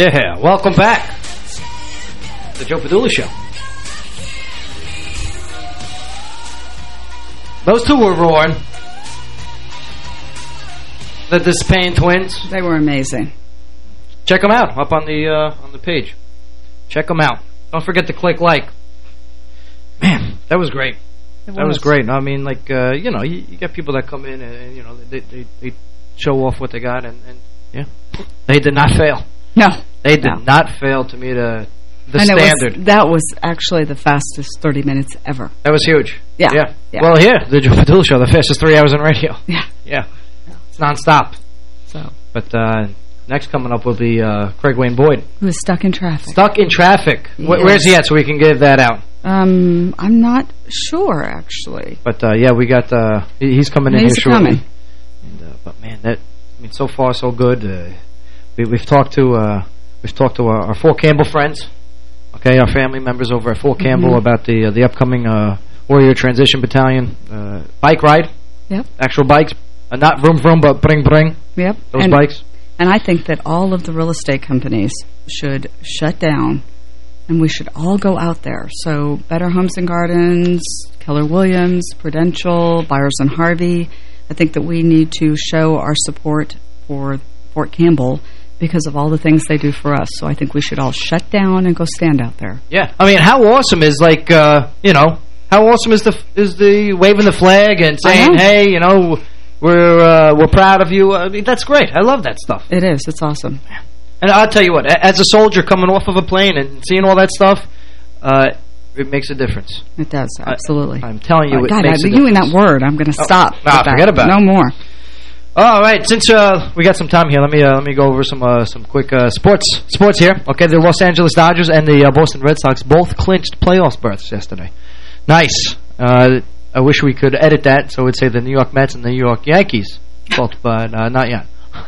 Yeah, welcome back. The Joe Padula Show. Those two were roaring. The Despain twins. They were amazing. Check them out up on the uh, on the page. Check them out. Don't forget to click like. Man, that was great. It that was was. great. I mean, like uh, you know, you, you get people that come in and, and you know they, they they show off what they got and, and yeah, they did not fail. No, they did No. not fail to meet a the and it was- standard. that was actually the fastest 30 minutes ever. That was huge. Yeah. Yeah. Yeah. Well, here, the Joe Padula Show, the fastest three hours on radio. Yeah. Yeah. It's nonstop. So. But uh, next coming up will be uh, Craig Wayne Boyd. Who was stuck in traffic. Stuck in traffic. Wh- Yes. Where's he at so we can give that out? Um, I'm not sure, actually. But uh, yeah, we got uh, he's coming in He's here shortly. coming. And, uh, but man, that I mean, so far so good. We, we've talked to uh, we've talked to our, our Fort Campbell friends. Okay, our family members over at Fort Campbell Mhm. about the uh, the upcoming uh, Warrior Transition Battalion uh, bike ride. Yep. Actual bikes, uh, not vroom vroom, but bring bring. Yep. Those and, bikes. And I think that all of the real estate companies should shut down and we should all go out there. So Better Homes and Gardens, Keller Williams, Prudential, Byers and Harvey. I think that we need to show our support for Fort Campbell because of all the things they do for us. So I think we should all shut down and go stand out there. Yeah, I mean, how awesome is like uh, you know how awesome is the is the waving the flag and saying, hey, you know, we're uh, we're proud of you. I mean, that's great. I love that stuff. It is. It's awesome. And I'll tell you what, as a soldier coming off of a plane and seeing all that stuff, uh, it makes a difference. It does, absolutely. I, am telling you, Oh, it God, makes I, a you and that word, I'm going to Oh, stop. nah, forget about no it. more. All right, since uh, we got some time here, let me uh, let me go over some uh, some quick uh, sports sports here. Okay, the Los Angeles Dodgers and the uh, Boston Red Sox both clinched playoff berths yesterday. Nice. Uh, I wish we could edit that so it would say the New York Mets and the New York Yankees, both, but uh, not yet.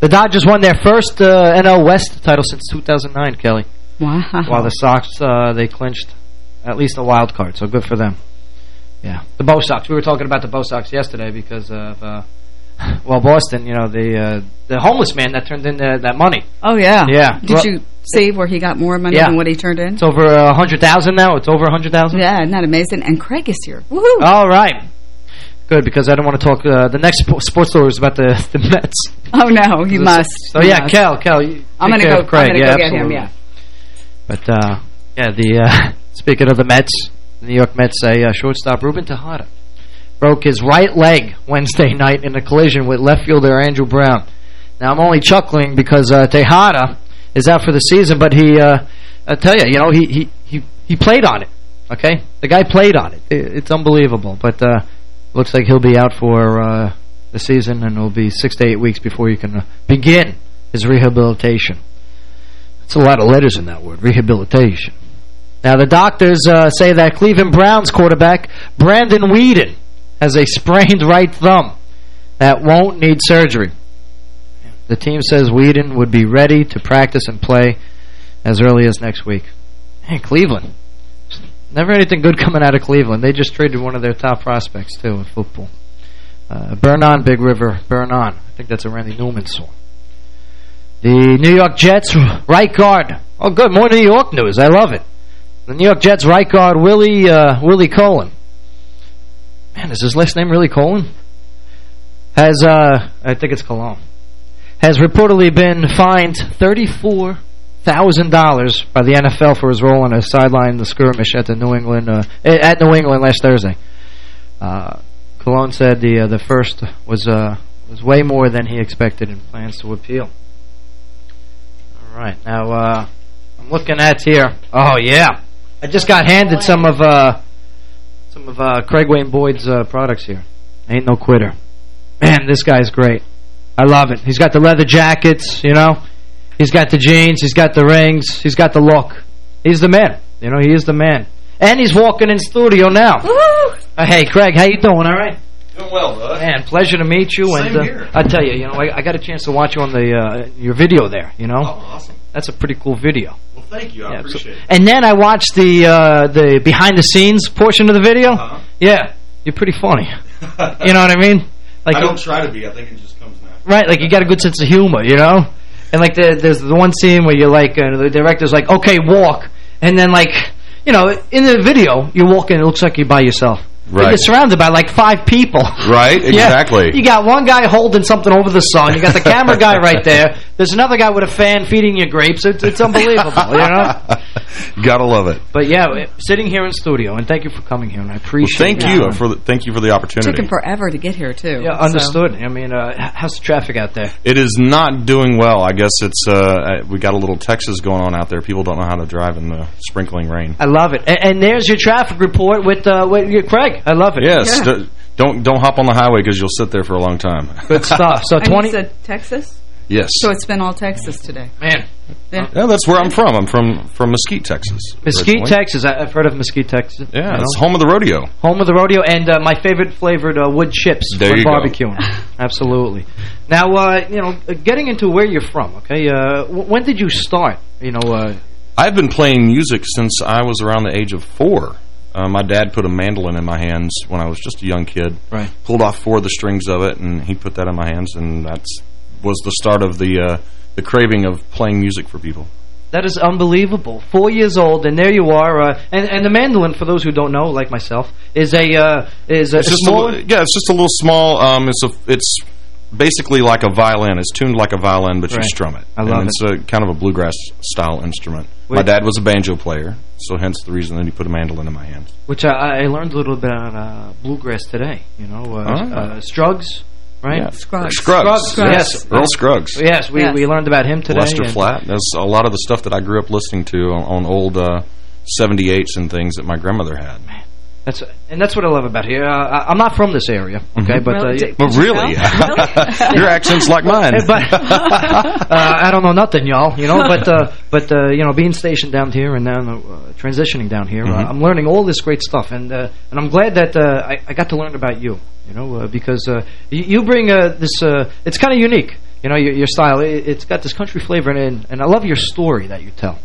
The Dodgers won their first uh, NL West title since 2009, Kelly. Wow. While the Sox uh, they clinched at least a wild card, so good for them. Yeah, the Bo Sox. We were talking about the Bo Sox yesterday because of. Uh, well, Boston, you know, the uh, the homeless man that turned in the, that money. Oh, yeah. Yeah. Did Well- you see where he got more money Yeah. than what he turned in? It's over a hundred thousand now. It's over a hundred thousand. Yeah, isn't that amazing? And Craig is here. Woohoo! All right. Good because I don't want to talk. Uh, the next sports story is about the the Mets. Oh, no, you must. So You yeah, must. Kel, Kel, you I'm gonna go- Craig. I'm yeah, go get him, yeah. But uh, yeah, the uh, speaking of the Mets, the New York Mets say uh, shortstop Ruben Tejada broke his right leg Wednesday night in a collision with left fielder Andrew Brown. Now I'm only chuckling because uh, Tejada is out for the season, but he, uh, I tell you, you know, he he he he played on it. Okay, the guy played on it. it it's unbelievable, but uh, looks like he'll be out for uh, the season, and it'll be six to eight weeks before he can uh, begin his rehabilitation. It's a lot of letters in that word, rehabilitation. Now, the doctors uh, say that Cleveland Browns quarterback Brandon Weeden has a sprained right thumb that won't need surgery. The team says Weeden would be ready to practice and play as early as next week. Hey, Cleveland. Never anything good coming out of Cleveland. They just traded one of their top prospects, too, in football. Uh, burn on, Big River, burn on. I think that's a Randy Newman song. The New York Jets right guard. Oh, good. More New York news. I love it. The New York Jets right guard, Willie uh, Willie Colon. Man, is his last name really Colon? Has, uh, I think it's Cologne. Has reportedly been fined $34,000 by the NFL for his role in a sideline the skirmish at the New England uh, at New England last Thursday. Uh, said the uh, the first was uh, was way more than he expected and plans to appeal. All right, now uh, I'm looking at here. Oh yeah, I just got handed some of uh, some of uh, Craig Wayne Boyd's uh, products here. Ain't no quitter. Man, this guy's great. I love it. He's got the leather jackets, you know. He's got the jeans. He's got the rings. He's got the look. He's the man. You know, he is the man. And he's walking in studio now. Uh, hey, Craig, how you doing? All right? Doing well, bud. Man, pleasure to meet you. Same and uh, here. I tell you, you know, I, I got a chance to watch you on the uh, your video there. You know, Oh, awesome. that's a pretty cool video. Well, thank you. I Yeah, so- appreciate it. And then I watched the uh, the behind the scenes portion of the video. Uh-huh. Yeah, you're pretty funny. you know what I mean? Like I don't try to be. I think it just comes natural. Right, like you got a good sense of humor, you know? And like the, there's the one scene where you're like, uh, the director's like, okay, walk. And then like, you know, in the video, you're walking, it looks like you're by yourself. But Right. You're surrounded by like five people. Right, Yeah. exactly. You got one guy holding something over the sun. You got the camera guy right there. There's another guy with a fan feeding you grapes. It's, it's unbelievable, you know? Gotta love it. But yeah, sitting here in studio, and thank you for coming here, and I Well, appreciate thank you for the, thank you for the Took opportunity. him forever to get here, too. Yeah, so- understood. I mean, uh, how's the traffic out there? It is not doing well. I guess it's uh, we got a little Texas going on out there. People don't know how to drive in the sprinkling rain. I love it. And, and there's your traffic report with, uh, with your Craig. I love it. Yes, d- don't don't hop on the highway because you'll sit there for a long time. Good stuff. So 20 said Texas? Yes. So it's been all Texas today. Man. Yeah. Yeah, that's where I'm from. I'm from from Mesquite, Texas. Mesquite, originally. Texas. I- I've heard of Mesquite, Texas. Yeah, You it's know? home of the rodeo. Home of the rodeo and uh, my favorite flavored uh, wood chips There for barbecuing. Absolutely. Now, uh, you know, uh, getting into where you're from, okay, uh, w when did you start? You know, uh, I've been playing music since I was around the age of four. Uh, my dad put a mandolin in my hands when I was just a young kid. Right. Pulled off four of the strings of it, and he put that in my hands, and that was the start of the uh, the craving of playing music for people. that is unbelievable. Four years old, and there you are. Uh, and, and the mandolin, for those who don't know, like myself, is a uh, is a It's a, small. li- yeah, it's just a little small. Um, it's a it's basically like a violin. It's tuned like a violin, but you strum it. I love and it's a kind of a bluegrass style instrument. My dad was a banjo player, so hence the reason that he put a mandolin in my hands. Which I, I learned a little bit about uh, bluegrass today. You know, uh, Ah. uh, Struggs, right? Yeah. Scruggs. Scruggs. Yes, Earl Scruggs. Yes, we Yes. we learned about him today. Lester and- Flatt. That's a lot of the stuff that I grew up listening to on, on old uh, 78s and things that my grandmother had. That's and that's what I love about here. Uh, I, I'm not from this area, okay, Mhm. but uh, Really? yeah- Did- Well, Did you really? know? Your accent's like mine. but uh, I don't know nothing, y'all. You know, but uh, but uh, you know, being stationed down here and then uh, transitioning down here, uh, Mhm. I'm learning all this great stuff, and uh, and I'm glad that uh, I, I got to learn about you. You know, uh, because uh, you, you bring uh, this. Uh, it's kind of unique. You know, your, your style. It, it's got this country flavor, and and I love your story that you tell.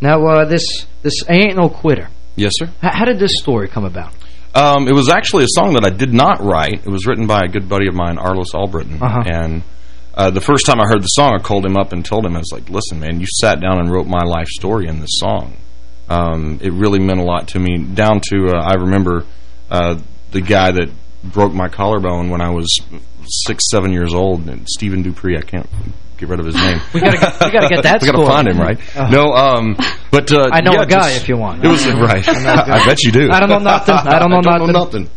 Now, uh, this this ain't no quitter. Yes, sir. H how did this story come about? Um, it was actually a song that I did not write. It was written by a good buddy of mine, Arlos Albritton. Uh-huh. And uh, the first time I heard the song, I called him up and told him, I was like, listen, man, you sat down and wrote my life story in this song. Um, it really meant a lot to me, down to, uh, I remember uh, the guy that broke my collarbone when I was six, seven years old, and Stephen Dupree, I can't get rid of his name. We gotta get- we gotta get that we gotta score. find him, right? Uh. no, um, but uh, I know yeah, a guy just- if you want. It was right. I'm not good. I bet you do. I don't know nothing. I don't know nothing.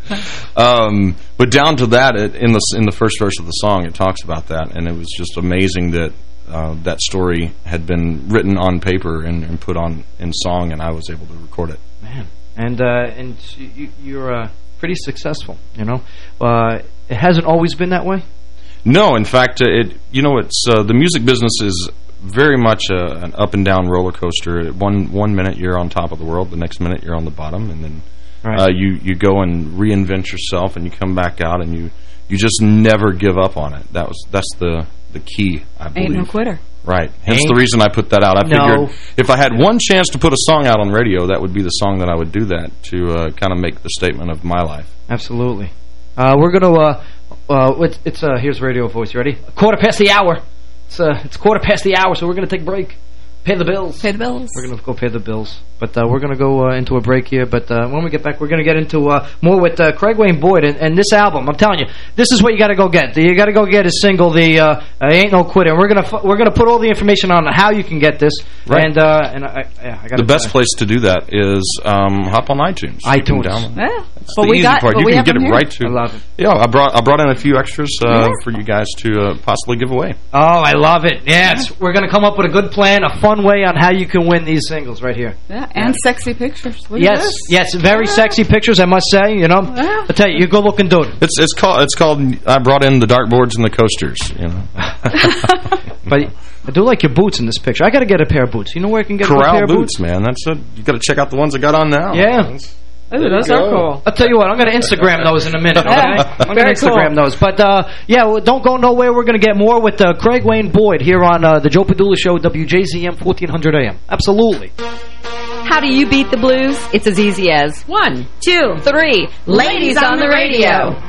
Um, but down to that, it, in the in the first verse of the song, it talks about that, and it was just amazing that uh, that story had been written on paper and, and put on in song, and I was able to record it. Man, and uh, and you, you're uh, pretty successful. You know, uh, it hasn't always been that way. No, in fact, uh, it you know it's uh, the music business is very much a, an up and down roller coaster. One one minute you're on top of the world, the next minute you're on the bottom, and then Right. uh, you you go and reinvent yourself, and you come back out, and you you just never give up on it. That was that's the the key, I believe. Ain't no quitter. Right. Hence Ain't- the reason I put that out. I No. figured if I had one chance to put a song out on radio, that would be the song that I would do that to uh, kind of make the statement of my life. Absolutely. Uh, we're going to, uh, uh, it's, it's uh, here's radio voice. You ready? Quarter past the hour. It's, uh, it's quarter past the hour, so we're to take a break. Pay the bills. Pay the bills. We're going to go pay the bills. But uh, we're going to go uh, into a break here. But uh, when we get back, we're going to get into uh, more with uh, Craig Wayne Boyd. And, and this album, I'm telling you, this is what you got to go get. You got to go get his single, the uh, Ain't No Quitter. We're going to we're gonna put all the information on how you can get this. Right. And uh, and I, yeah, I got The best place to do that is um, hop on iTunes. You can iTunes. download- Yeah. That's But the we easy got- part. You we can get it here. right to. I love it. Yeah, I brought I brought in a few extras uh, Yeah. for you guys to uh, possibly give away. Oh, I love it. Yes, we're going to come up with a good plan, a fun way on how you can win these singles right here. Yeah, and sexy pictures. Look at Yes, this. yes, very sexy pictures, I must say, you know. Yeah. I tell you, you're a good-looking dude. It's it's called it's called. I brought in the dartboards and the coasters. You know, But I do like your boots in this picture. I got to get a pair of boots. You know where I can get a corral pair of boots, man. That's a, you got to check out the ones I got on now. Yeah. That's- Ooh, There those are cool. I'll tell you what, I'm going to Instagram those in a minute, okay? Yeah, I'm going to Instagram cool. those. But, uh, yeah, well, don't go nowhere. We're going to get more with uh, Craig Wayne Boyd here on uh, the Joe Padula Show, WJZM 1400 AM. Absolutely. How do you beat the blues? It's as easy as one, two, three. Ladies on the radio.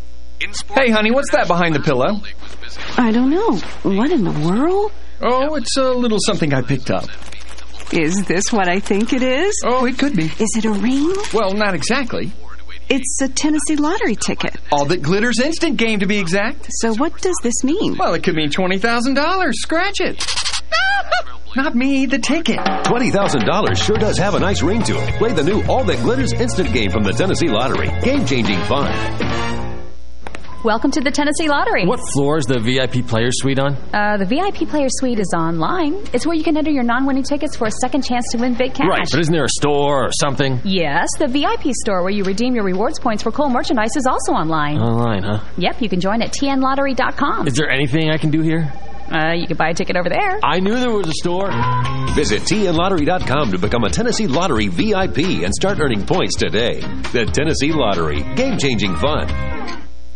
Hey, honey, what's that behind the pillow? I don't know. What in the world? Oh, it's a little something I picked up. Is this what I think it is? Oh, it could be. Is it a ring? Well, not exactly. It's a Tennessee lottery ticket. All that glitters instant game, to be exact. So what does this mean? Well, it could mean $20,000. Scratch it. Not me, the ticket. $20,000 sure does have a nice ring to it. Play the new All That Glitters instant game from the Tennessee Lottery. Game-changing fun. Welcome to the Tennessee Lottery. What floor is the VIP player suite on? Uh, the VIP Player Suite is online. It's where you can enter your non-winning tickets for a second chance to win big cash. Right, but isn't there a store or something? Yes, the VIP store where you redeem your rewards points for cool merchandise is also online. Online, huh? Yep, you can join at tnlottery.com. Is there anything I can do here? Uh, you can buy a ticket over there. I knew there was a store. Visit tnlottery.com to become a Tennessee Lottery VIP and start earning points today. The Tennessee Lottery. Game-changing fun.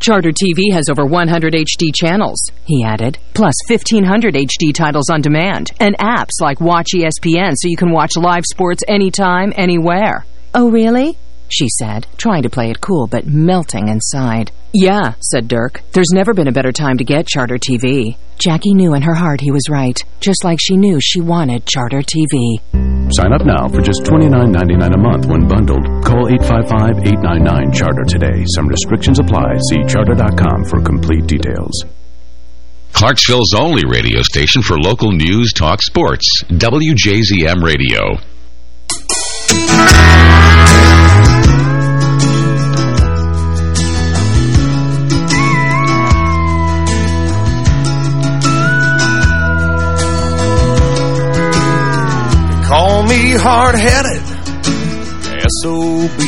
Charter TV has over 100 HD channels, he added, plus 1,500 HD titles on demand, and apps like Watch ESPN so you can watch live sports anytime, anywhere. Oh, really? She said, trying to play it cool but melting inside. Yeah, said Dirk. There's never been a better time to get Charter TV. Jackie knew in her heart he was right, just like she knew she wanted Charter TV. Sign up now for just $29.99 a month when bundled. Call 855-899-CHARTER today. Some restrictions apply. See charter.com for complete details. Clarksville's only radio station for local news, talk, sports. WJZM Radio. Hard-headed, S.O.B.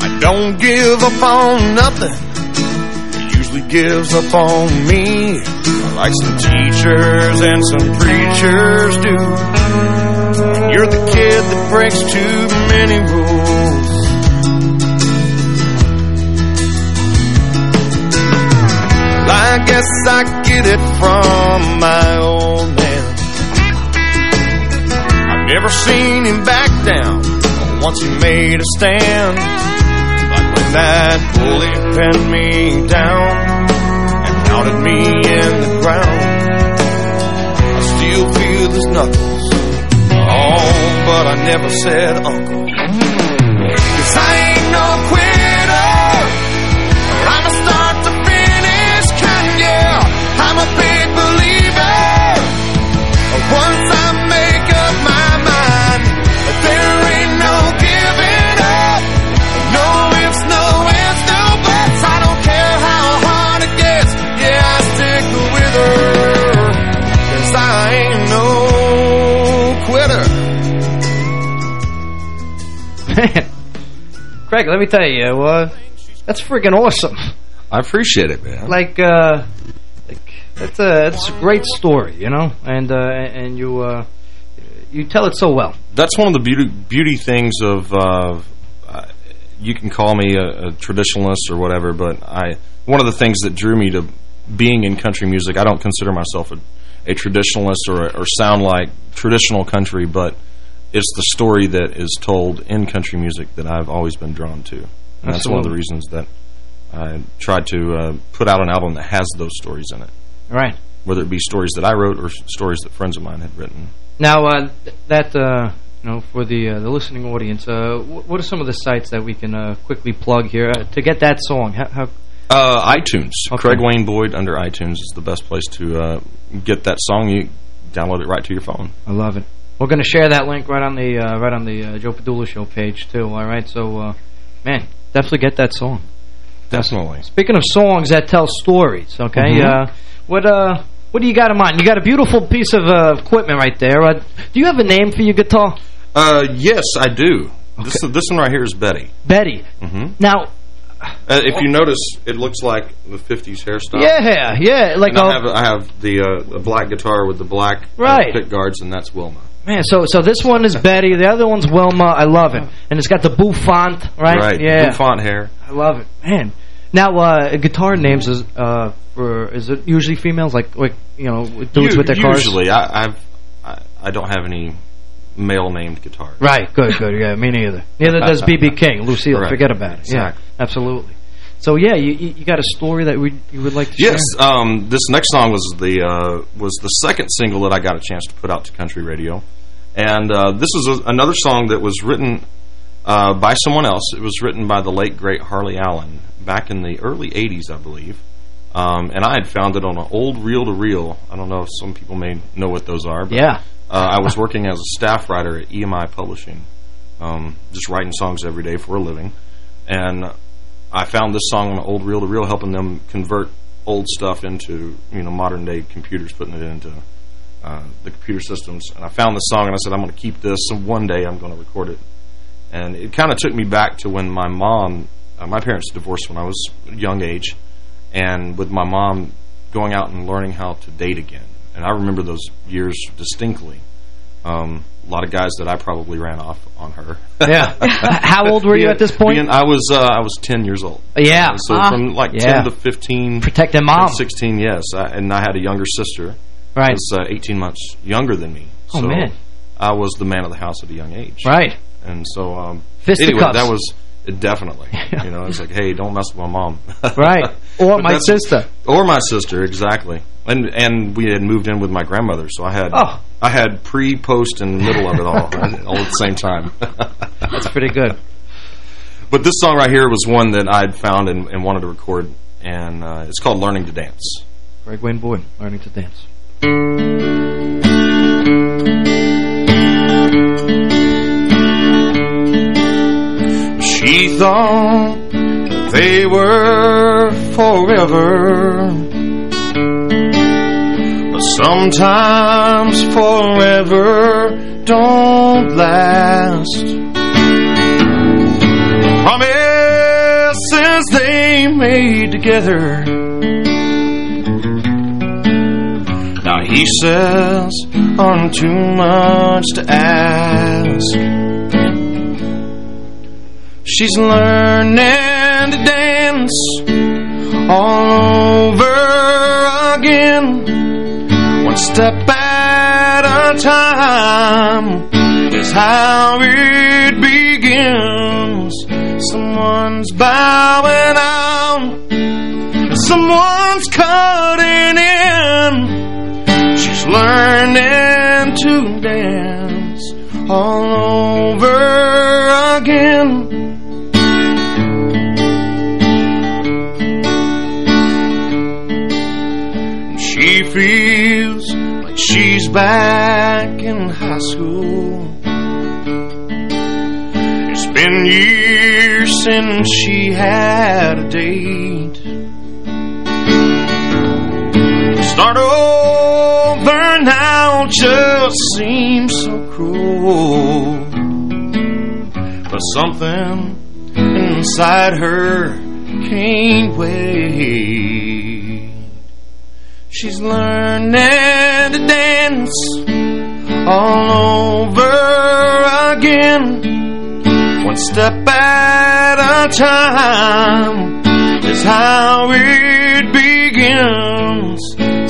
I don't give up on nothing. It usually gives up on me, like some teachers and some preachers do. You're the kid that breaks too many rules. I guess I get it from my old man. Never seen him back down. Once he made a stand, like when that bully pinned me down and pounded me in the ground. I still feel his knuckles. Oh, but I never said uncle. Cause I ain't no quitter. I'm a start to finish kind, yeah. I'm a big believer. Once Man, Craig, let me tell you, uh, that's freaking awesome. I appreciate it, man. Like, uh, like that's a that's a great story, you know, and uh, and you uh, you tell it so well. That's one of the beauty beauty things of. Uh, uh, you can call me a, a traditionalist or whatever, but I one of the things that drew me to being in country music. I don't consider myself a, a traditionalist or or sound like traditional country, but it's the story that is told in country music that I've always been drawn to. And that's one of the reasons that I tried to uh, put out an album that has those stories in it. Right. Whether it be stories that I wrote or stories that friends of mine had written. Now, uh, that uh, you know, for the uh, the listening audience, uh, what are some of the sites that we can uh, quickly plug here uh, to get that song? How, how Uh, iTunes. Okay. Craig Wayne Boyd under iTunes is the best place to uh, get that song. You download it right to your phone. I love it. We're going to share that link right on the uh, right on the uh, Joe Padula Show page too. All right, so uh, man, definitely get that song. Definitely. Speaking of songs that tell stories, okay, Mhm. uh, what uh, what do you got in mind? You got a beautiful piece of uh, equipment right there. Uh, do you have a name for your guitar? Uh, yes, I do. This this one right here is Betty. Betty. hmm Now, Uh, if you notice, it looks like the 50s hairstyle. yeah, yeah, like I have, I have the, uh, black guitar with the black Right. pick guards, and that's Wilma. Man, so so this one is Betty, the other one's Wilma. I love it, and it's got the bouffant, right? Right, Yeah, bouffant hair. I love it, man. Now, uh, guitar names is uh for is it usually females like like you know dudes U- with their cars? Usually, I, I've I, I don't have any male named guitars. Right, good, good. Yeah, me neither. Neither does BB King, Lucille. Right. Forget about it. Exactly. Yeah, absolutely. So yeah, you you got a story that we you would like to Yes, share? um, this next song was the uh, was the second single that I got a chance to put out to country radio, and uh, this is a, another song that was written uh, by someone else. It was written by the late great Harley Allen back in the early '80s, I believe, um, and I had found it on an old reel-to-reel. I don't know if some people may know what those are. But, Yeah. uh, I was working as a staff writer at EMI Publishing, um, just writing songs every day for a living, and I found this song on an old reel-to-reel, helping them convert old stuff into you know modern day computers, putting it into uh, the computer systems. And I found this song, and I said, I'm going to keep this, and one day I'm going to record it. And it kind of took me back to when my mom, uh, my parents divorced when I was young age, and with my mom going out and learning how to date again. And I remember those years distinctly. Um, a lot of guys that I probably ran off on her. Yeah. How old were you at this point? Being- I was uh, I was 10 years old. Yeah. So Ah. from like Yeah. 10 to 15. Protecting mom. 16, yes. I, and I had a younger sister. Right. was uh, 18 months younger than me. Oh, so man. I was the man of the house at a young age. Right. And so, um, anyway, that was definitely. You know, it's like, hey, don't mess with my mom. Right. Or my sister. Or my sister, exactly. And and we had moved in with my grandmother, so I had Oh. I had pre, post, and middle of it all, all at the same time. That's pretty good. But this song right here was one that I'd found and, and wanted to record, and uh, it's called "Learning to Dance." Craig Wayne Boyd, learning to dance. Thought they were forever. But sometimes forever don't last. Promises they made together. Now he says I'm too much to ask. She's learning to dance all over again. One step at a time is how it begins. Someone's bowing out, someone's cutting in. She's learning to dance all over again. Back in high school. It's been years since she had a date. Start over now just seems so cruel. But something inside her can't wait. She's learning to dance all over again. One step at a time is how it begins.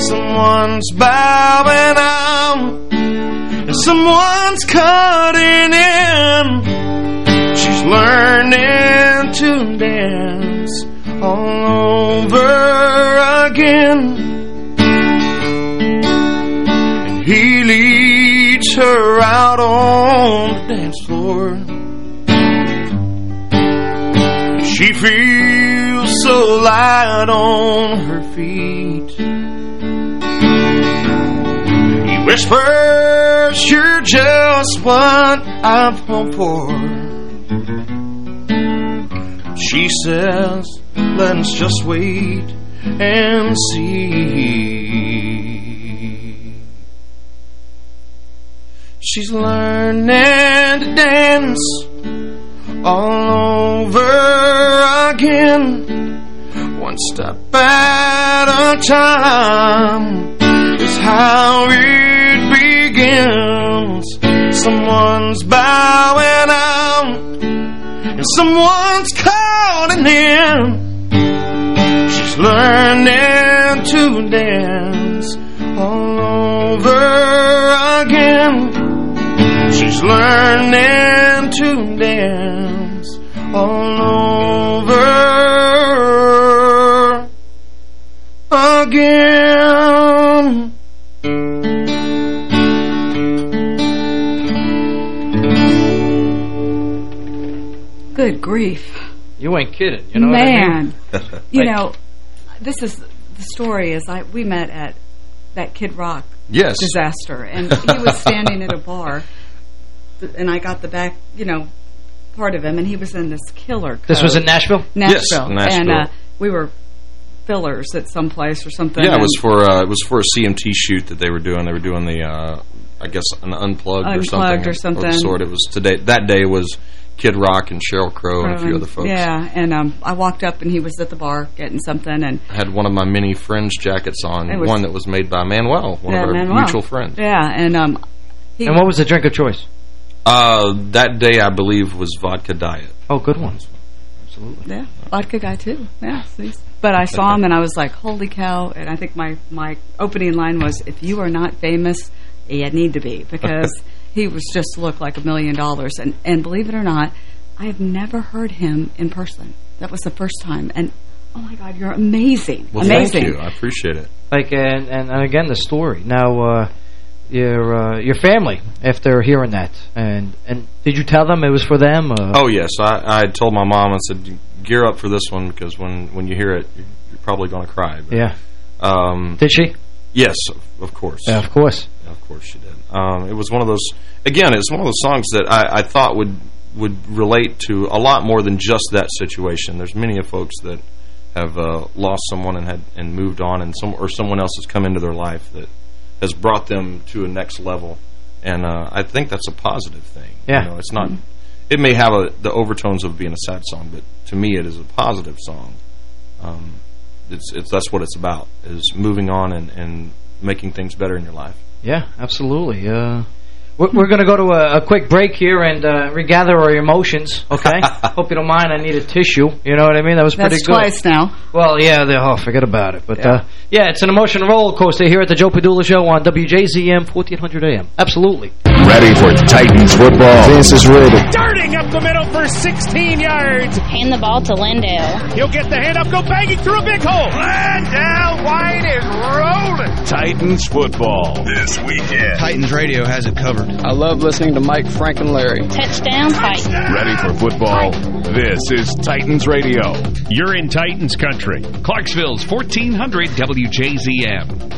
Someone's bowing out, and someone's cutting in. She's learning to dance all over again. Her out on the dance floor. She feels so light on her feet. He whispers, You're just what I've hoped for. She says, Let's just wait and see. She's learning to dance all over again. One step at a time is how it begins. Someone's bowing out and someone's calling in. She's learning to dance all over again. She's learning to dance all over again. Good grief. You ain't kidding. You know what I Man. mean? You know, this is the story is I we met at that Kid Rock Yes. disaster and he was standing at a bar and I got the back, you know, part of him and he was in this killer This was in Nashville? Nashville. Yes, Nashville. And uh, we were fillers at some place or something. Yeah, it was for uh, it was for a CMT shoot that they were doing. They were doing the uh, I guess an unplugged, or something. Unplugged or Of something. the sort. It was today. That day was Kid Rock and Sheryl Crow and a few Um, other folks. Yeah, and um, I walked up and he was at the bar getting something and I had one of my mini Fringe jackets on, was- one that was made by Manuel, one yeah, of our Manuel. mutual friends. Yeah, and um, he, And what was the drink of choice? Uh, that day, I believe, was vodka diet. Oh, good one. Absolutely. Yeah, vodka guy too. Yeah, see? but I saw him and I was like, "Holy cow!" And I think my my opening line was, "If you are not famous, you need to be," because he was just looked like a million dollars. And and believe it or not, I have never heard him in person. That was the first time. And oh my God, you're amazing! Well, amazing. thank you. I appreciate it. Like and, and and again the story. Now uh, your uh, your family after hearing that and and did you tell them it was for them? Uh, Oh yes, I, I told my mom. I said, "Gear up for this one because when when you hear it, you're, you're probably going to cry." But, Yeah. Um, Did she? Yes, of, course. Yeah, of course. Of course she did. Um, it was one of those. Again, it's one of those songs that I, I thought would would relate to a lot more than just that situation. There's many of folks that have uh, lost someone and had and moved on, and some or someone else has come into their life that has brought them to a next level. And uh, I think that's a positive thing. Yeah. You know, it's not... It may have a, the overtones of being a sad song, but to me it is a positive song. Um, it's, it's That's what it's about, is moving on and, and making things better in your life. Yeah, absolutely. Uh, we're, we're going to go to a, a, quick break here and uh, regather our emotions, okay? Hope you don't mind. I need a tissue. You know what I mean? That was pretty That's good. twice now. Well, yeah, they, oh, forget about it. But, Yeah. uh, yeah, it's an emotional roller coaster here at the Joe Padula Show on WJZM 1400 AM. Absolutely. Ready for Titans football? Vince is ready. Darting up the middle for 16 yards. Hand the ball to LenDale. He'll get the hand up, go banging through a big hole. LenDale White is rolling. Titans football this weekend. Titans radio has it covered. I love listening to Mike, Frank, and Larry. Touchdown Titans. Ready for football? This is Titans radio. You're in Titans country. Clarksville's 1400 WJZM.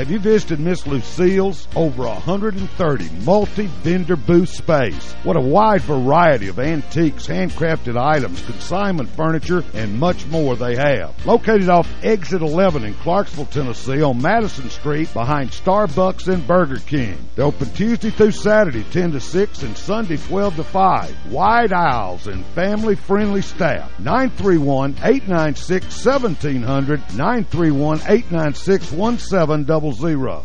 Have you visited Miss Lucille's? Over 130 multi-vendor booth space. What a wide variety of antiques, handcrafted items, consignment furniture, and much more they have. Located off Exit 11 in Clarksville, Tennessee on Madison Street behind Starbucks and Burger King. They're open Tuesday through Saturday 10 to 6 and Sunday 12 to 5. Wide aisles and family-friendly staff. 931-896-1700, 931-896-1700 zero.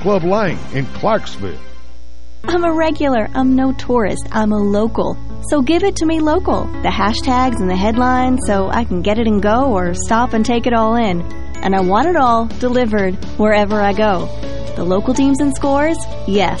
Club Lane in Clarksville. I'm a regular. I'm no tourist. I'm a local. So give it to me local. The hashtags and the headlines so I can get it and go or stop and take it all in. And I want it all delivered wherever I go. The local teams and scores? Yes.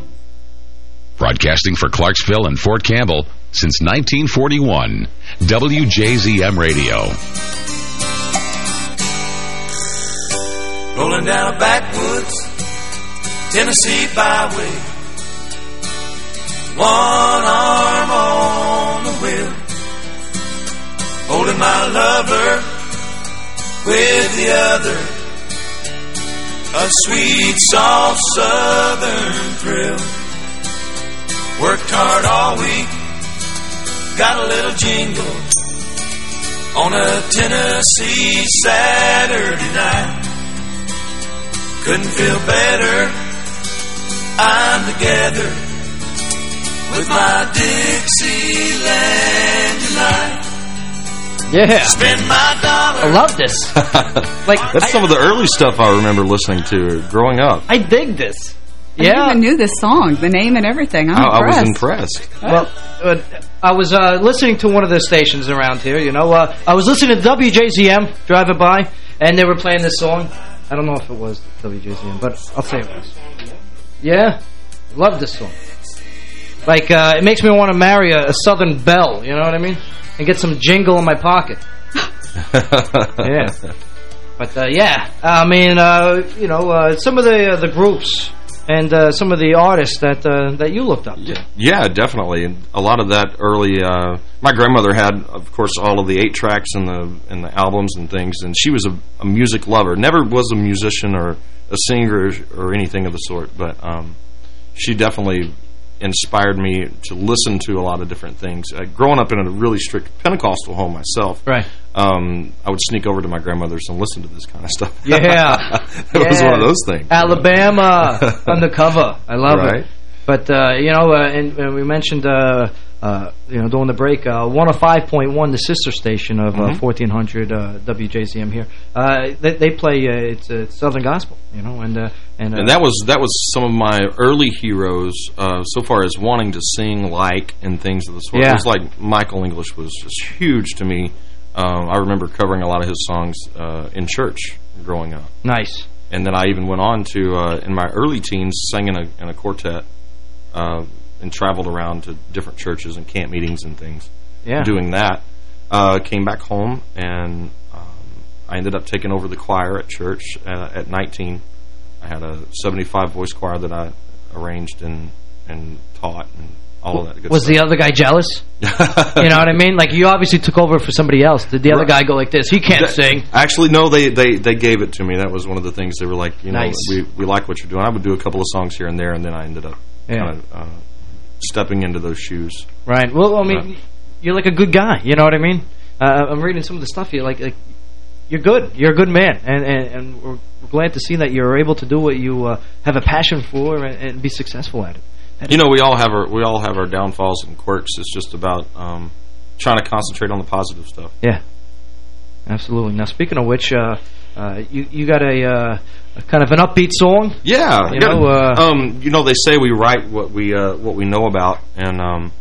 Broadcasting for Clarksville and Fort Campbell since 1941. WJZM Radio. Rolling down a backwoods Tennessee byway. One arm on the wheel. Holding my lover with the other. A sweet, soft southern thrill. Worked hard all week, got a little jingle on a Tennessee Saturday night. Couldn't feel better, I'm together with my Dixieland tonight. Yeah. Spend my dollar. I love this. like That's I, some of the early stuff I remember listening to growing up. I dig this. I Yeah. didn't even knew this song, the name and everything. I'm I, I was impressed. impressed. Well, uh, I was uh, listening to one of the stations around here, you know. Uh, I was listening to WJZM, driving by, and they were playing this song. I don't know if it was WJZM, but I'll say it was. Yeah, love this song. Like, uh, it makes me want to marry a, a Southern belle, you know what I mean? And get some jingle in my pocket. yeah. But, uh, yeah, I mean, uh, you know, uh, some of the uh, the groups and uh, some of the artists that uh, that you looked up to. Yeah, definitely. And a lot of that early. Uh, my grandmother had, of course, all of the eight tracks and the and the albums and things, and she was a, a music lover. Never was a musician or a singer or anything of the sort, but um, she definitely inspired me to listen to a lot of different things. Uh, growing up in a really strict Pentecostal home myself, Right. um, I would sneak over to my grandmother's and listen to this kind of stuff. Yeah. it was one of those things. Alabama undercover. I love Right. it. But, uh, you know, uh, and, and we mentioned, uh, uh, you know, during the break, uh, 105.1, the sister station of uh, Mhm. 1400 uh, WJZM here, uh, they, they play, uh, it's uh, Southern Gospel, you know, and... And, uh, And that was that was some of my early heroes uh, so far as wanting to sing like and things of the sort. Yeah. It was like Michael English was just huge to me. Um, I remember covering a lot of his songs uh, in church growing up. Nice. And then I even went on to, uh, in my early teens, sang in a, in a quartet uh, and traveled around to different churches and camp meetings and things. Yeah. Doing that. Uh, came back home and um, I ended up taking over the choir at church uh, at 19. I had a 75 voice choir that I arranged and and taught and all of that good Was stuff. the other guy jealous? you know what I mean? Like, you obviously took over for somebody else. Did the other guy go like this? He can't That- sing. Actually, no, they, they, they gave it to me. That was one of the things they were like, you know, Nice. we, we like what you're doing. I would do a couple of songs here and there, and then I ended up Yeah. kind of uh, stepping into those shoes. Right. Well, I mean, you're like a good guy. You know what I mean? Uh, I'm reading some of the stuff. You like, like, you're good. You're a good man, and and, and we're, we're glad to see that you're able to do what you uh, have a passion for and, and be successful at it. You know, we all have our we all have our downfalls and quirks. It's just about um, trying to concentrate on the positive stuff. Yeah. Absolutely. Now, speaking of which, uh, uh, you you got a, uh, a kind of an upbeat song. Yeah, You know, uh, um, you know, they say we write what we uh, what we know about, and um,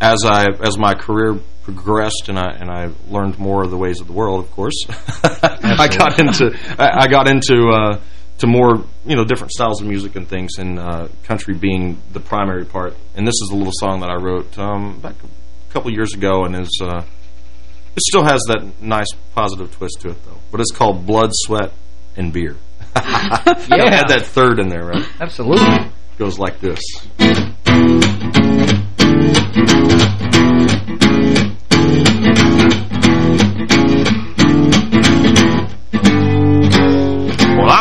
as I as my career progressed and I and I learned more of the ways of the world, of course, I got into I, I got into uh, to more you know different styles of music and things, and uh, country being the primary part. And this is a little song that I wrote um, back a couple years ago, and is uh, it still has that nice positive twist to it though. But it's called Blood, Sweat, and Beer. yeah, Yeah. add that third in there, right? Absolutely. Goes like this.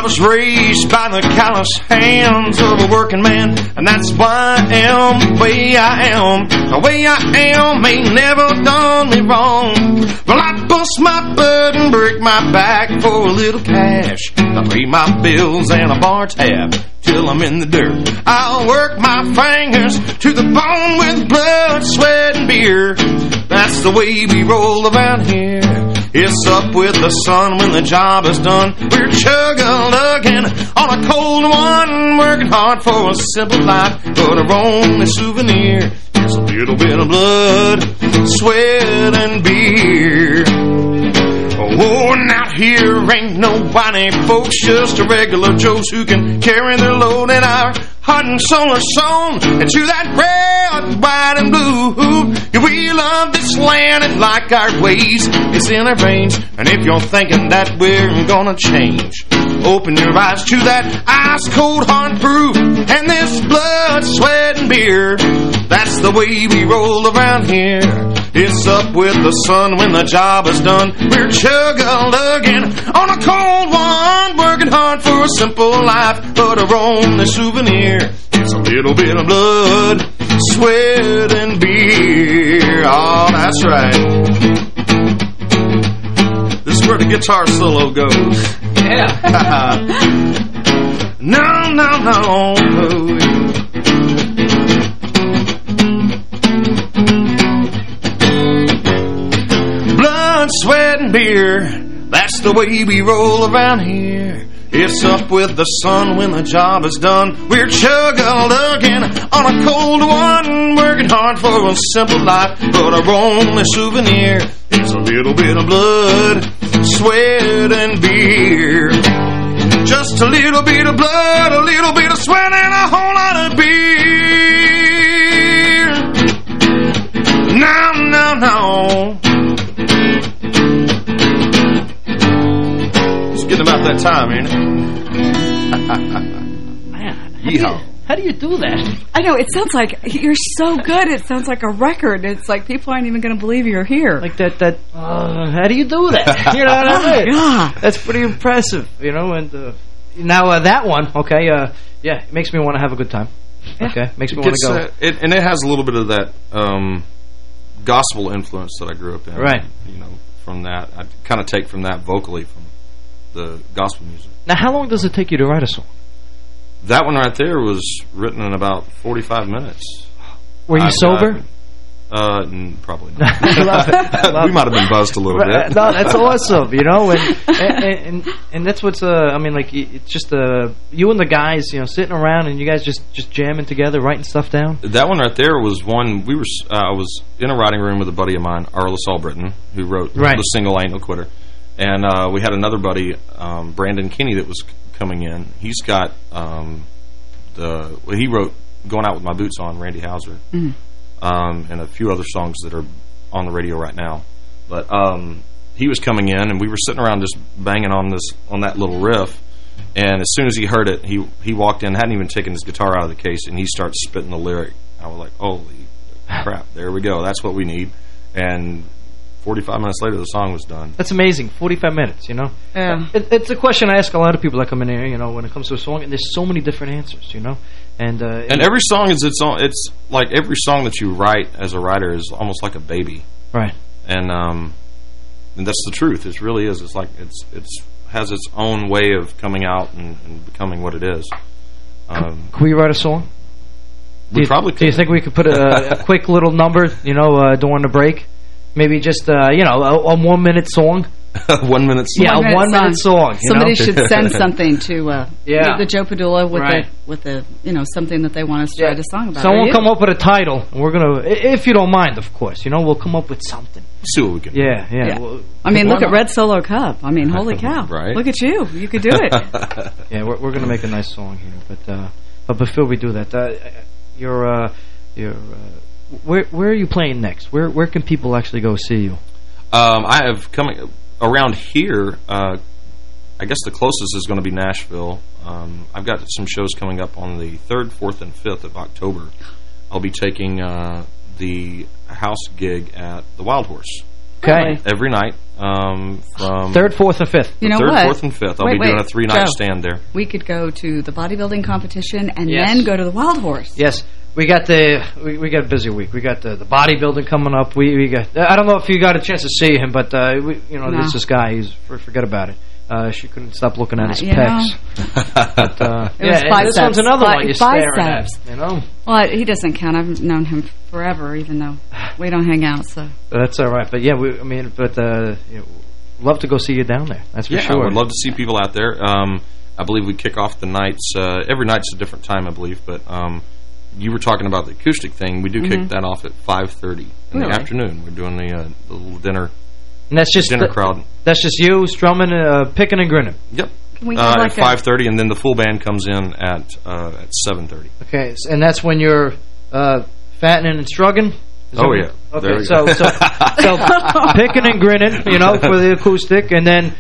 Was raised by the callous hands of a working man, and that's why I am the way I am. The way I am ain't never done me wrong. Well, I bust my butt and break my back for a little cash. I pay my bills and a bar tab till I'm in the dirt. I'll work my fingers to the bone with blood, sweat, and beer. That's the way we roll around here. It's up with the sun when the job is done. We're chug-a-lugging on a cold one, working hard for a simple life, but our only souvenir is a little bit of blood, sweat, and beer. Oh, and out here ain't nobody, folks, just a regular Joes who can carry their load in our heart and soul are sewn into that red, white, and blue. We love this land and like our ways, it's in our veins. And if you're thinking that we're gonna change, open your eyes to that ice cold hard proof and this blood, sweat, and beer. That's the way we roll around here. It's up with the sun when the job is done. We're chug-a-lugging on a cold one, working hard for a simple life, but our only souvenir is a little bit of blood, sweat, and beer. Oh, that's right. This is where the guitar solo goes. Yeah. no, no, no. Blood, sweat, and beer. That's the way we roll around here. It's up with the sun when the job is done. We're chug-a-lugging on a cold one, working hard for a simple life, but our only souvenir is a little bit of blood, sweat, and beer. Just a little bit of blood, a little bit of sweat, and a whole lot of beer. No, no, no. Getting about that time, ain't it? Yeehaw. How do you do that? I know, it sounds like you're so good. It sounds like a record. It's like people aren't even going to believe you're here. Like that, that, uh, how do you do that? you know what I mean? God. That's pretty impressive, you know, and uh, now uh, that one, okay, uh, yeah, it makes me want to have a good time. Okay, makes me It want to go. uh, it, and it has a little bit of that um, gospel influence that I grew up in. Right. You know, from that, I kind of take from that vocally from the gospel music. now, how long does it take you to write a song? That one right there was written in about 45 minutes. Were you I- sober? Uh, n- probably not. I love it. Love we might have been buzzed a little bit. No, that's awesome, you know, and and, and and that's what's uh, I mean, like it's just uh, you and the guys, you know, sitting around and you guys just just jamming together, writing stuff down. That one right there was one we were. Uh, I was in a writing room with a buddy of mine, Arlis Albritton, who wrote Right. the single "Ain't No Quitter," and uh, we had another buddy, um, Brandon Kinney, that was c- coming in. He's got um, the well, he wrote "Going Out with My Boots On," Randy Houser, Mhm. um, and a few other songs that are on the radio right now. But um, he was coming in, and we were sitting around just banging on this on that little riff. And as soon as he heard it, he he walked in, hadn't even taken his guitar out of the case, and he starts spitting the lyric. I was like, "Holy crap! There we go. That's what we need." And 45 minutes later, the song was done. That's amazing. 45 minutes, you know? Yeah. It, it's a question I ask a lot of people that come in here, you know, when it comes to a song, and there's so many different answers, you know? And uh, And every song is its own. It's like every song that you write as a writer is almost like a baby. Right. And um, and that's the truth. It really is. It's like it's it's has its own way of coming out and, and becoming what it is. Um, Can we write a song? We do you, probably Do you think we could put a, a quick little number, you know, uh, during the break? Maybe just, uh, you know, a, a one-minute song? one minute song. Yeah, a one-minute song. you Somebody know? should send something to uh, Yeah. the Joe Padula with Right. the with the you know something that they want us to write a song about. Someone Are you? come up with a title, and we're going to, if you don't mind, of course, you know, we'll come up with something. See what we can Yeah, yeah. Yeah. Well, I mean, why look at? Red Solo Cup. I mean, holy cow! Right. Look at you. You could do it. yeah, we're, we're going to make a nice song here, but uh, but before we do that, uh, you're uh, you're uh, where where are you playing next? Where where can people actually go see you? Um, I have coming around here. Uh, I guess the closest is going to be Nashville. Um, I've got some shows coming up on the third, fourth, and fifth of October. I'll be taking uh, the house gig at the Wild Horse. Okay. Every night um, from Third, fourth, and fifth. You know third, what? fourth, and fifth. I'll Wait, be doing a three-night Joe. stand there. We could go to the bodybuilding competition and Yes. then go to the Wild Horse. Yes, we got the we, we got a busy week. We got the, the bodybuilding coming up. We we got. I don't know if you got a chance to see him, but uh, we, you know, No. there's this guy. He's forget about it. Uh, she couldn't stop looking at Uh, his you pecs. but, uh, It yeah, was biceps. this one's another Bi- one you're staring at. biceps. You know, Well, he doesn't count. I've known him forever, even though we don't hang out. So that's all right. But yeah, we, I mean, but uh, you know, love to go see you down there. That's for yeah, sure. I would love to see people out there. Um, I believe we kick off the nights. Uh, every night's a different time, I believe. But um, you were talking about the acoustic thing. We do Mhm. kick that off at 5.30 in Really? the afternoon. We're doing the, uh, the little dinner And that's just dinner the- crowd. That's just you strumming, uh, picking and grinning. Yep. Uh, have at 5.30, and then the full band comes in at uh, at 7.30. Okay, s- and that's when you're uh, fattening and struggling. Is Oh, yeah. what- There Okay, so go. so so picking and grinning, you know, for the acoustic, and then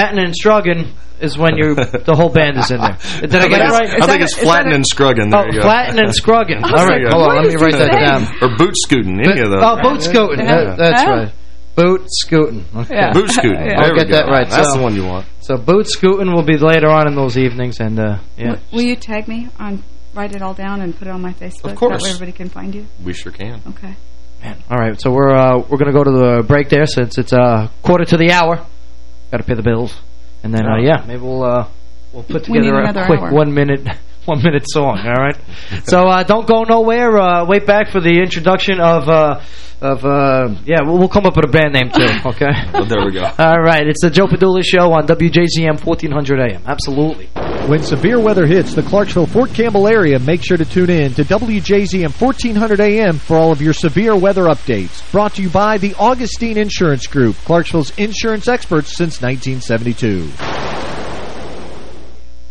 fattening and struggling is when you the whole band is in there. Did I get it right? I think it's flattening and Scruggin. There Oh, you go. flattening and scrugging. I was All right, like, hold on, let me write that down. Or boot Scootin', any of those. Oh, boot Scootin'. Yeah. That- that's Yeah. right. Boot Scootin'. Okay. Yeah. Boot Scootin'. Yeah. I'll get go. that right. That's So- the one you want. So boot Scootin' will be later on in those evenings, and uh, yeah. W- will you tag me on? Write it all down and put it on my Facebook. Of course. That way everybody can find you. We sure can. Okay. Man. All right, so we're uh, we're gonna go to the break there since it's uh, quarter to the hour. Got to pay the bills, and then uh, Oh. yeah, maybe we'll uh, we'll put We together a another quick hour. one minute one-minute song, all right? so uh, don't go nowhere. Uh, wait back for the introduction of, uh, of uh, yeah, we'll, we'll come up with a band name, too, okay? well, there we go. All right, it's the Joe Padula Show on WJZM 1400 AM. Absolutely. When severe weather hits the Clarksville-Fort Campbell area, make sure to tune in to WJZM 1400 AM for all of your severe weather updates. Brought to you by the Augustine Insurance Group, Clarksville's insurance experts since 1972.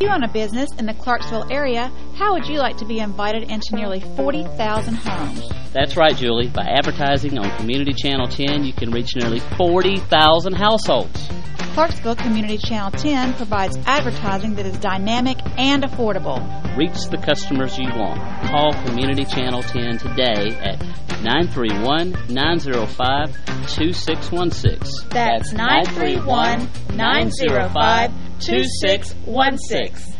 If you own a business in the Clarksville area, how would you like to be invited into nearly 40,000 homes? That's right, Julie. By advertising on Community Channel 10, you can reach nearly 40,000 households. Clarksville Community Channel 10 provides advertising that is dynamic and affordable. Reach the customers you want. Call Community Channel 10 today at 931-905-2616. That's 931-905-2616.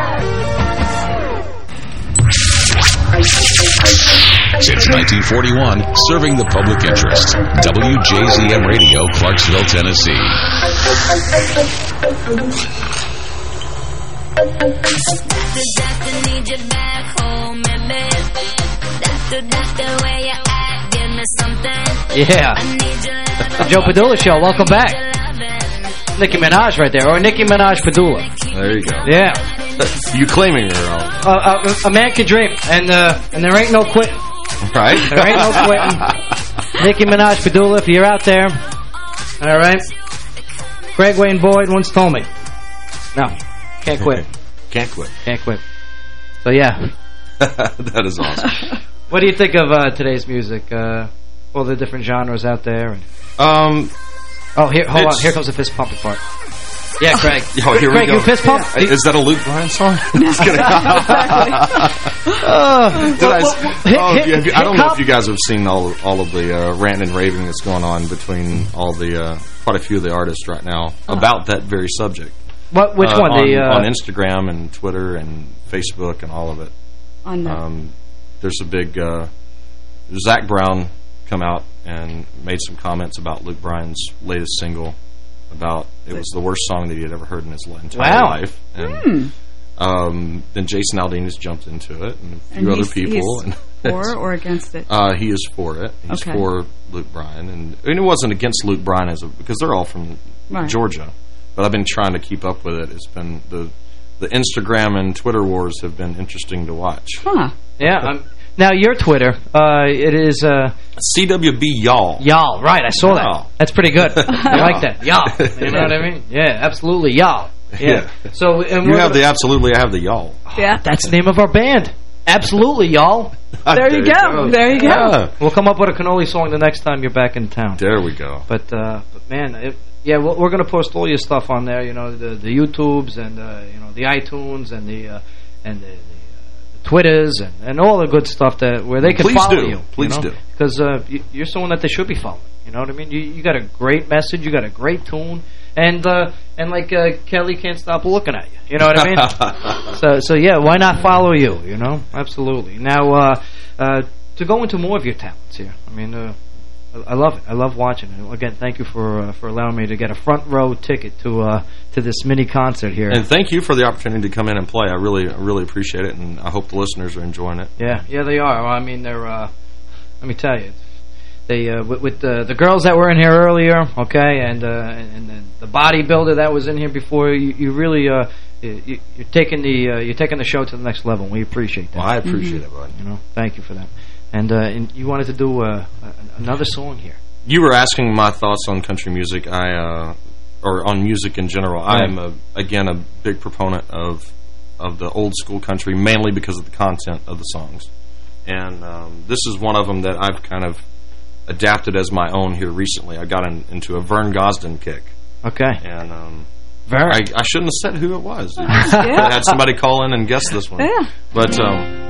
Since 1941, serving the public interest. WJZM Radio, Clarksville, Tennessee. Yeah. Joe Padula Show, welcome back. Nicki Minaj right there, or Nicki Minaj Padula. There you go. Yeah. You claiming her, all. Uh, uh, a man can dream, and uh, and there ain't no quitting. Right? There ain't no quitting. Nicki Minaj Padula, if you're out there, all right? Craig Wayne Boyd once told me, no, can't quit. Can't quit. Can't quit. So, yeah. that is awesome. What do you think of uh, today's music? Uh, all the different genres out there? Um, oh, here, hold on. Here comes the fist pumping part. Yeah, Craig. Oh, here Craig, we go. you fist pump? Is that a Luke Bryan song? Just kidding. Did I, what- s- what- hit- oh, hit- yeah, I don't know if you guys have seen all all of the uh, rant and raving that's going on between all the uh, quite a few of the artists right now about that very subject. What? Which Uh, one? On, the uh, on Instagram and Twitter and Facebook and all of it. On the- Um, there's a big uh, Zach Brown come out and made some comments about Luke Bryan's latest single about it was the worst song that he had ever heard in his entire Wow. life. And Hmm. Um, then Jason Aldean has jumped into it, and a few And other he's- people. he's and for or against it? Uh, he is for it. He's Okay. for Luke Bryan, and, and it wasn't against Luke Bryan as a, because they're all from Right. Georgia. But I've been trying to keep up with it. It's been the the Instagram and Twitter wars have been interesting to watch. Huh. Yeah. Um, now, your Twitter, uh, it is... Uh, CWB Y'all. Y'all, right. I saw that. That's pretty good. I like that. Y'all. You know what I mean? Yeah, absolutely. Y'all. Yeah. So, and you we're have the absolutely. I have the y'all. Yeah. That's the name of our band. Absolutely, y'all. There you go. There you go. Yeah. We'll come up with a cannoli song the next time you're back in town. There we go. But, uh, but man, it, yeah, we're, we're going to post all your stuff on there. You know, the the YouTubes and uh, you know the iTunes and the uh, and the, the, the Twitters and, and all the good stuff that where they can Please follow do. you. Please do. because uh, you, you're someone that they should be following. You know what I mean? You you got a great message. You got a great tune. And uh, and like uh, Kelly can't stop looking at you. You know what I mean? so so yeah, why not follow you? You know, absolutely. Now uh, uh, to go into more of your talents here. I mean, uh, I love it. I love watching it. Again, thank you for uh, for allowing me to get a front row ticket to uh, to this mini concert here. And thank you for the opportunity to come in and play. I really, really appreciate it, and I hope the listeners are enjoying it. Yeah, yeah, they are. I mean, they're. Uh, let me tell you, they uh, with, with the the girls that were in here earlier, okay, and uh, and, and the bodybuilder that was in here before. You, you really uh, you, you're taking the uh, you're taking the show to the next level. We appreciate that. Well, I appreciate it, bud. You know, thank you for that. And uh, and you wanted to do uh, another song here. You were asking my thoughts on country music. I, uh, or on music in general. I am, a, again a big proponent of of the old school country, mainly because of the content of the songs. And um, this is one of them that I've kind of adapted as my own here recently. I got in, into a Vern Gosdin kick. Okay. And um, Vern. I, I shouldn't have said who it was. It was- I had somebody call in and guess this one. Yeah. But um,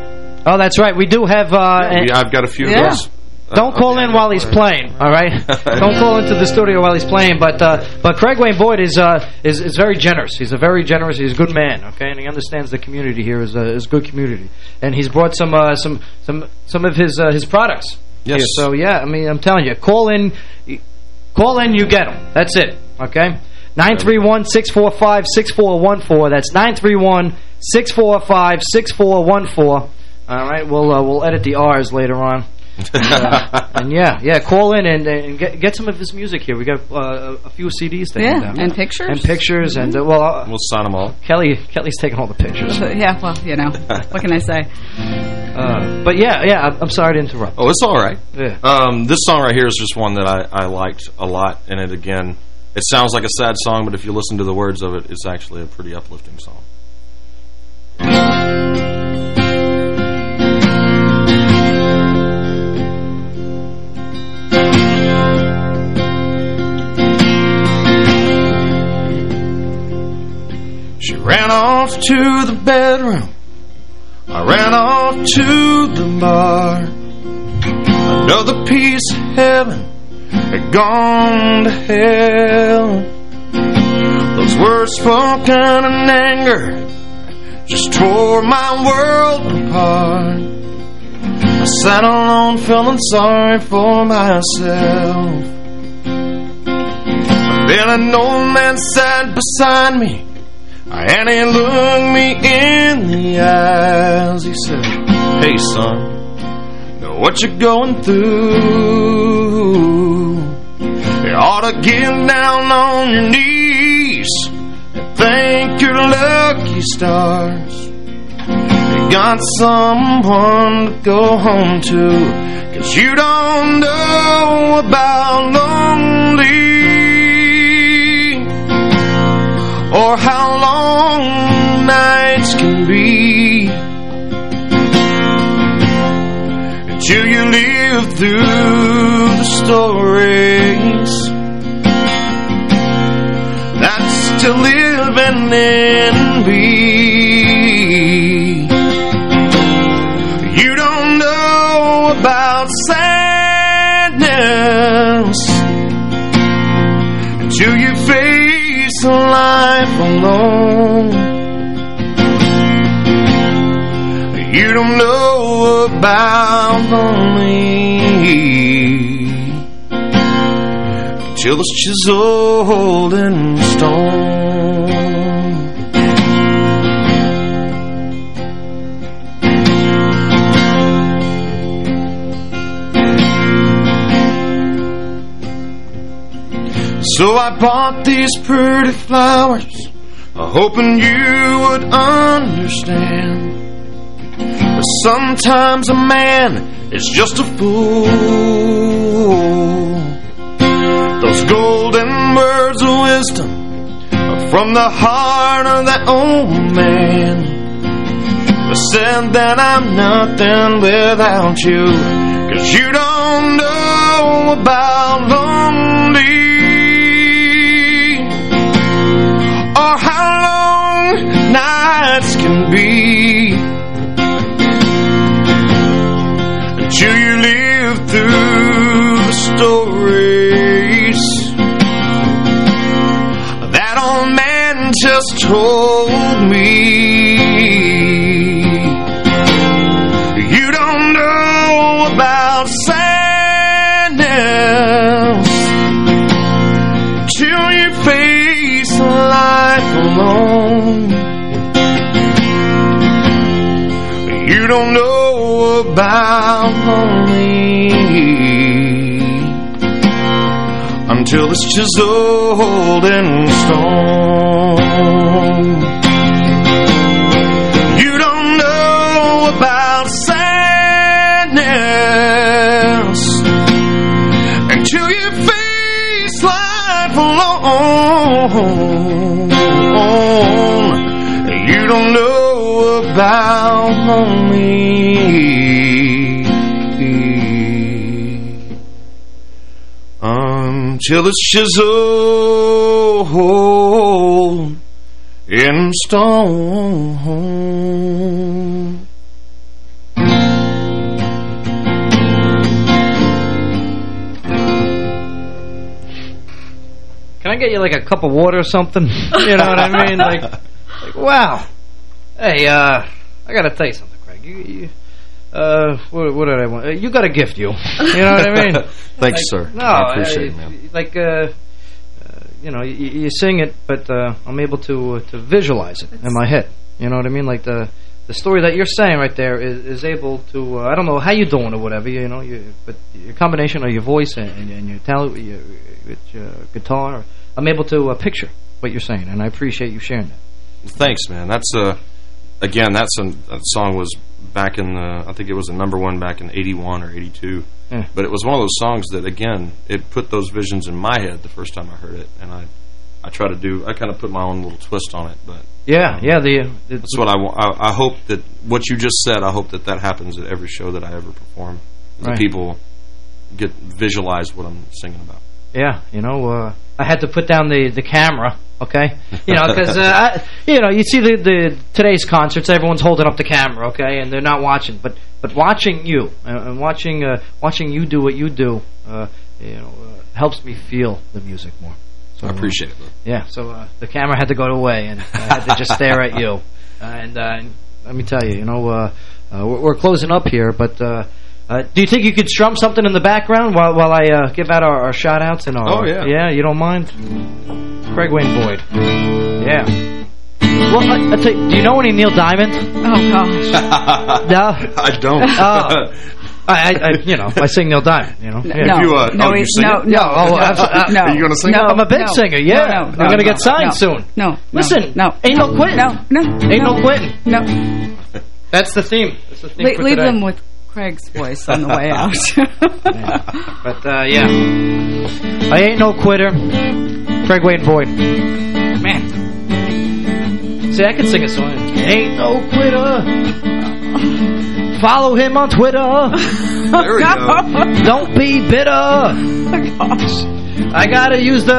Oh, that's right. We do have. Uh, we- I've got a few Yeah. of those. Don't call in while he's playing, all right? Don't call into the studio while he's playing. But uh, but Craig Wayne Boyd is uh is is very generous. He's a very generous. He's a good man, okay, and he understands the community here is a is a good community. And he's brought some uh, some some some of his uh, his products. Yes. here. So yeah, I mean, I'm telling you, call in, call in, you get them. That's it, okay? Nine three one six four five six four one four. That's nine three one six four five six four one four. All right, we'll uh, we'll edit the R's later on. and, uh, and yeah, yeah, call in and, and get get some of his music here. We got uh, a few CDs to hand Yeah, out. and pictures. and pictures, and uh, well, uh, We'll sign them all. Kelly Kelly's taking all the pictures. yeah, well, you know, what can I say? Uh, but yeah, yeah, I'm, I'm sorry to interrupt. Oh, it's all right. Yeah. Um, this song right here is just one that I, I liked a lot. And it, again, it sounds like a sad song, but if you listen to the words of it, it's actually a pretty uplifting song. She ran off to the bedroom. I ran off to the bar. Another piece of heaven had gone to hell. Those words spoken in anger just tore my world apart. I sat alone feeling sorry for myself. Then an old man sat beside me. And he looked me in the eyes. He said, Hey, son, know what you're going through. You ought to get down on your knees and thank your lucky stars. You got someone to go home to, cause you don't know about lonely or how long nights can be until you live through the stories that's still living in me. You don't know about face life alone. You don't know about lonely until it's chiseled in stone. So I bought these pretty flowers, hoping you would understand. But sometimes a man is just a fool. Those golden words of wisdom from the heart of that old man. But said that I'm nothing without you. Cause you don't know about lonely. Or how long nights can be. Until you live through the stories. That old man just told until it's chiseled in stone. You don't know about sadness until you face life alone. You don't know about lonely until it's chiseled in stone. Can I get you like a cup of water or something? You know what I mean? Like, like wow. Hey, uh, I got to tell you something, Craig. You, you uh, what, what did I want? Uh, You got a gift, you. You know what I mean? Thanks, Like, sir. No, I appreciate it, man. Like, uh, uh, you know, you, you sing it, but uh, I'm able to uh, to visualize it in my head. You know what I mean? Like the the story that you're saying right there is, is able to. Uh, I don't know how you're doing or whatever. You know, you but your combination of your voice and, and, and your talent, with your, with your guitar, I'm able to uh, picture what you're saying, and I appreciate you sharing that. Thanks, man. That's uh, again, that's a, that song was back in the. I think it was a number one back in '81 or '82. Yeah. But it was one of those songs that, again, it put those visions in my head the first time I heard it, and I, I try to do. I kind of put my own little twist on it, but Yeah, yeah. The, the that's what I want. I, I hope that what you just said. I hope that that happens at every show that I ever perform. That Right. people get visualize what I'm singing about. Yeah, you know, uh, I had to put down the the camera, okay? You know, because uh, you know, you see the the today's concerts, everyone's holding up the camera, okay, and they're not watching, but but watching you and, and watching uh, watching you do what you do, uh, you know, uh, helps me feel the music more. So, I appreciate it. uh, Yeah, so uh, the camera had to go away, and I had to just stare at you. And, uh, and let me tell you, you know, uh, uh, we're, we're closing up here, but uh, uh, do you think you could strum something in the background while while I uh, give out our, our shout outs and our Oh, yeah. yeah, you don't mind? Craig Wayne Boyd, yeah. Well, I, I tell you, do you know any Neil Diamond? Oh gosh, no, I don't. Oh. I, I, I, you know, I sing Neil Diamond. You know, No, Yeah. no, you, uh, no, oh, you he- sing no, it? no, Yeah, oh, no, absolutely. no. Are you gonna sing no, it? I'm a big no, singer, yeah. No, no, I'm gonna no, get signed no, soon. No, no, Listen, no, ain't no quitting. No, no, Ain't no no quitting. No, That's the theme. That's the theme Le for leave today. them with Craig's voice on the way out. But uh, yeah, I ain't no quitter. Craig Wayne Boyd. Man, see, I can sing a song. Ain't no quitter. Follow him on Twitter. There we go. Don't be bitter. I gotta use the.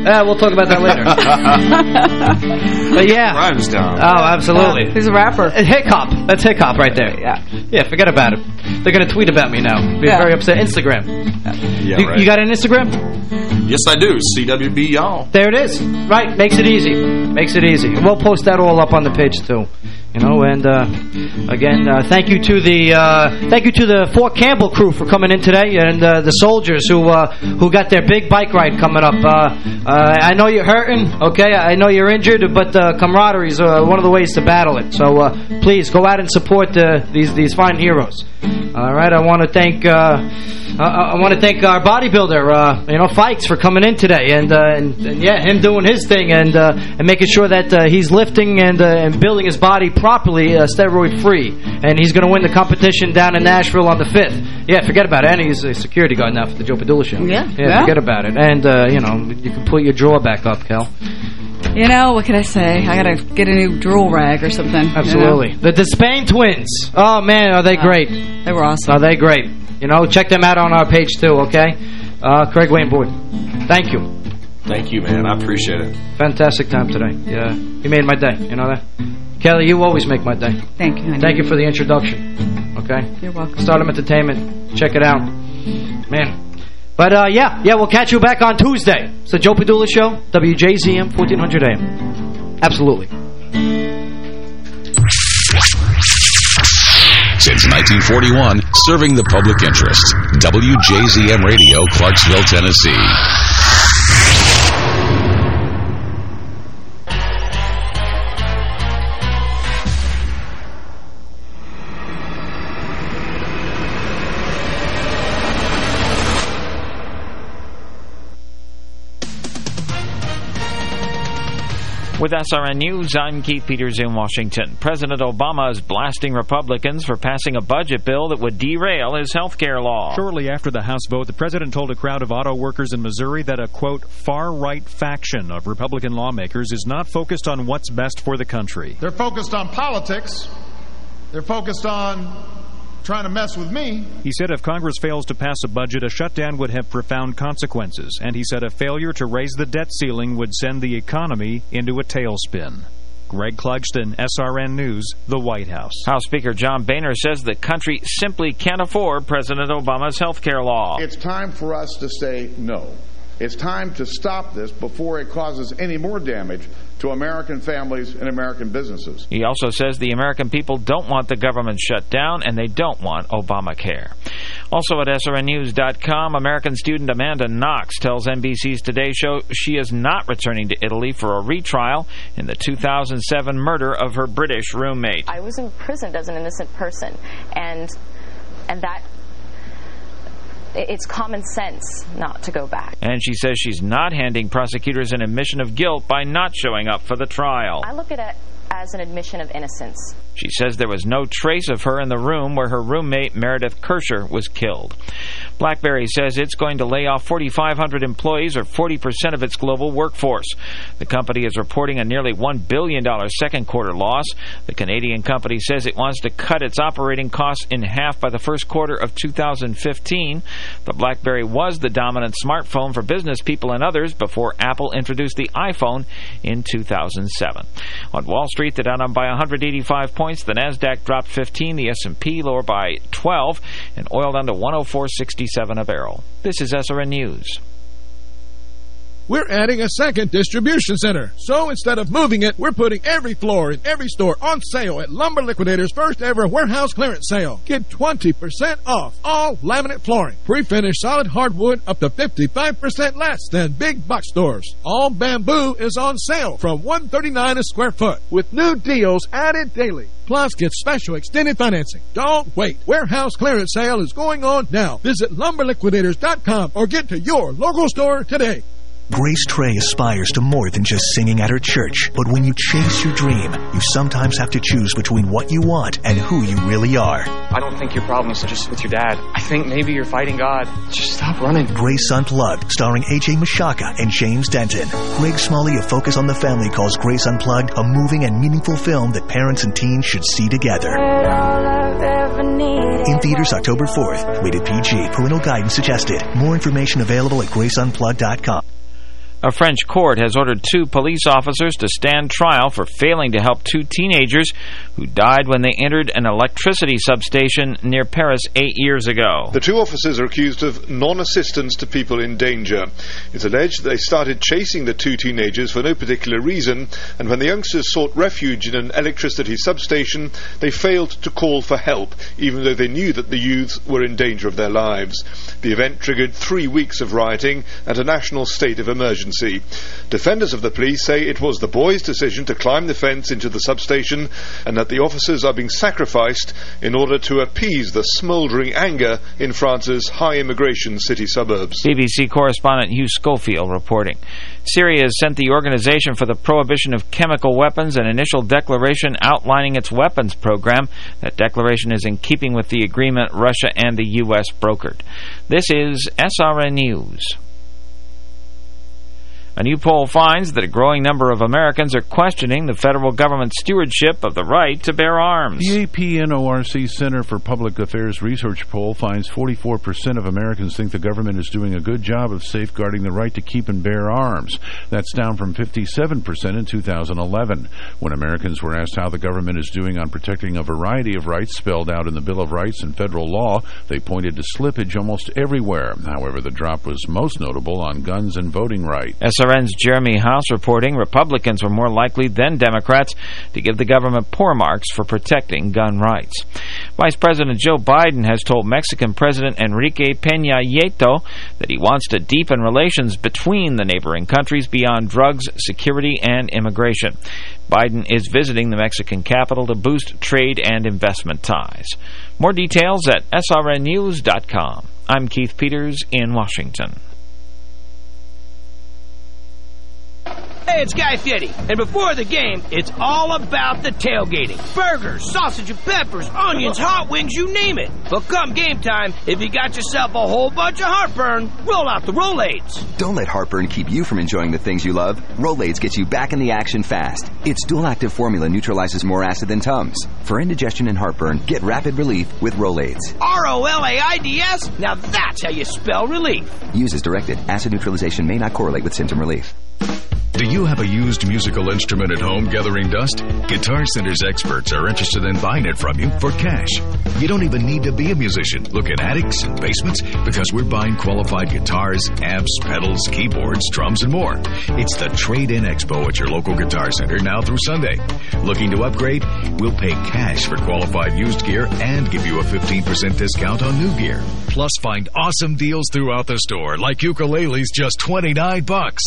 Uh, we'll talk about that later. but yeah. Rhymes down. Oh, absolutely. He's a rapper. Hiccup. That's hiccup right there. Yeah. Yeah, forget about it. They're going to tweet about me now. Be Yeah. very upset. Instagram. Yeah, you, right. you got an Instagram? yes, I do. CWB y'all. There it is. Right. Makes it easy. Makes it easy. We'll post that all up on the page, too. You know, and uh, again, uh, thank you to the uh, thank you to the Fort Campbell crew for coming in today, and uh, the soldiers who uh, who got their big bike ride coming up. Uh, I know you're hurting, okay? I know you're injured, but camaraderie is one of the ways to battle it. So please go out and support uh, these these fine heroes. All right, I want to thank I, I want to thank our bodybuilder, you know, Fikes, for coming in today, and, and, and yeah, him doing his thing, and and making sure that he's lifting and and building his body properly, uh, steroid free, and he's going to win the competition down in Nashville on the fifth. Yeah, forget about it. And he's a security guard now for the Joe Padula show. Yeah, yeah, yeah. forget about it. And uh, you know, you can put your drawer back up, Kel. You know, what can I say? I gotta get a new drool rag or something. you know? Absolutely. The Despain twins. Oh, man, are they great. They were awesome. Are they great? You know, check them out on our page, too, okay? Uh, Craig Wayne Boyd, thank you. Thank you, man. I appreciate it. Fantastic time today. Yeah, you made my day. You know that? Kelly, you always make my day. Thank you, honey. Thank you for the introduction. Okay? You're welcome. Stardom Entertainment. Check it out. Man. But, uh, yeah, yeah, we'll catch you back on Tuesday. It's the Joe Padula Show, WJZM, 1400 AM. Absolutely. Since 1941, serving the public interest. WJZM Radio, Clarksville, Tennessee. With SRN News, I'm Keith Peters in Washington. President Obama is blasting Republicans for passing a budget bill that would derail his health care law. Shortly after the House vote, the president told a crowd of auto workers in Missouri that a, quote, far-right faction of Republican lawmakers is not focused on what's best for the country. They're focused on politics. They're focused on trying to mess with me. He said if Congress fails to pass a budget, a shutdown would have profound consequences. And he said a failure to raise the debt ceiling would send the economy into a tailspin. Greg Clugston, SRN News, the White House. House Speaker John Boehner says the country simply can't afford President Obama's health care law. It's time for us to say no. It's time to stop this before it causes any more damage to American families and American businesses. He also says the American people don't want the government shut down and they don't want Obamacare. Also at SRNNews.com, American student Amanda Knox tells NBC's Today Show she is not returning to Italy for a retrial in the 2007 murder of her British roommate. I was imprisoned as an innocent person, and and that it's common sense not to go back. And she says she's not handing prosecutors an admission of guilt by not showing up for the trial. I look at it as an admission of innocence. She says there was no trace of her in the room where her roommate Meredith Kercher was killed. BlackBerry says it's going to lay off 4,500 employees or 40% of its global workforce. The company is reporting a nearly $1 billion second quarter loss. The Canadian company says it wants to cut its operating costs in half by the first quarter of 2015. The BlackBerry was the dominant smartphone for business people and others before Apple introduced the iPhone in 2007. On Wall Street, the Dow down by 185 points. The Nasdaq dropped 15. The S&P lower by 12, and oil down to 104.67 a barrel. This is SRN News. We're adding a second distribution center. So instead of moving it, we're putting every floor in every store on sale at Lumber Liquidators' first ever warehouse clearance sale. Get 20% off all laminate flooring. Pre-finished solid hardwood up to 55% less than big box stores. All bamboo is on sale from 139 a square foot with new deals added daily. Plus, get special extended financing. Don't wait. Warehouse clearance sale is going on now. Visit lumberliquidators.com or get to your local store today. Grace Trey aspires to more than just singing at her church. But when you chase your dream, you sometimes have to choose between what you want and who you really are. I don't think your problem is just with your dad. I think maybe you're fighting God. Just stop running. Grace Unplugged, starring AJ Michalka and James Denton. Greg Smalley of Focus on the Family calls Grace Unplugged a moving and meaningful film that parents and teens should see together. In theaters October 4th. Rated PG. Parental guidance suggested. More information available at graceunplugged.com. A French court has ordered two police officers to stand trial for failing to help two teenagers who died when they entered an electricity substation near Paris eight years ago. The two officers are accused of non-assistance to people in danger. It's alleged they started chasing the two teenagers for no particular reason, and when the youngsters sought refuge in an electricity substation, they failed to call for help, even though they knew that the youths were in danger of their lives. The event triggered three weeks of rioting and a national state of emergency. Defenders of the police say it was the boys' decision to climb the fence into the substation and that the officers are being sacrificed in order to appease the smouldering anger in France's high immigration city suburbs. BBC correspondent Hugh Schofield reporting. Syria has sent the Organization for the Prohibition of Chemical Weapons an initial declaration outlining its weapons program. That declaration is in keeping with the agreement Russia and the U.S. brokered. This is SRN News. A new poll finds that a growing number of Americans are questioning the federal government's stewardship of the right to bear arms. The APNORC Center for Public Affairs research poll finds 44% of Americans think the government is doing a good job of safeguarding the right to keep and bear arms. That's down from 57% in 2011. When Americans were asked how the government is doing on protecting a variety of rights spelled out in the Bill of Rights and federal law, they pointed to slippage almost everywhere. However, the drop was most notable on guns and voting rights. SRN's Jeremy House reporting Republicans were more likely than Democrats to give the government poor marks for protecting gun rights. Vice President Joe Biden has told Mexican President Enrique Peña Nieto that he wants to deepen relations between the neighboring countries beyond drugs, security, and immigration. Biden is visiting the Mexican capital to boost trade and investment ties. More details at srnnews.com. I'm Keith Peters in Washington. Hey, it's Guy Fieri, and before the game, it's all about the tailgating. Burgers, sausage and peppers, onions, hot wings, you name it. But come game time, if you got yourself a whole bunch of heartburn, roll out the Rolaids. Don't let heartburn keep you from enjoying the things you love. Rolaids gets you back in the action fast. Its dual-active formula neutralizes more acid than Tums. For indigestion and heartburn, get rapid relief with Rolaids. R-O-L-A-I-D-S? Now that's how you spell relief. Use as directed. Acid neutralization may not correlate with symptom relief. Do you have a used musical instrument at home gathering dust? Guitar Center's experts are interested in buying it from you for cash. You don't even need to be a musician. Look at attics and basements because we're buying qualified guitars, amps, pedals, keyboards, drums, and more. It's the Trade-In Expo at your local Guitar Center now through Sunday. Looking to upgrade? We'll pay cash for qualified used gear and give you a 15% discount on new gear. Plus, find awesome deals throughout the store, like ukuleles just 29 bucks.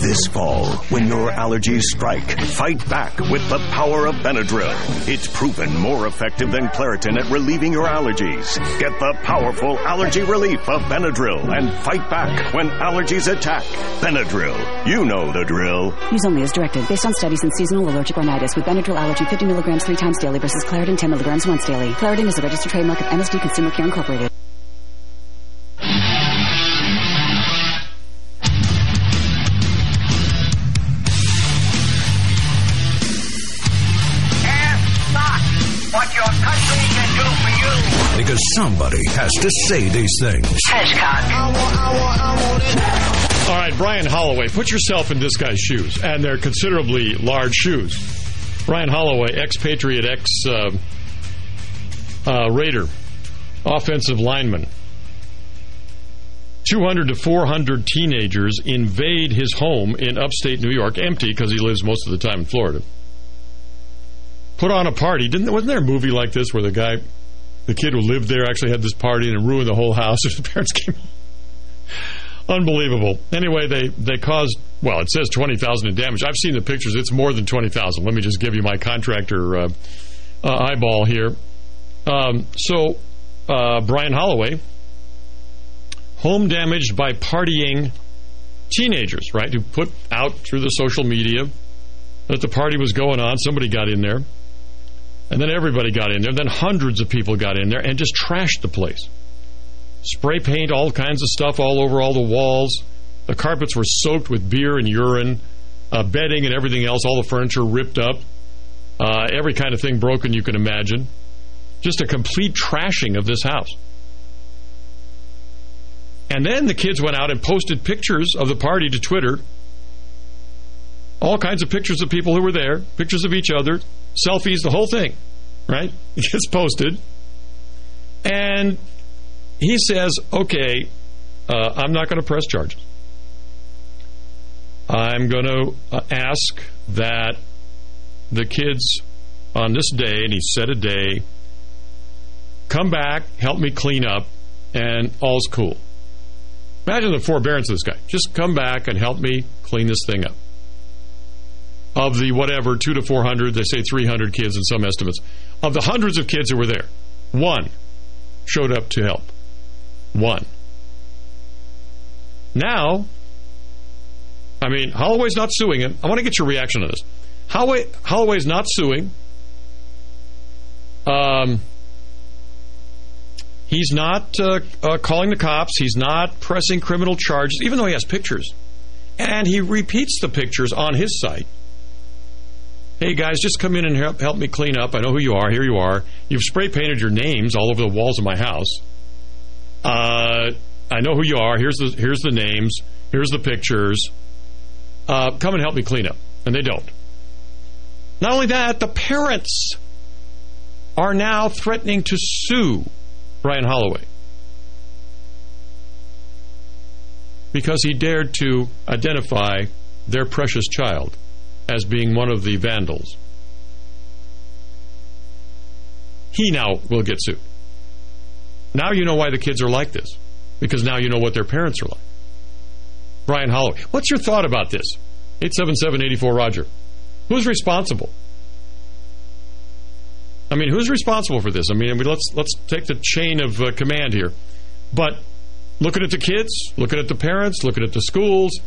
This fall, when your allergies strike, fight back with the power of Benadryl. It's proven more effective than Claritin at relieving your allergies. Get the powerful allergy relief of Benadryl and fight back when allergies attack. Benadryl. You know the drill. Use only as directed, based on studies in seasonal allergic rhinitis with Benadryl allergy 50 milligrams three times daily versus Claritin 10 milligrams once daily. Claritin is a registered trademark of MSD Consumer Care Incorporated. Because somebody has to say these things. All right, Brian Holloway, put yourself in this guy's shoes, and they're considerably large shoes. Brian Holloway, ex-Patriot, ex-Raider, uh, uh, offensive lineman. 200 to 400 teenagers invade his home in upstate New York, empty because he lives most of the time in Florida put on a party. Didn't wasn't there a movie like this where the guy, the kid who lived there, actually had this party and it ruined the whole house? His parents came. Unbelievable. Anyway, they they caused well. It says twenty thousand in damage. I've seen the pictures. It's more than twenty thousand. Let me just give you my contractor uh, uh, eyeball here. Um, so, uh, Brian Holloway, home damaged by partying teenagers, right? Who put out through the social media that the party was going on. Somebody got in there. And then everybody got in there. Then hundreds of people got in there and just trashed the place. Spray paint, all kinds of stuff all over all the walls. The carpets were soaked with beer and urine. Uh, bedding and everything else, all the furniture ripped up. Uh, every kind of thing broken you can imagine. Just a complete trashing of this house. And then the kids went out and posted pictures of the party to Twitter. All kinds of pictures of people who were there, pictures of each other, selfies, the whole thing, right? It gets posted. And he says, okay, uh, I'm not going to press charges. I'm going to uh, ask that the kids on this day, and he set a day, come back, help me clean up, and all's cool. Imagine the forbearance of this guy. Just come back and help me clean this thing up. Of the whatever, two to 400, they say 300 kids in some estimates. Of the hundreds of kids who were there, one showed up to help. One. Now, I mean, Holloway's not suing him. I want to get your reaction to this. Holloway, Holloway's not suing. Um, he's not uh, uh, calling the cops. He's not pressing criminal charges, even though he has pictures. And he repeats the pictures on his site. Hey, guys, just come in and help, help me clean up. I know who you are. Here you are. You've spray painted your names all over the walls of my house. Uh, I know who you are. Here's the, here's the names. Here's the pictures. Uh, come and help me clean up. And they don't. Not only that, the parents are now threatening to sue Brian Holloway because he dared to identify their precious child as being one of the vandals. He now will get sued. Now you know why the kids are like this, because now you know what their parents are like. Brian Holloway. What's your thought about this? 877-84-ROGER. Who's responsible? I mean, who's responsible for this? I mean, let's let's take the chain of uh, command here. But looking at the kids, looking at the parents, looking at the schools,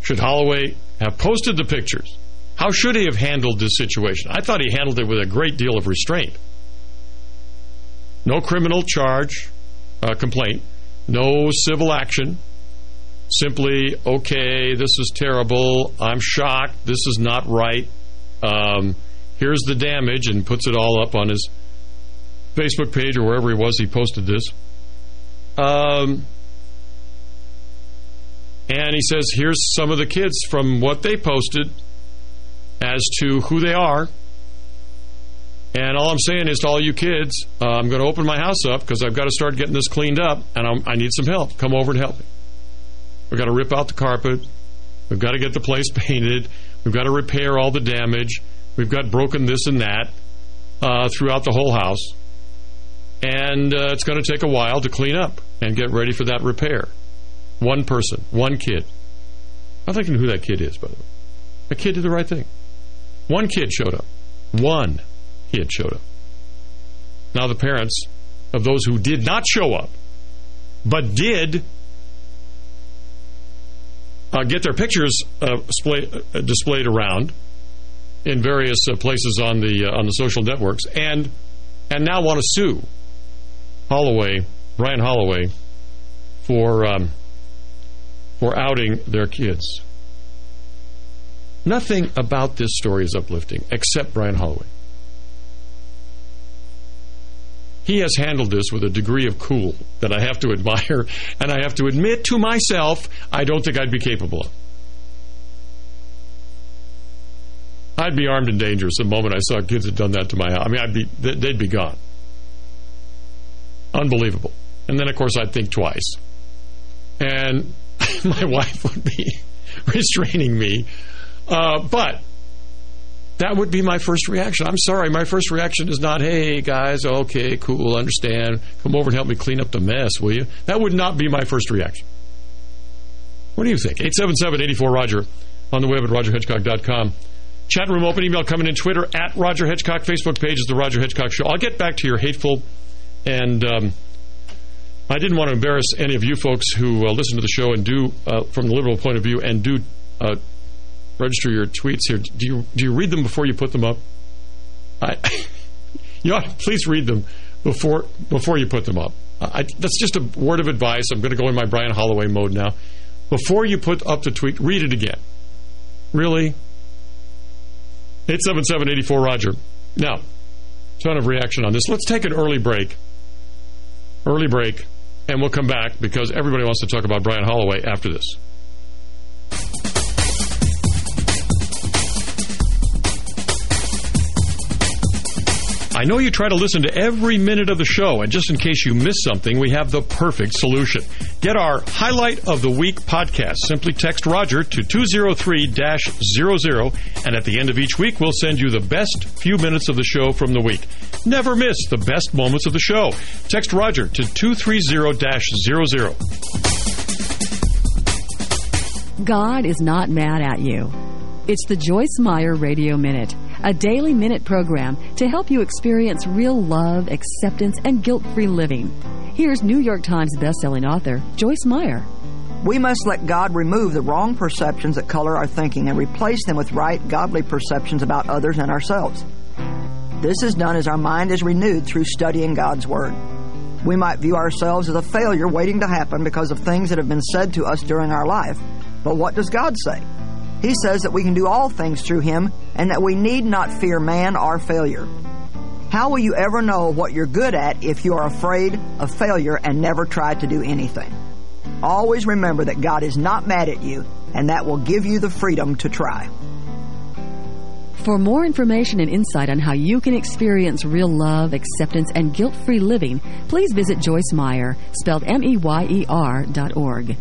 should Holloway have posted the pictures? How should he have handled this situation? I thought he handled it with a great deal of restraint. No criminal charge, uh, complaint, no civil action. Simply, okay, this is terrible. I'm shocked. This is not right. Um, here's the damage, and puts it all up on his Facebook page or wherever he was he posted this. Um, and he says, here's some of the kids from what they posted as to who they are. And all I'm saying is to all you kids, uh, I'm going to open my house up because I've got to start getting this cleaned up, and I'm, I need some help. Come over and help me. We've got to rip out the carpet. We've got to get the place painted. We've got to repair all the damage. We've got broken this and that uh, throughout the whole house. And uh, it's going to take a while to clean up and get ready for that repair. One person, one kid. I'm thinking who that kid is, by the way. A kid did the right thing. One kid showed up. One kid showed up. Now the parents of those who did not show up, but did uh, get their pictures uh, display, uh, displayed around in various uh, places on the uh, on the social networks, and and now want to sue Holloway, Brian Holloway, for um, for outing their kids. Nothing about this story is uplifting except Brian Holloway. He has handled this with a degree of cool that I have to admire, and I have to admit to myself I don't think I'd be capable of. I'd be armed and dangerous the moment I saw kids had done that to my house. I mean, I'd be they'd be gone. Unbelievable. And then, of course, I'd think twice. And my wife would be restraining me. Uh, but that would be my first reaction. I'm sorry, my first reaction is not, hey, guys, okay, cool, understand. Come over and help me clean up the mess, will you? That would not be my first reaction. What do you think? 877-84-ROGER on the web at rogerhedgecock.com. Chat room open, email coming in, Twitter, at Roger Hedgecock, Facebook page is The Roger Hedgecock Show. I'll get back to your hateful and... Um, I didn't want to embarrass any of you folks who uh, listen to the show and do, uh, from the liberal point of view, and do uh, register your tweets here. Do you do you read them before you put them up? I, you please read them before before you put them up. I, that's just a word of advice. I'm going to go in my Brian Holloway mode now. Before you put up the tweet, read it again. Really? 877-84-ROGER. Now, ton of reaction on this. Let's take an early break. Early break. and we'll come back because everybody wants to talk about Brian Holloway after this. I know you try to listen to every minute of the show, and just in case you miss something, we have the perfect solution. Get our Highlight of the Week podcast. Simply text Roger to 203-00, and at the end of each week, we'll send you the best few minutes of the show from the week. Never miss the best moments of the show. Text Roger to 230-00. God is not mad at you. It's the Joyce Meyer Radio Minute, a daily minute program to help you experience real love, acceptance, and guilt-free living. Here's New York Times bestselling author Joyce Meyer. We must let God remove the wrong perceptions that color our thinking and replace them with right, godly perceptions about others and ourselves. This is done as our mind is renewed through studying God's Word. We might view ourselves as a failure waiting to happen because of things that have been said to us during our life. But what does God say? He says that we can do all things through Him and that we need not fear man or failure. How will you ever know what you're good at if you are afraid of failure and never try to do anything? Always remember that God is not mad at you and that will give you the freedom to try. For more information and insight on how you can experience real love, acceptance, and guilt-free living, please visit Joyce Meyer, spelled M-E-Y-E-R dot org.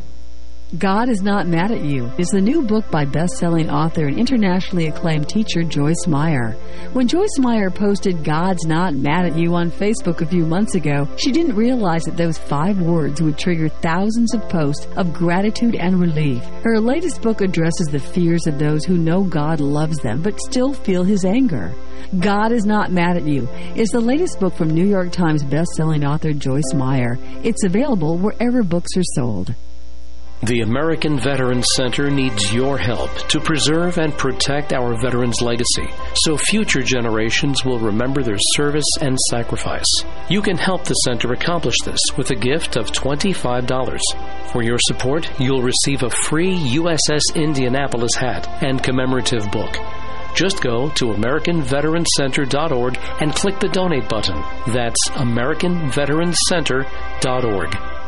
God is Not Mad at You is the new book by best-selling author and internationally acclaimed teacher Joyce Meyer. When Joyce Meyer posted God's Not Mad at You on Facebook a few months ago, she didn't realize that those five words would trigger thousands of posts of gratitude and relief. Her latest book addresses the fears of those who know God loves them but still feel His anger. God is Not Mad at You is the latest book from New York Times best-selling author Joyce Meyer. It's available wherever books are sold. The American Veterans Center needs your help to preserve and protect our veterans' legacy so future generations will remember their service and sacrifice. You can help the center accomplish this with a gift of $25. For your support, you'll receive a free USS Indianapolis hat and commemorative book. Just go to AmericanVeteransCenter.org and click the donate button. That's AmericanVeteransCenter.org.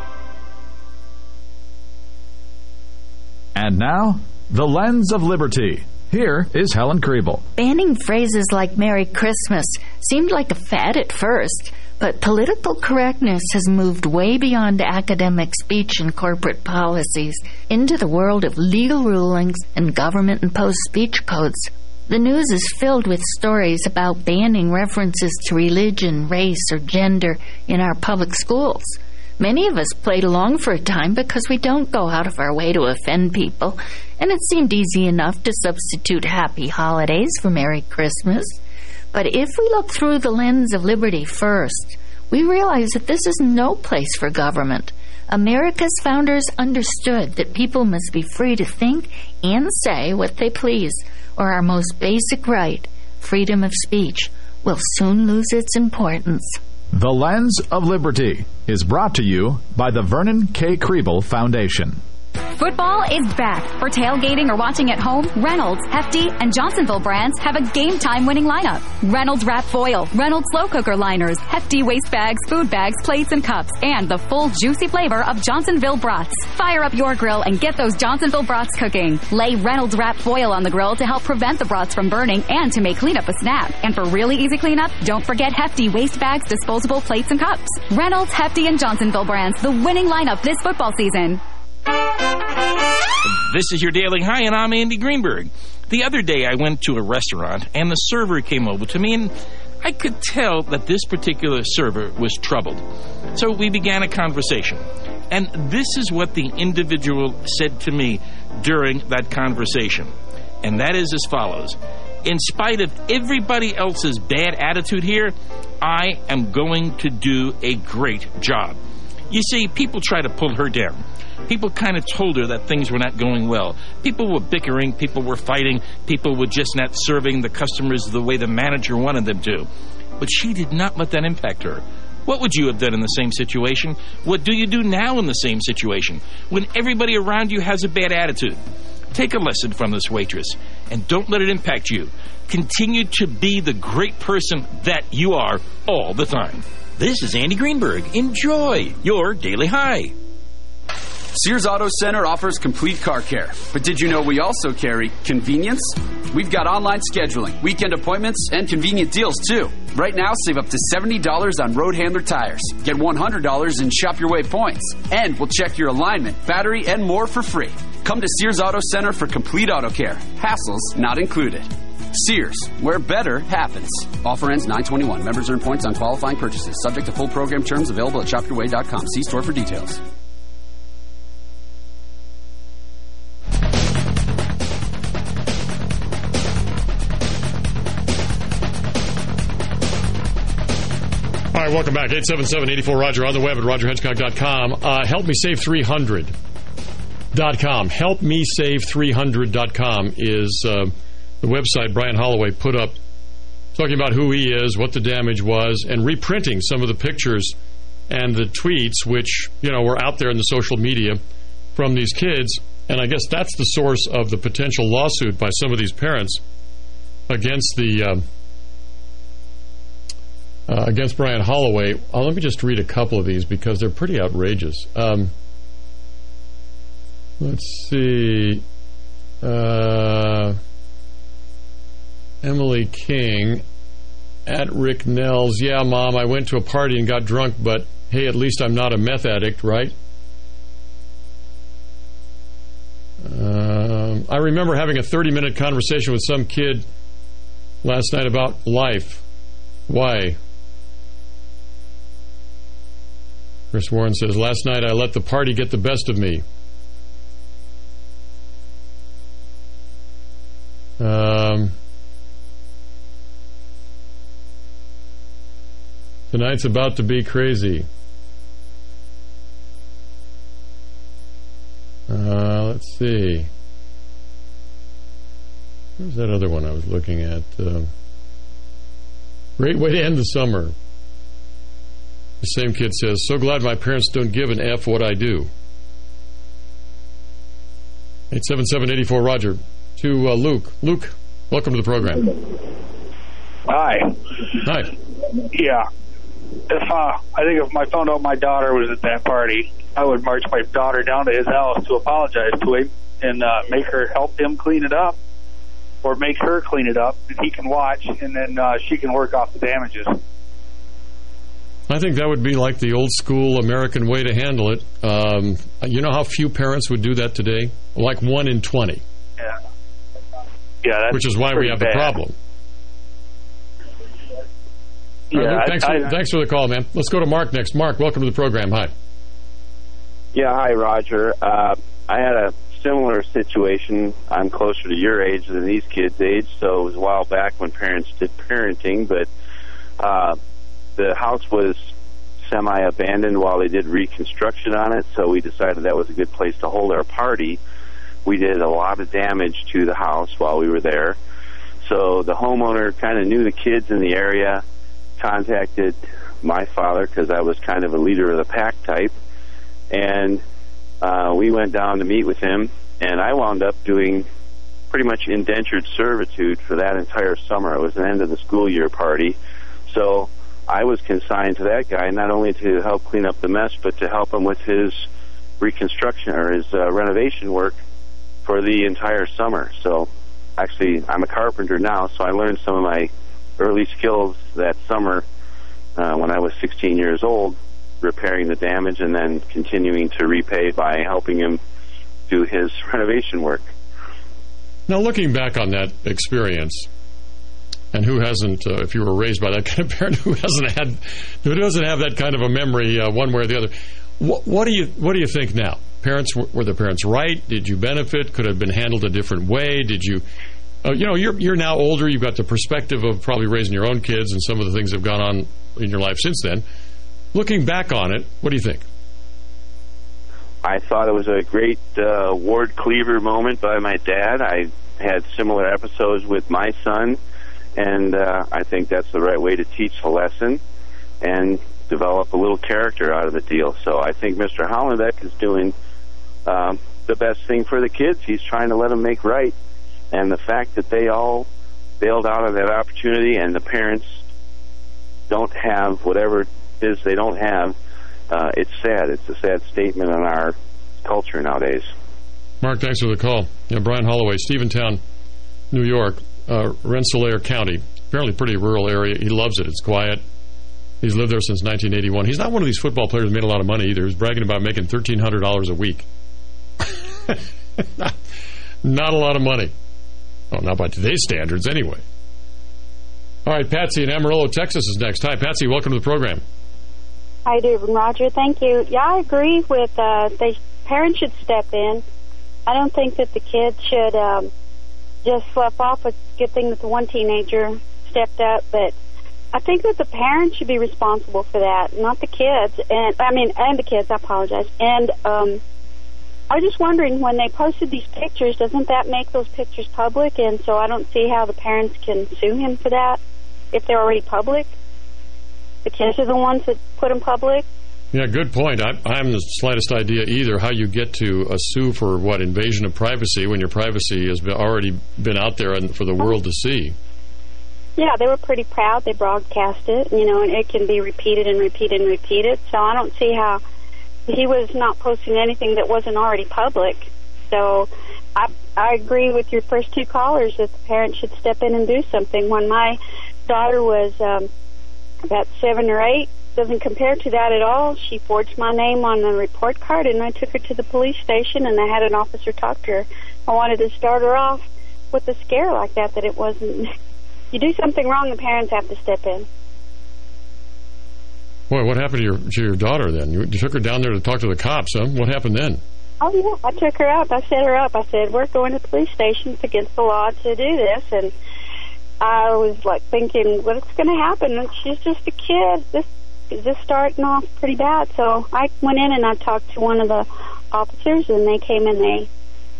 And now, The Lens of Liberty. Here is Helen Krieble. Banning phrases like Merry Christmas seemed like a fad at first, but political correctness has moved way beyond academic speech and corporate policies into the world of legal rulings and government-imposed speech codes. The news is filled with stories about banning references to religion, race, or gender in our public schools. Many of us played along for a time because we don't go out of our way to offend people, and it seemed easy enough to substitute Happy Holidays for Merry Christmas. But if we look through the lens of liberty first, we realize that this is no place for government. America's founders understood that people must be free to think and say what they please, or our most basic right, freedom of speech, will soon lose its importance. The Lens of Liberty is brought to you by the Vernon K. Krieble Foundation. Football is back. For tailgating or watching at home, Reynolds, Hefty, and Johnsonville brands have a game-time winning lineup. Reynolds Wrap Foil, Reynolds Slow Cooker Liners, Hefty Waste Bags, Food Bags, Plates, and Cups, and the full juicy flavor of Johnsonville Brats. Fire up your grill and get those Johnsonville Brats cooking. Lay Reynolds Wrap Foil on the grill to help prevent the brats from burning and to make cleanup a snap. And for really easy cleanup, don't forget Hefty Waste Bags, Disposable Plates, and Cups. Reynolds, Hefty, and Johnsonville brands, the winning lineup this football season. This is your Daily High, and I'm Andy Greenberg. The other day, I went to a restaurant, and the server came over to me, and I could tell that this particular server was troubled. So we began a conversation. And this is what the individual said to me during that conversation. And that is as follows. In spite of everybody else's bad attitude here, I am going to do a great job. You see, people try to pull her down. People kind of told her that things were not going well. People were bickering, people were fighting, people were just not serving the customers the way the manager wanted them to. But she did not let that impact her. What would you have done in the same situation? What do you do now in the same situation? When everybody around you has a bad attitude. Take a lesson from this waitress, and don't let it impact you. Continue to be the great person that you are all the time. This is Andy Greenberg. Enjoy your daily high. Sears Auto Center offers complete car care. But did you know we also carry convenience? We've got online scheduling, weekend appointments, and convenient deals too. Right now, save up to $70 on road handler tires. Get $100 in Shop Your Way points. And we'll check your alignment, battery, and more for free. Come to Sears Auto Center for complete auto care. Hassles not included. Sears, where better happens. Offer ends 921. Members earn points on qualifying purchases. Subject to full program terms available at shopyourway.com. See store for details. All right, welcome back. 877-84-ROGER on the web at rogerhedgecock.com. Uh, help me save 300.com. Help me save 300.com is uh, the website Brian Holloway put up talking about who he is, what the damage was, and reprinting some of the pictures and the tweets which, you know, were out there in the social media from these kids. And I guess that's the source of the potential lawsuit by some of these parents against the... Uh, uh, against Brian Holloway. Uh, let me just read a couple of these because they're pretty outrageous. Um, let's see. Uh, Emily King at Rick Nels. Yeah, Mom, I went to a party and got drunk, but hey, at least I'm not a meth addict, right? Um, I remember having a 30-minute conversation with some kid last night about life. Why? Chris Warren says, Last night I let the party get the best of me. Um, tonight's about to be crazy. Uh, let's see. Where's that other one I was looking at? Uh, great way to end the summer. The same kid says, so glad my parents don't give an F what I do. 877-84-ROGER. To uh, Luke. Luke, welcome to the program. Hi. Hi. Yeah. If uh, I think if my found out my daughter was at that party, I would march my daughter down to his house to apologize to him and uh, make her help him clean it up or make her clean it up and he can watch and then uh, she can work off the damages. I think that would be like the old school American way to handle it. Um, you know how few parents would do that today? Like one in 20. Yeah. Yeah, Which is why we have bad. the problem. Yeah, right, Luke, I- thanks, for, I- thanks for the call, man. Let's go to Mark next. Mark, welcome to the program. Hi. Yeah, hi, Roger. Uh, I had a similar situation. I'm closer to your age than these kids' age, so it was a while back when parents did parenting, but uh, the house was semi-abandoned while they did reconstruction on it, so we decided that was a good place to hold our party. We did a lot of damage to the house while we were there. So the homeowner kind of knew the kids in the area, contacted my father because I was kind of a leader of the pack type, and uh, we went down to meet with him, and I wound up doing pretty much indentured servitude for that entire summer. It was an end of the school year party, so I was consigned to that guy not only to help clean up the mess, but to help him with his reconstruction or his uh, renovation work for the entire summer. So actually, I'm a carpenter now, so I learned some of my early skills that summer uh, when I was 16 years old, repairing the damage and then continuing to repay by helping him do his renovation work. Now, looking back on that experience, and who hasn't, uh, if you were raised by that kind of parent, who hasn't had, who doesn't have that kind of a memory uh, one way or the other, what, what do you what do you think now? Parents were the parents right? Did you benefit? Could have been handled a different way? Did you, uh, you know, you're you're now older. You've got the perspective of probably raising your own kids, and some of the things that have gone on in your life since then. Looking back on it, what do you think? I thought it was a great uh, Ward Cleaver moment by my dad. I had similar episodes with my son, and uh, I think that's the right way to teach the lesson and develop a little character out of the deal. So I think Mr. Hollenbeck is doing um, the best thing for the kids. He's trying to let them make right, and the fact that they all bailed out of that opportunity and the parents don't have whatever is they don't have. Uh, it's sad. It's a sad statement on our culture nowadays. Mark, thanks for the call. Yeah, Brian Holloway, Stephentown, New York, uh, Rensselaer County. Apparently pretty rural area. He loves it. It's quiet. He's lived there since 1981. He's not one of these football players who made a lot of money either. He's bragging about making $1,300 a week. not, not a lot of money. Well, not by today's standards, anyway. All right, Patsy in Amarillo, Texas is next. Hi, Patsy. Welcome to the program. Hi, David Roger. Thank you. Yeah, I agree with uh, the parents should step in. I don't think that the kids should um, just slough off. It's a good thing that the one teenager stepped up, but I think that the parents should be responsible for that, not the kids. And I mean, and the kids. I apologize. And um, I was just wondering when they posted these pictures, doesn't that make those pictures public? And so I don't see how the parents can sue him for that if they're already public. The kids are the ones that put them public. Yeah, good point. I, I haven't the slightest idea either how you get to a sue for, what, invasion of privacy when your privacy has been, already been out there and for the world to see. Yeah, they were pretty proud. They broadcast it, you know, and it can be repeated and repeated and repeated. So I don't see how he was not posting anything that wasn't already public. So I I agree with your first two callers that the parents should step in and do something. When my daughter was um, about seven or eight, doesn't compare to that at all. She forged my name on a report card, and I took her to the police station, and I had an officer talk to her. I wanted to start her off with a scare like that, that it wasn't... you do something wrong, the parents have to step in. Boy, what happened to your to your daughter then? You, you took her down there to talk to the cops, huh? What happened then? Oh, yeah. I took her up. I set her up. I said, we're going to the police station. It's against the law to do this. And I was, like, thinking, what's going to happen? And she's just a kid. This this starting off pretty bad. So I went in and I talked to one of the officers, and they came and they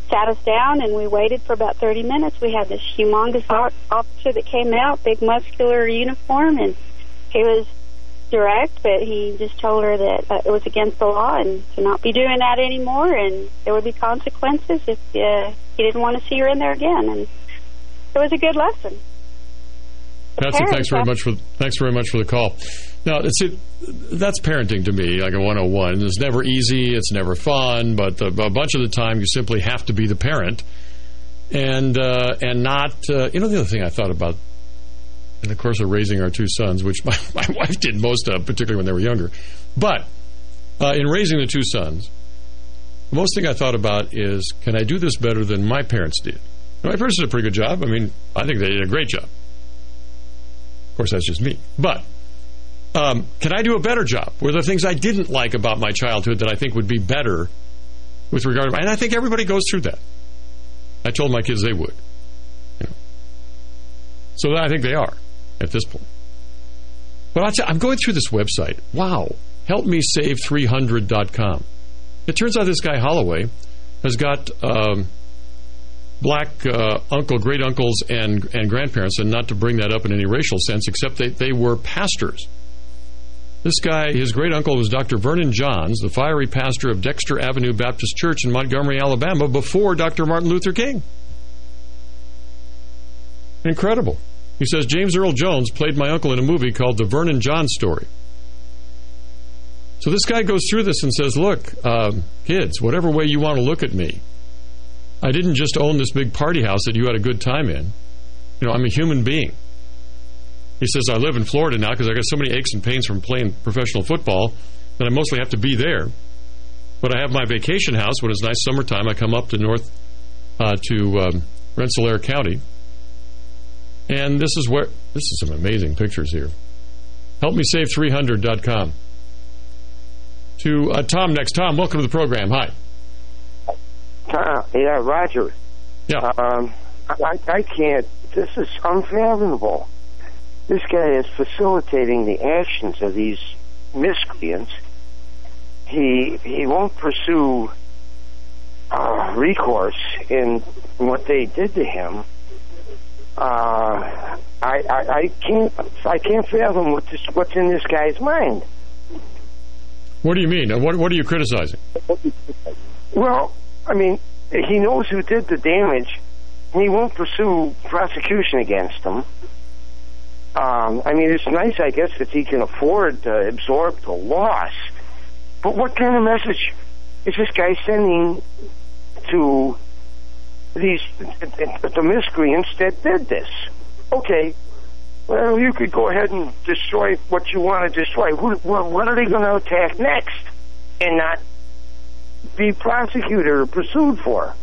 sat us down, and we waited for about 30 minutes. We had this humongous officer that came out, big muscular uniform, and he was direct, but he just told her that uh, it was against the law and to not be doing that anymore, and there would be consequences if uh, he didn't want to see her in there again. And it was a good lesson. Patsy, thanks very much for thanks very much for the call. Now, it's it, that's parenting to me, like a 101. It's never easy, it's never fun, but the, a bunch of the time you simply have to be the parent and uh, and not. Uh, you know, the other thing I thought about in the course of raising our two sons, which my, my wife did most of, particularly when they were younger. But uh, in raising the two sons, the most thing I thought about is, can I do this better than my parents did? My parents did a pretty good job. I mean, I think they did a great job. Course, that's just me. But um, can I do a better job? Were there things I didn't like about my childhood that I think would be better with regard to... And I think everybody goes through that. I told my kids they would. You know. So I think they are at this point. But i am going through this website. Wow. HelpMeSave300.com. It turns out this guy Holloway has got um, black uh, uncle, great uncles, and and grandparents, and not to bring that up in any racial sense, except they, they were pastors. This guy, his great uncle was Dr. Vernon Johns, the fiery pastor of Dexter Avenue Baptist Church in Montgomery, Alabama, before Dr. Martin Luther King. Incredible. He says, James Earl Jones played my uncle in a movie called The Vernon Johns Story. So this guy goes through this and says, look, uh, kids, whatever way you want to look at me, I didn't just own this big party house that you had a good time in. You know, I'm a human being. He says, I live in Florida now because I got so many aches and pains from playing professional football that I mostly have to be there. But I have my vacation house when it's nice summertime. I come up to North, uh, to um, Rensselaer County, and this is where, this is some amazing pictures here. HelpMeSave300.com. To uh, Tom next. Tom, welcome to the program. Hi. Tom, yeah, Roger. Yeah. Um, I, I can't, this is unfathomable. This guy is facilitating the actions of these miscreants. He, he won't pursue uh, recourse in what they did to him uh, I, I, I can't I can't fathom what this, what's in this guy's mind. What do you mean? What what are you criticizing? Well, I mean, he knows who did the damage, he won't pursue prosecution against them. Um, I mean, it's nice, I guess, that he can afford to absorb the loss. But what kind of message is this guy sending to these the miscreants that did this? Okay, well, you could go ahead and destroy what you want to destroy. What, what are they going to attack next, and not be prosecuted or pursued for?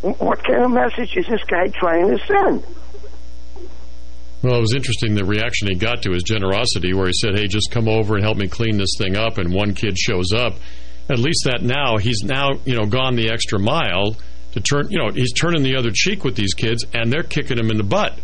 What kind of message is this guy trying to send? Well, it was interesting the reaction he got to his generosity, where he said, "Hey, just come over and help me clean this thing up." And one kid shows up. At least that now he's now you know gone the extra mile to turn. You know, he's turning the other cheek with these kids, and they're kicking him in the butt.